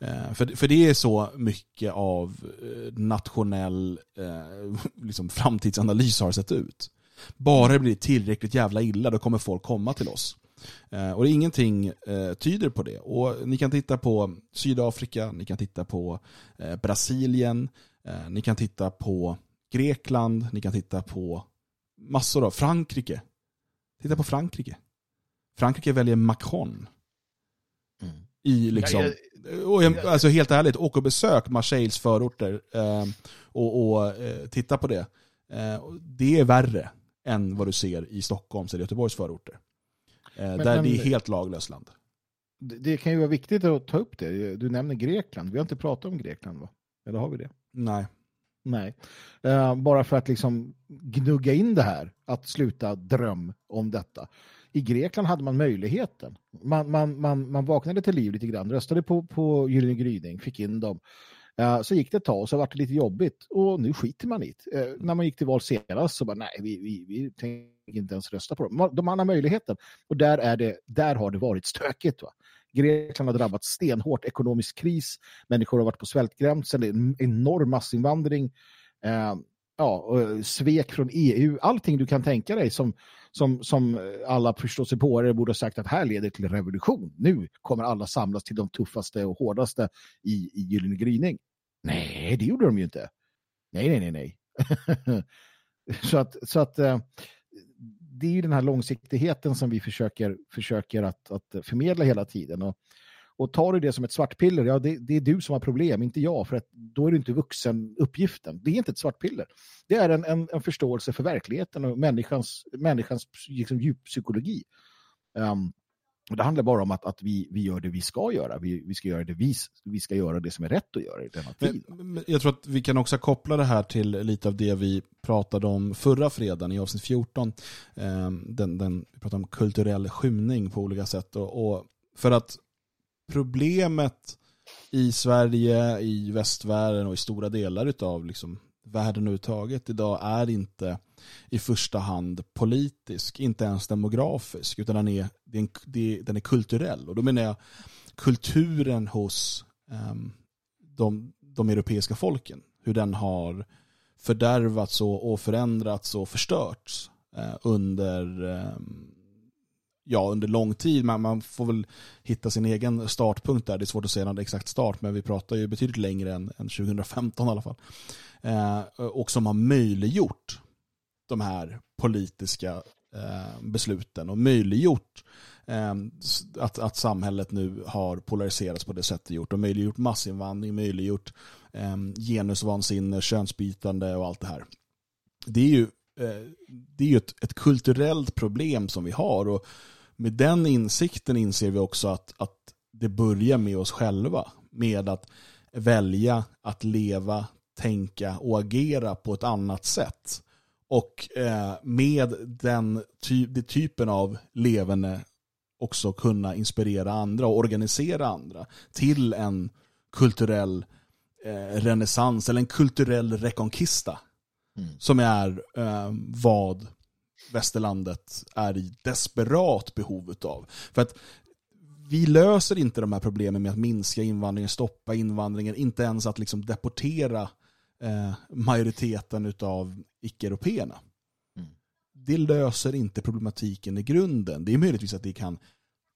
Eh, för, för det är så mycket av eh, nationell eh, <laughs> liksom framtidsanalys har sett ut. Bara det blir tillräckligt jävla illa då kommer folk komma till oss. Eh, och det är ingenting eh, tyder på det. Och ni kan titta på Sydafrika, ni kan titta på eh, Brasilien, eh, ni kan titta på Grekland, ni kan titta på massor av Frankrike. Titta på Frankrike. Frankrike väljer Macron. Mm. I liksom, ja, jag, alltså helt ärligt, åk och besök Marseilles förorter eh, och, och eh, titta på det. Eh, det är värre än vad du ser i Stockholms eller Göteborgs förorter. Eh, men, där men, det är helt laglöst land. Det, det kan ju vara viktigt att ta upp det. Du nämner Grekland. Vi har inte pratat om Grekland va? Eller har vi det? Nej. Nej, uh, bara för att liksom gnugga in det här, att sluta dröm om detta. I Grekland hade man möjligheten. Man, man, man, man vaknade till liv lite grann, röstade på, på Gyllene Gryning, fick in dem. Eh, så gick det ett tag och så var det lite jobbigt och nu skiter man i det. Eh, när man gick till val senast så bara nej, vi, vi, vi tänker inte ens rösta på dem. Man- De andra möjligheten och där, är det, där har det varit stökigt. Va? Grekland har drabbats stenhårt, ekonomisk kris, människor har varit på svältgränsen, det är en enorm massinvandring, eh, ja, och eh, svek från EU, allting du kan tänka dig som, som, som eh, alla förståsigpåare borde ha sagt att här leder till revolution. Nu kommer alla samlas till de tuffaste och hårdaste i, i Gyllene gryning. Nej, det gjorde de ju inte. Nej, nej, nej, nej. <laughs> så att, så att eh, det är ju den här långsiktigheten som vi försöker, försöker att, att förmedla hela tiden. Och, och tar du det som ett svartpiller, ja det, det är du som har problem, inte jag, för att då är du inte vuxen uppgiften. Det är inte ett svartpiller. Det är en, en, en förståelse för verkligheten och människans, människans liksom, djuppsykologi. Um, och det handlar bara om att, att vi, vi gör det vi ska göra. Vi, vi ska göra det vi, vi ska göra det som är rätt att göra i denna tid. Men, men jag tror att vi kan också koppla det här till lite av det vi pratade om förra fredagen i avsnitt 14. Eh, Den, den, vi pratade om kulturell skymning på olika sätt. Och, och för att problemet i Sverige, i västvärlden och i stora delar av liksom världen överhuvudtaget idag är inte i första hand politisk, inte ens demografisk, utan den är, den är kulturell. Och då menar jag kulturen hos um, de, de europeiska folken. Hur den har fördärvats och, och förändrats och förstörts eh, under, ehm, ja, under lång tid. Man, man får väl hitta sin egen startpunkt där. Det är svårt att säga någon exakt start, men vi pratar ju betydligt längre än, än 2015 i alla fall. Eh, och som har möjliggjort de här politiska eh, besluten och möjliggjort eh, att, att samhället nu har polariserats på det sätt det gjort och möjliggjort massinvandring, möjliggjort eh, genusvansinne, könsbytande och allt det här. Det är ju, eh, det är ju ett, ett kulturellt problem som vi har och med den insikten inser vi också att, att det börjar med oss själva. Med att välja att leva, tänka och agera på ett annat sätt. Och eh, med den ty den typen av levande också kunna inspirera andra och organisera andra till en kulturell eh, renässans eller en kulturell reconquista. Som är eh, vad västerlandet är i desperat behov av. För att vi löser inte de här problemen med att minska invandringen, stoppa invandringen, inte ens att liksom deportera eh, majoriteten av icke-européerna. Det löser inte problematiken i grunden. Det är möjligtvis att det kan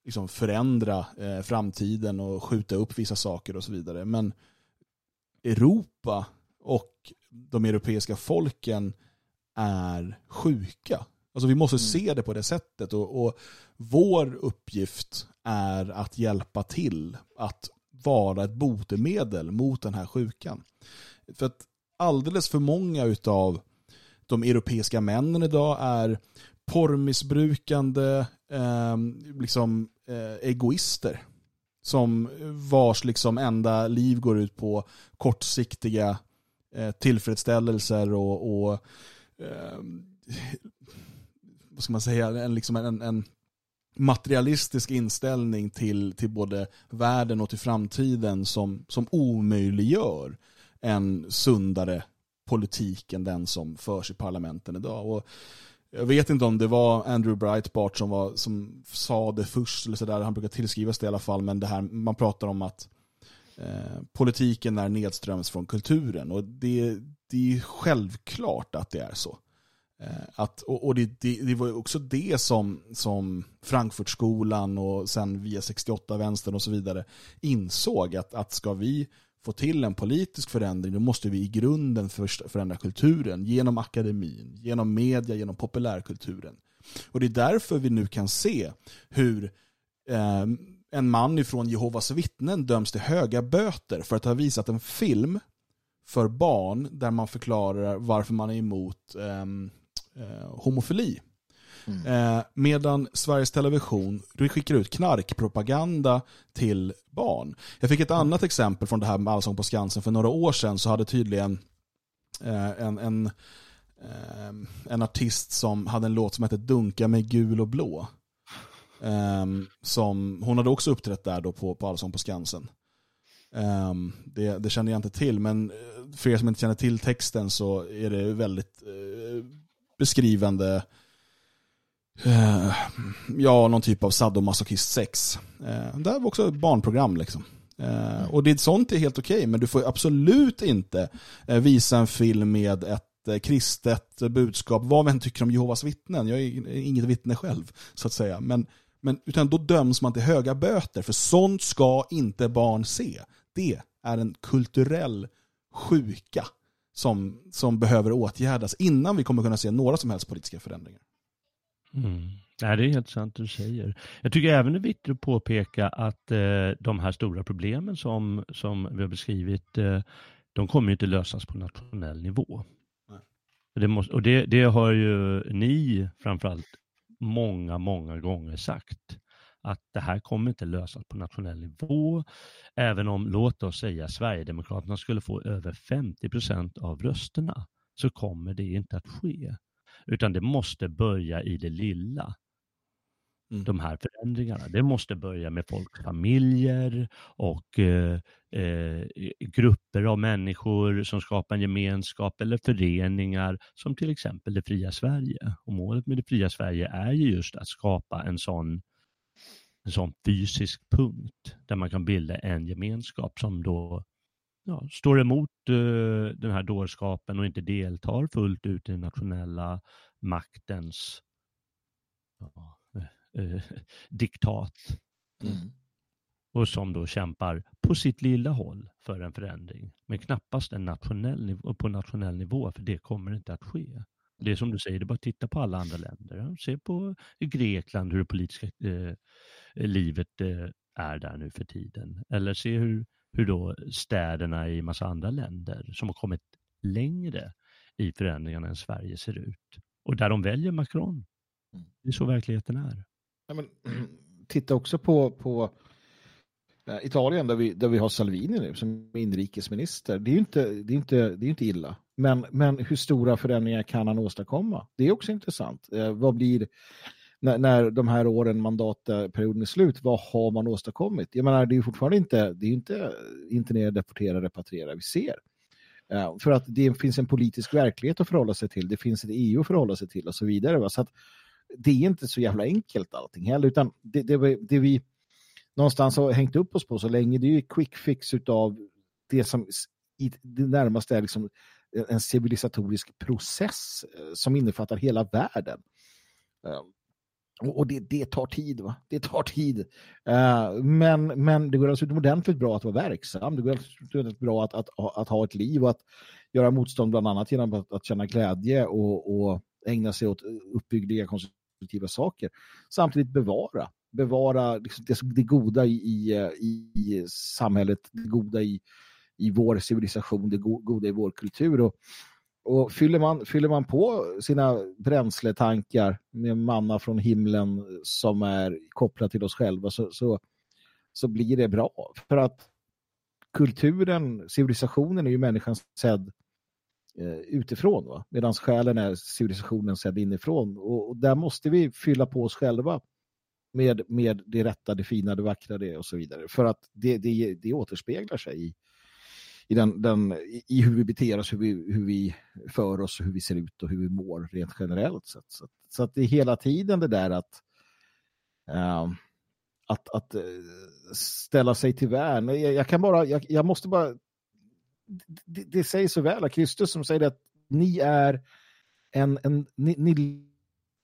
liksom förändra eh, framtiden och skjuta upp vissa saker och så vidare. Men Europa och de europeiska folken är sjuka. Alltså vi måste se det på det sättet och, och vår uppgift är att hjälpa till att vara ett botemedel mot den här sjukan. För att alldeles för många utav de europeiska männen idag är porrmissbrukande eh, liksom, eh, egoister som vars liksom enda liv går ut på kortsiktiga eh, tillfredsställelser och, och eh, vad ska man säga, en, liksom en, en materialistisk inställning till, till både världen och till framtiden som, som omöjliggör en sundare politik än den som förs i parlamenten idag. Och jag vet inte om det var Andrew Breitbart som, var, som sa det först, eller så där, han brukar tillskrivas det i alla fall, men det här, man pratar om att eh, politiken är nedströms från kulturen och det, det är självklart att det är så. Eh, Att, och och det, det, det var ju också det som, som Frankfurtskolan och sen via 68-vänstern och så vidare insåg att, att ska vi få till en politisk förändring då måste vi i grunden förändra kulturen genom akademin, genom media, genom populärkulturen. Och det är därför vi nu kan se hur eh, en man ifrån Jehovas vittnen döms till höga böter för att ha visat en film för barn där man förklarar varför man är emot ehm, eh, homofili. Eh, medan Sveriges Television skickar ut knarkpropaganda till barn. Jag fick ett annat exempel från det här med Allsång på Skansen. För några år sedan så hade tydligen eh, en, en, eh, en artist som hade en låt som hette Dunka med gul och blå. Eh, som, hon hade också uppträtt där då på, på Allsång på Skansen. Ehm, det, det kände jag inte till, men eh, för er som inte känner till texten så är det väldigt eh, beskrivande eh, ja, någon typ av sadomasochist-sex. Eh, det var också ett barnprogram liksom. Eh, och det, sånt är helt okej, men du får absolut inte eh, visa en film med ett eh, kristet budskap, vad vi än tycker om Jehovas vittnen. Jag är inget vittne själv, så att säga. Men, men, utan då döms man till höga böter, för sånt ska inte barn se. Det är en kulturell sjuka som, som behöver åtgärdas innan vi kommer kunna se några som helst politiska förändringar. Mm. Nej, det är helt sant du säger. Jag tycker även det är viktigt att påpeka att eh, de här stora problemen som, som vi har beskrivit, eh, de kommer inte lösas på nationell nivå. Nej. Det måste, och det, det har ju ni framförallt många, många gånger sagt att det här kommer inte lösas på nationell nivå. Även om, låt oss säga, Sverigedemokraterna skulle få över 50 procent av rösterna så kommer det inte att ske. Utan det måste börja i det lilla. Mm. De här förändringarna. Det måste börja med folks familjer och eh, eh, grupper av människor som skapar en gemenskap eller föreningar som till exempel det fria Sverige. Och målet med det fria Sverige är ju just att skapa en sån en sån fysisk punkt där man kan bilda en gemenskap som då ja, står emot eh, den här dårskapen och inte deltar fullt ut i den nationella maktens ja, eh, diktat. Mm. Och som då kämpar på sitt lilla håll för en förändring. Men knappast en nationell nivå, på nationell nivå, för det kommer inte att ske. Det är som du säger, det är bara att titta på alla andra länder. Se på Grekland, hur det politiska eh, livet eh, är där nu för tiden. Eller se hur, hur då städerna i massa andra länder som har kommit längre i förändringarna än Sverige ser ut. Och där de väljer Macron. Mm. Det är så verkligheten är. Ja, men, <clears throat> titta också på, på eh, Italien där vi, där vi har Salvini nu som inrikesminister. Det är ju inte, det är inte, det är inte illa. Men, men hur stora förändringar kan han åstadkomma? Det är också intressant. Eh, vad blir när, när de här åren, mandatperioden är slut, vad har man åstadkommit? Jag menar, det är ju fortfarande inte, det är inte internera, deportera, repatriera vi ser. Uh, för att det finns en politisk verklighet att förhålla sig till, det finns ett EU att förhålla sig till och så vidare. Va? Så att det är inte så jävla enkelt allting heller, utan det, det, vi- det vi någonstans har hängt upp oss på så länge, det är ju quick fix utav det som i det närmaste är liksom en civilisatorisk process eh, som innefattar hela världen. Eh, och och det, det tar tid, va? Det tar tid. Uh, men, men det går alltså utomordentligt bra att vara verksam. Det går alltså utomordentligt bra att, att, ha- att ha ett liv och att göra motstånd bland annat genom att, att känna glädje och, och ägna sig åt uppbyggliga konstruktiva saker. Samtidigt bevara. Bevara liksom det, det goda i, i, i samhället, det goda i, i vår civilisation, det goda i vår kultur. Och, och fyller, man, fyller man på sina bränsletankar med manna från himlen som är kopplat till oss själva så, så, så blir det bra. För att kulturen, civilisationen är ju människan sedd eh, utifrån. Va? Medan själen är civilisationen sedd inifrån. Och, och där måste vi fylla på oss själva med, med det rätta, det fina, det vackra det och så vidare. För att det, det, det återspeglar sig i, i, den, den, i- hur vi beter oss, hur vi, hur vi för oss, hur vi ser ut och hur vi mår rent generellt. sett. Så, att- så att det är hela tiden det där att eh, att, att eh, ställa sig till värn. Jag, jag kan bara, jag, jag måste bara det, det säger så väl av Kristus som säger att ni är en, en ni, ni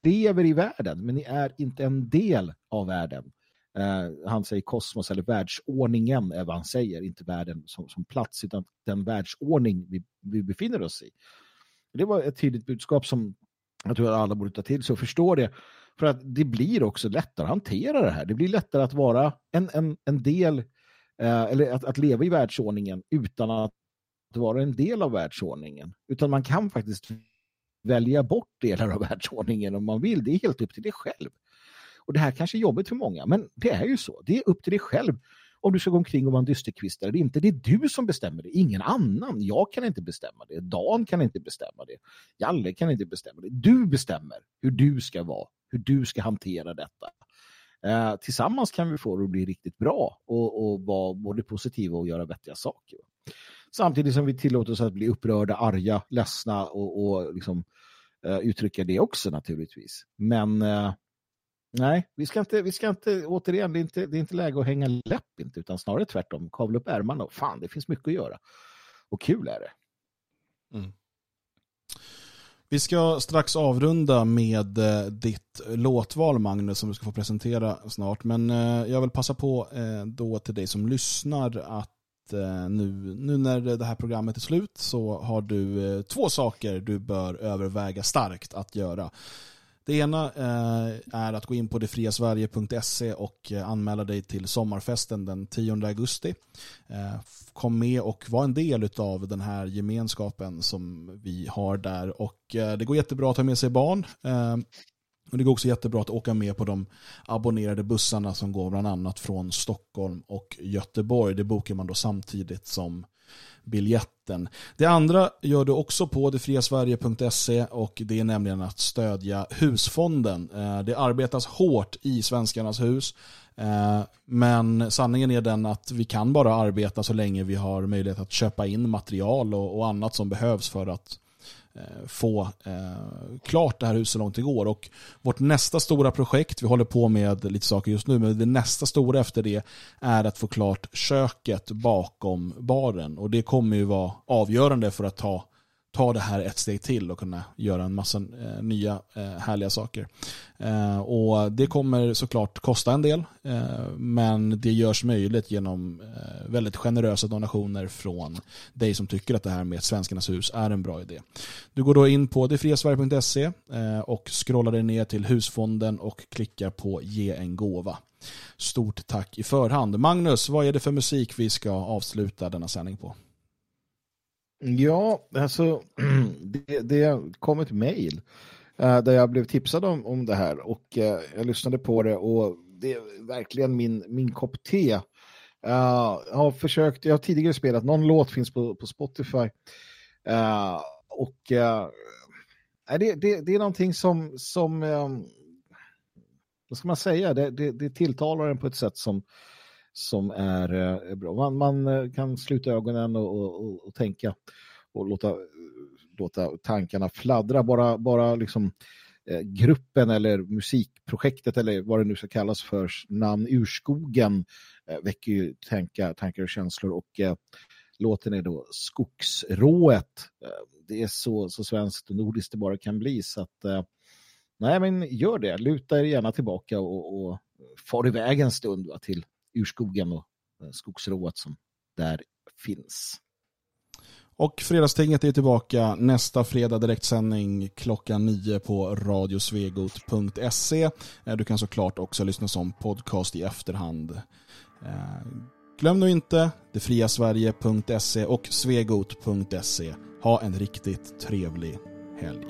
lever i världen men ni är inte en del av världen. Eh, han säger kosmos eller världsordningen är vad han säger, inte världen som, som plats utan den världsordning vi, vi befinner oss i. Det var ett tydligt budskap som jag tror att alla borde ta till sig och förstå det. För att det blir också lättare att hantera det här. Det blir lättare att vara en, en, en del, eh, eller att, att leva i världsordningen utan att vara en del av världsordningen. Utan man kan faktiskt välja bort delar av världsordningen om man vill. Det är helt upp till dig själv. Och det här kanske är jobbigt för många, men det är ju så. Det är upp till dig själv om du ska gå omkring och vara en dysterkvist eller inte. Det är du som bestämmer det, ingen annan. Jag kan inte bestämma det. Dan kan inte bestämma det. Jalle kan inte bestämma det. Du bestämmer hur du ska vara, hur du ska hantera detta. Eh, tillsammans kan vi få det att bli riktigt bra och, och vara både positiva och göra vettiga saker. Samtidigt som vi tillåter oss att bli upprörda, arga, ledsna och, och liksom, eh, uttrycka det också naturligtvis. Men eh, nej, vi ska inte, vi ska inte återigen, det är inte, det är inte läge att hänga läpp inte, utan snarare tvärtom, kavla upp ärmarna och fan, det finns mycket att göra. Och kul är det. Vi ska strax avrunda med eh, ditt låtval Magnus som du ska få presentera snart. Men eh, jag vill passa på eh, då till dig som lyssnar att nu, nu när det här programmet är slut så har du två saker du bör överväga starkt att göra. Det ena eh, är att gå in på detfriasverige.se och eh, anmäla dig till sommarfesten den 10 augusti. Eh, kom med och var en del av den här gemenskapen som vi har där. Och eh, det går jättebra att ta med sig barn. Eh, och det går också jättebra att åka med på de abonnerade bussarna som går bland annat från Stockholm och Göteborg. Det bokar man då samtidigt som biljetten. Det andra gör du också på detfriasverige.se och det är nämligen att stödja husfonden. Eh, det arbetas hårt i Svenskarnas hus eh, men sanningen är den att vi kan bara arbeta så länge vi har möjlighet att köpa in material och annat som behövs för att Eh, få eh, klart det här huset så långt det går. Och vårt nästa stora projekt, vi håller på med lite saker just nu, men det nästa stora efter det är att få klart köket bakom baren. Och det kommer ju vara avgörande för att ta ta det här ett steg till och kunna göra en massa eh, nya eh, härliga saker. Eh, och Det kommer såklart kosta en del, men det görs möjligt genom väldigt generösa donationer från dig som tycker att det här med Svenskarnas hus är en bra idé. Du går då in på detfriasverige.se och scrollar dig ner till husfonden och klickar på ge en gåva. Stort tack i förhand. Magnus, vad är det för musik vi ska avsluta denna sändning på? Ja, alltså <clears throat> det, det kom ett mejl eh, där jag blev tipsad om, om det här och eh, jag lyssnade på det och det är verkligen min, min kopp te. Eh, jag har försökt, jag har tidigare spelat, någon låt finns på, på Spotify och det, det, det är någonting som, som vad ska man säga, det, det, det tilltalar en på ett sätt som, som är eh, bra. Man, man eh, kan sluta ögonen och, och, och, tänka och låta, eh, låta tankarna fladdra. Bara, bara liksom gruppen eller musikprojektet eller vad det nu ska kallas för namn Urskogen väcker ju tankar, tankar och känslor och eh, låten är då Skogsrået. Det är så, så svenskt och nordiskt det bara kan bli så att eh, nej men gör det, luta er gärna tillbaka och, och far iväg en stund va, till urskogen och eh, skogsrået som där finns. Och Fredagstinget är tillbaka nästa fredag direktsändning klockan nio på radiosvegot.se. Eh, du kan såklart också lyssna som podcast i efterhand. Eh, glöm nu inte detfriasverige.se och svegot.se. Ha en riktigt trevlig helg.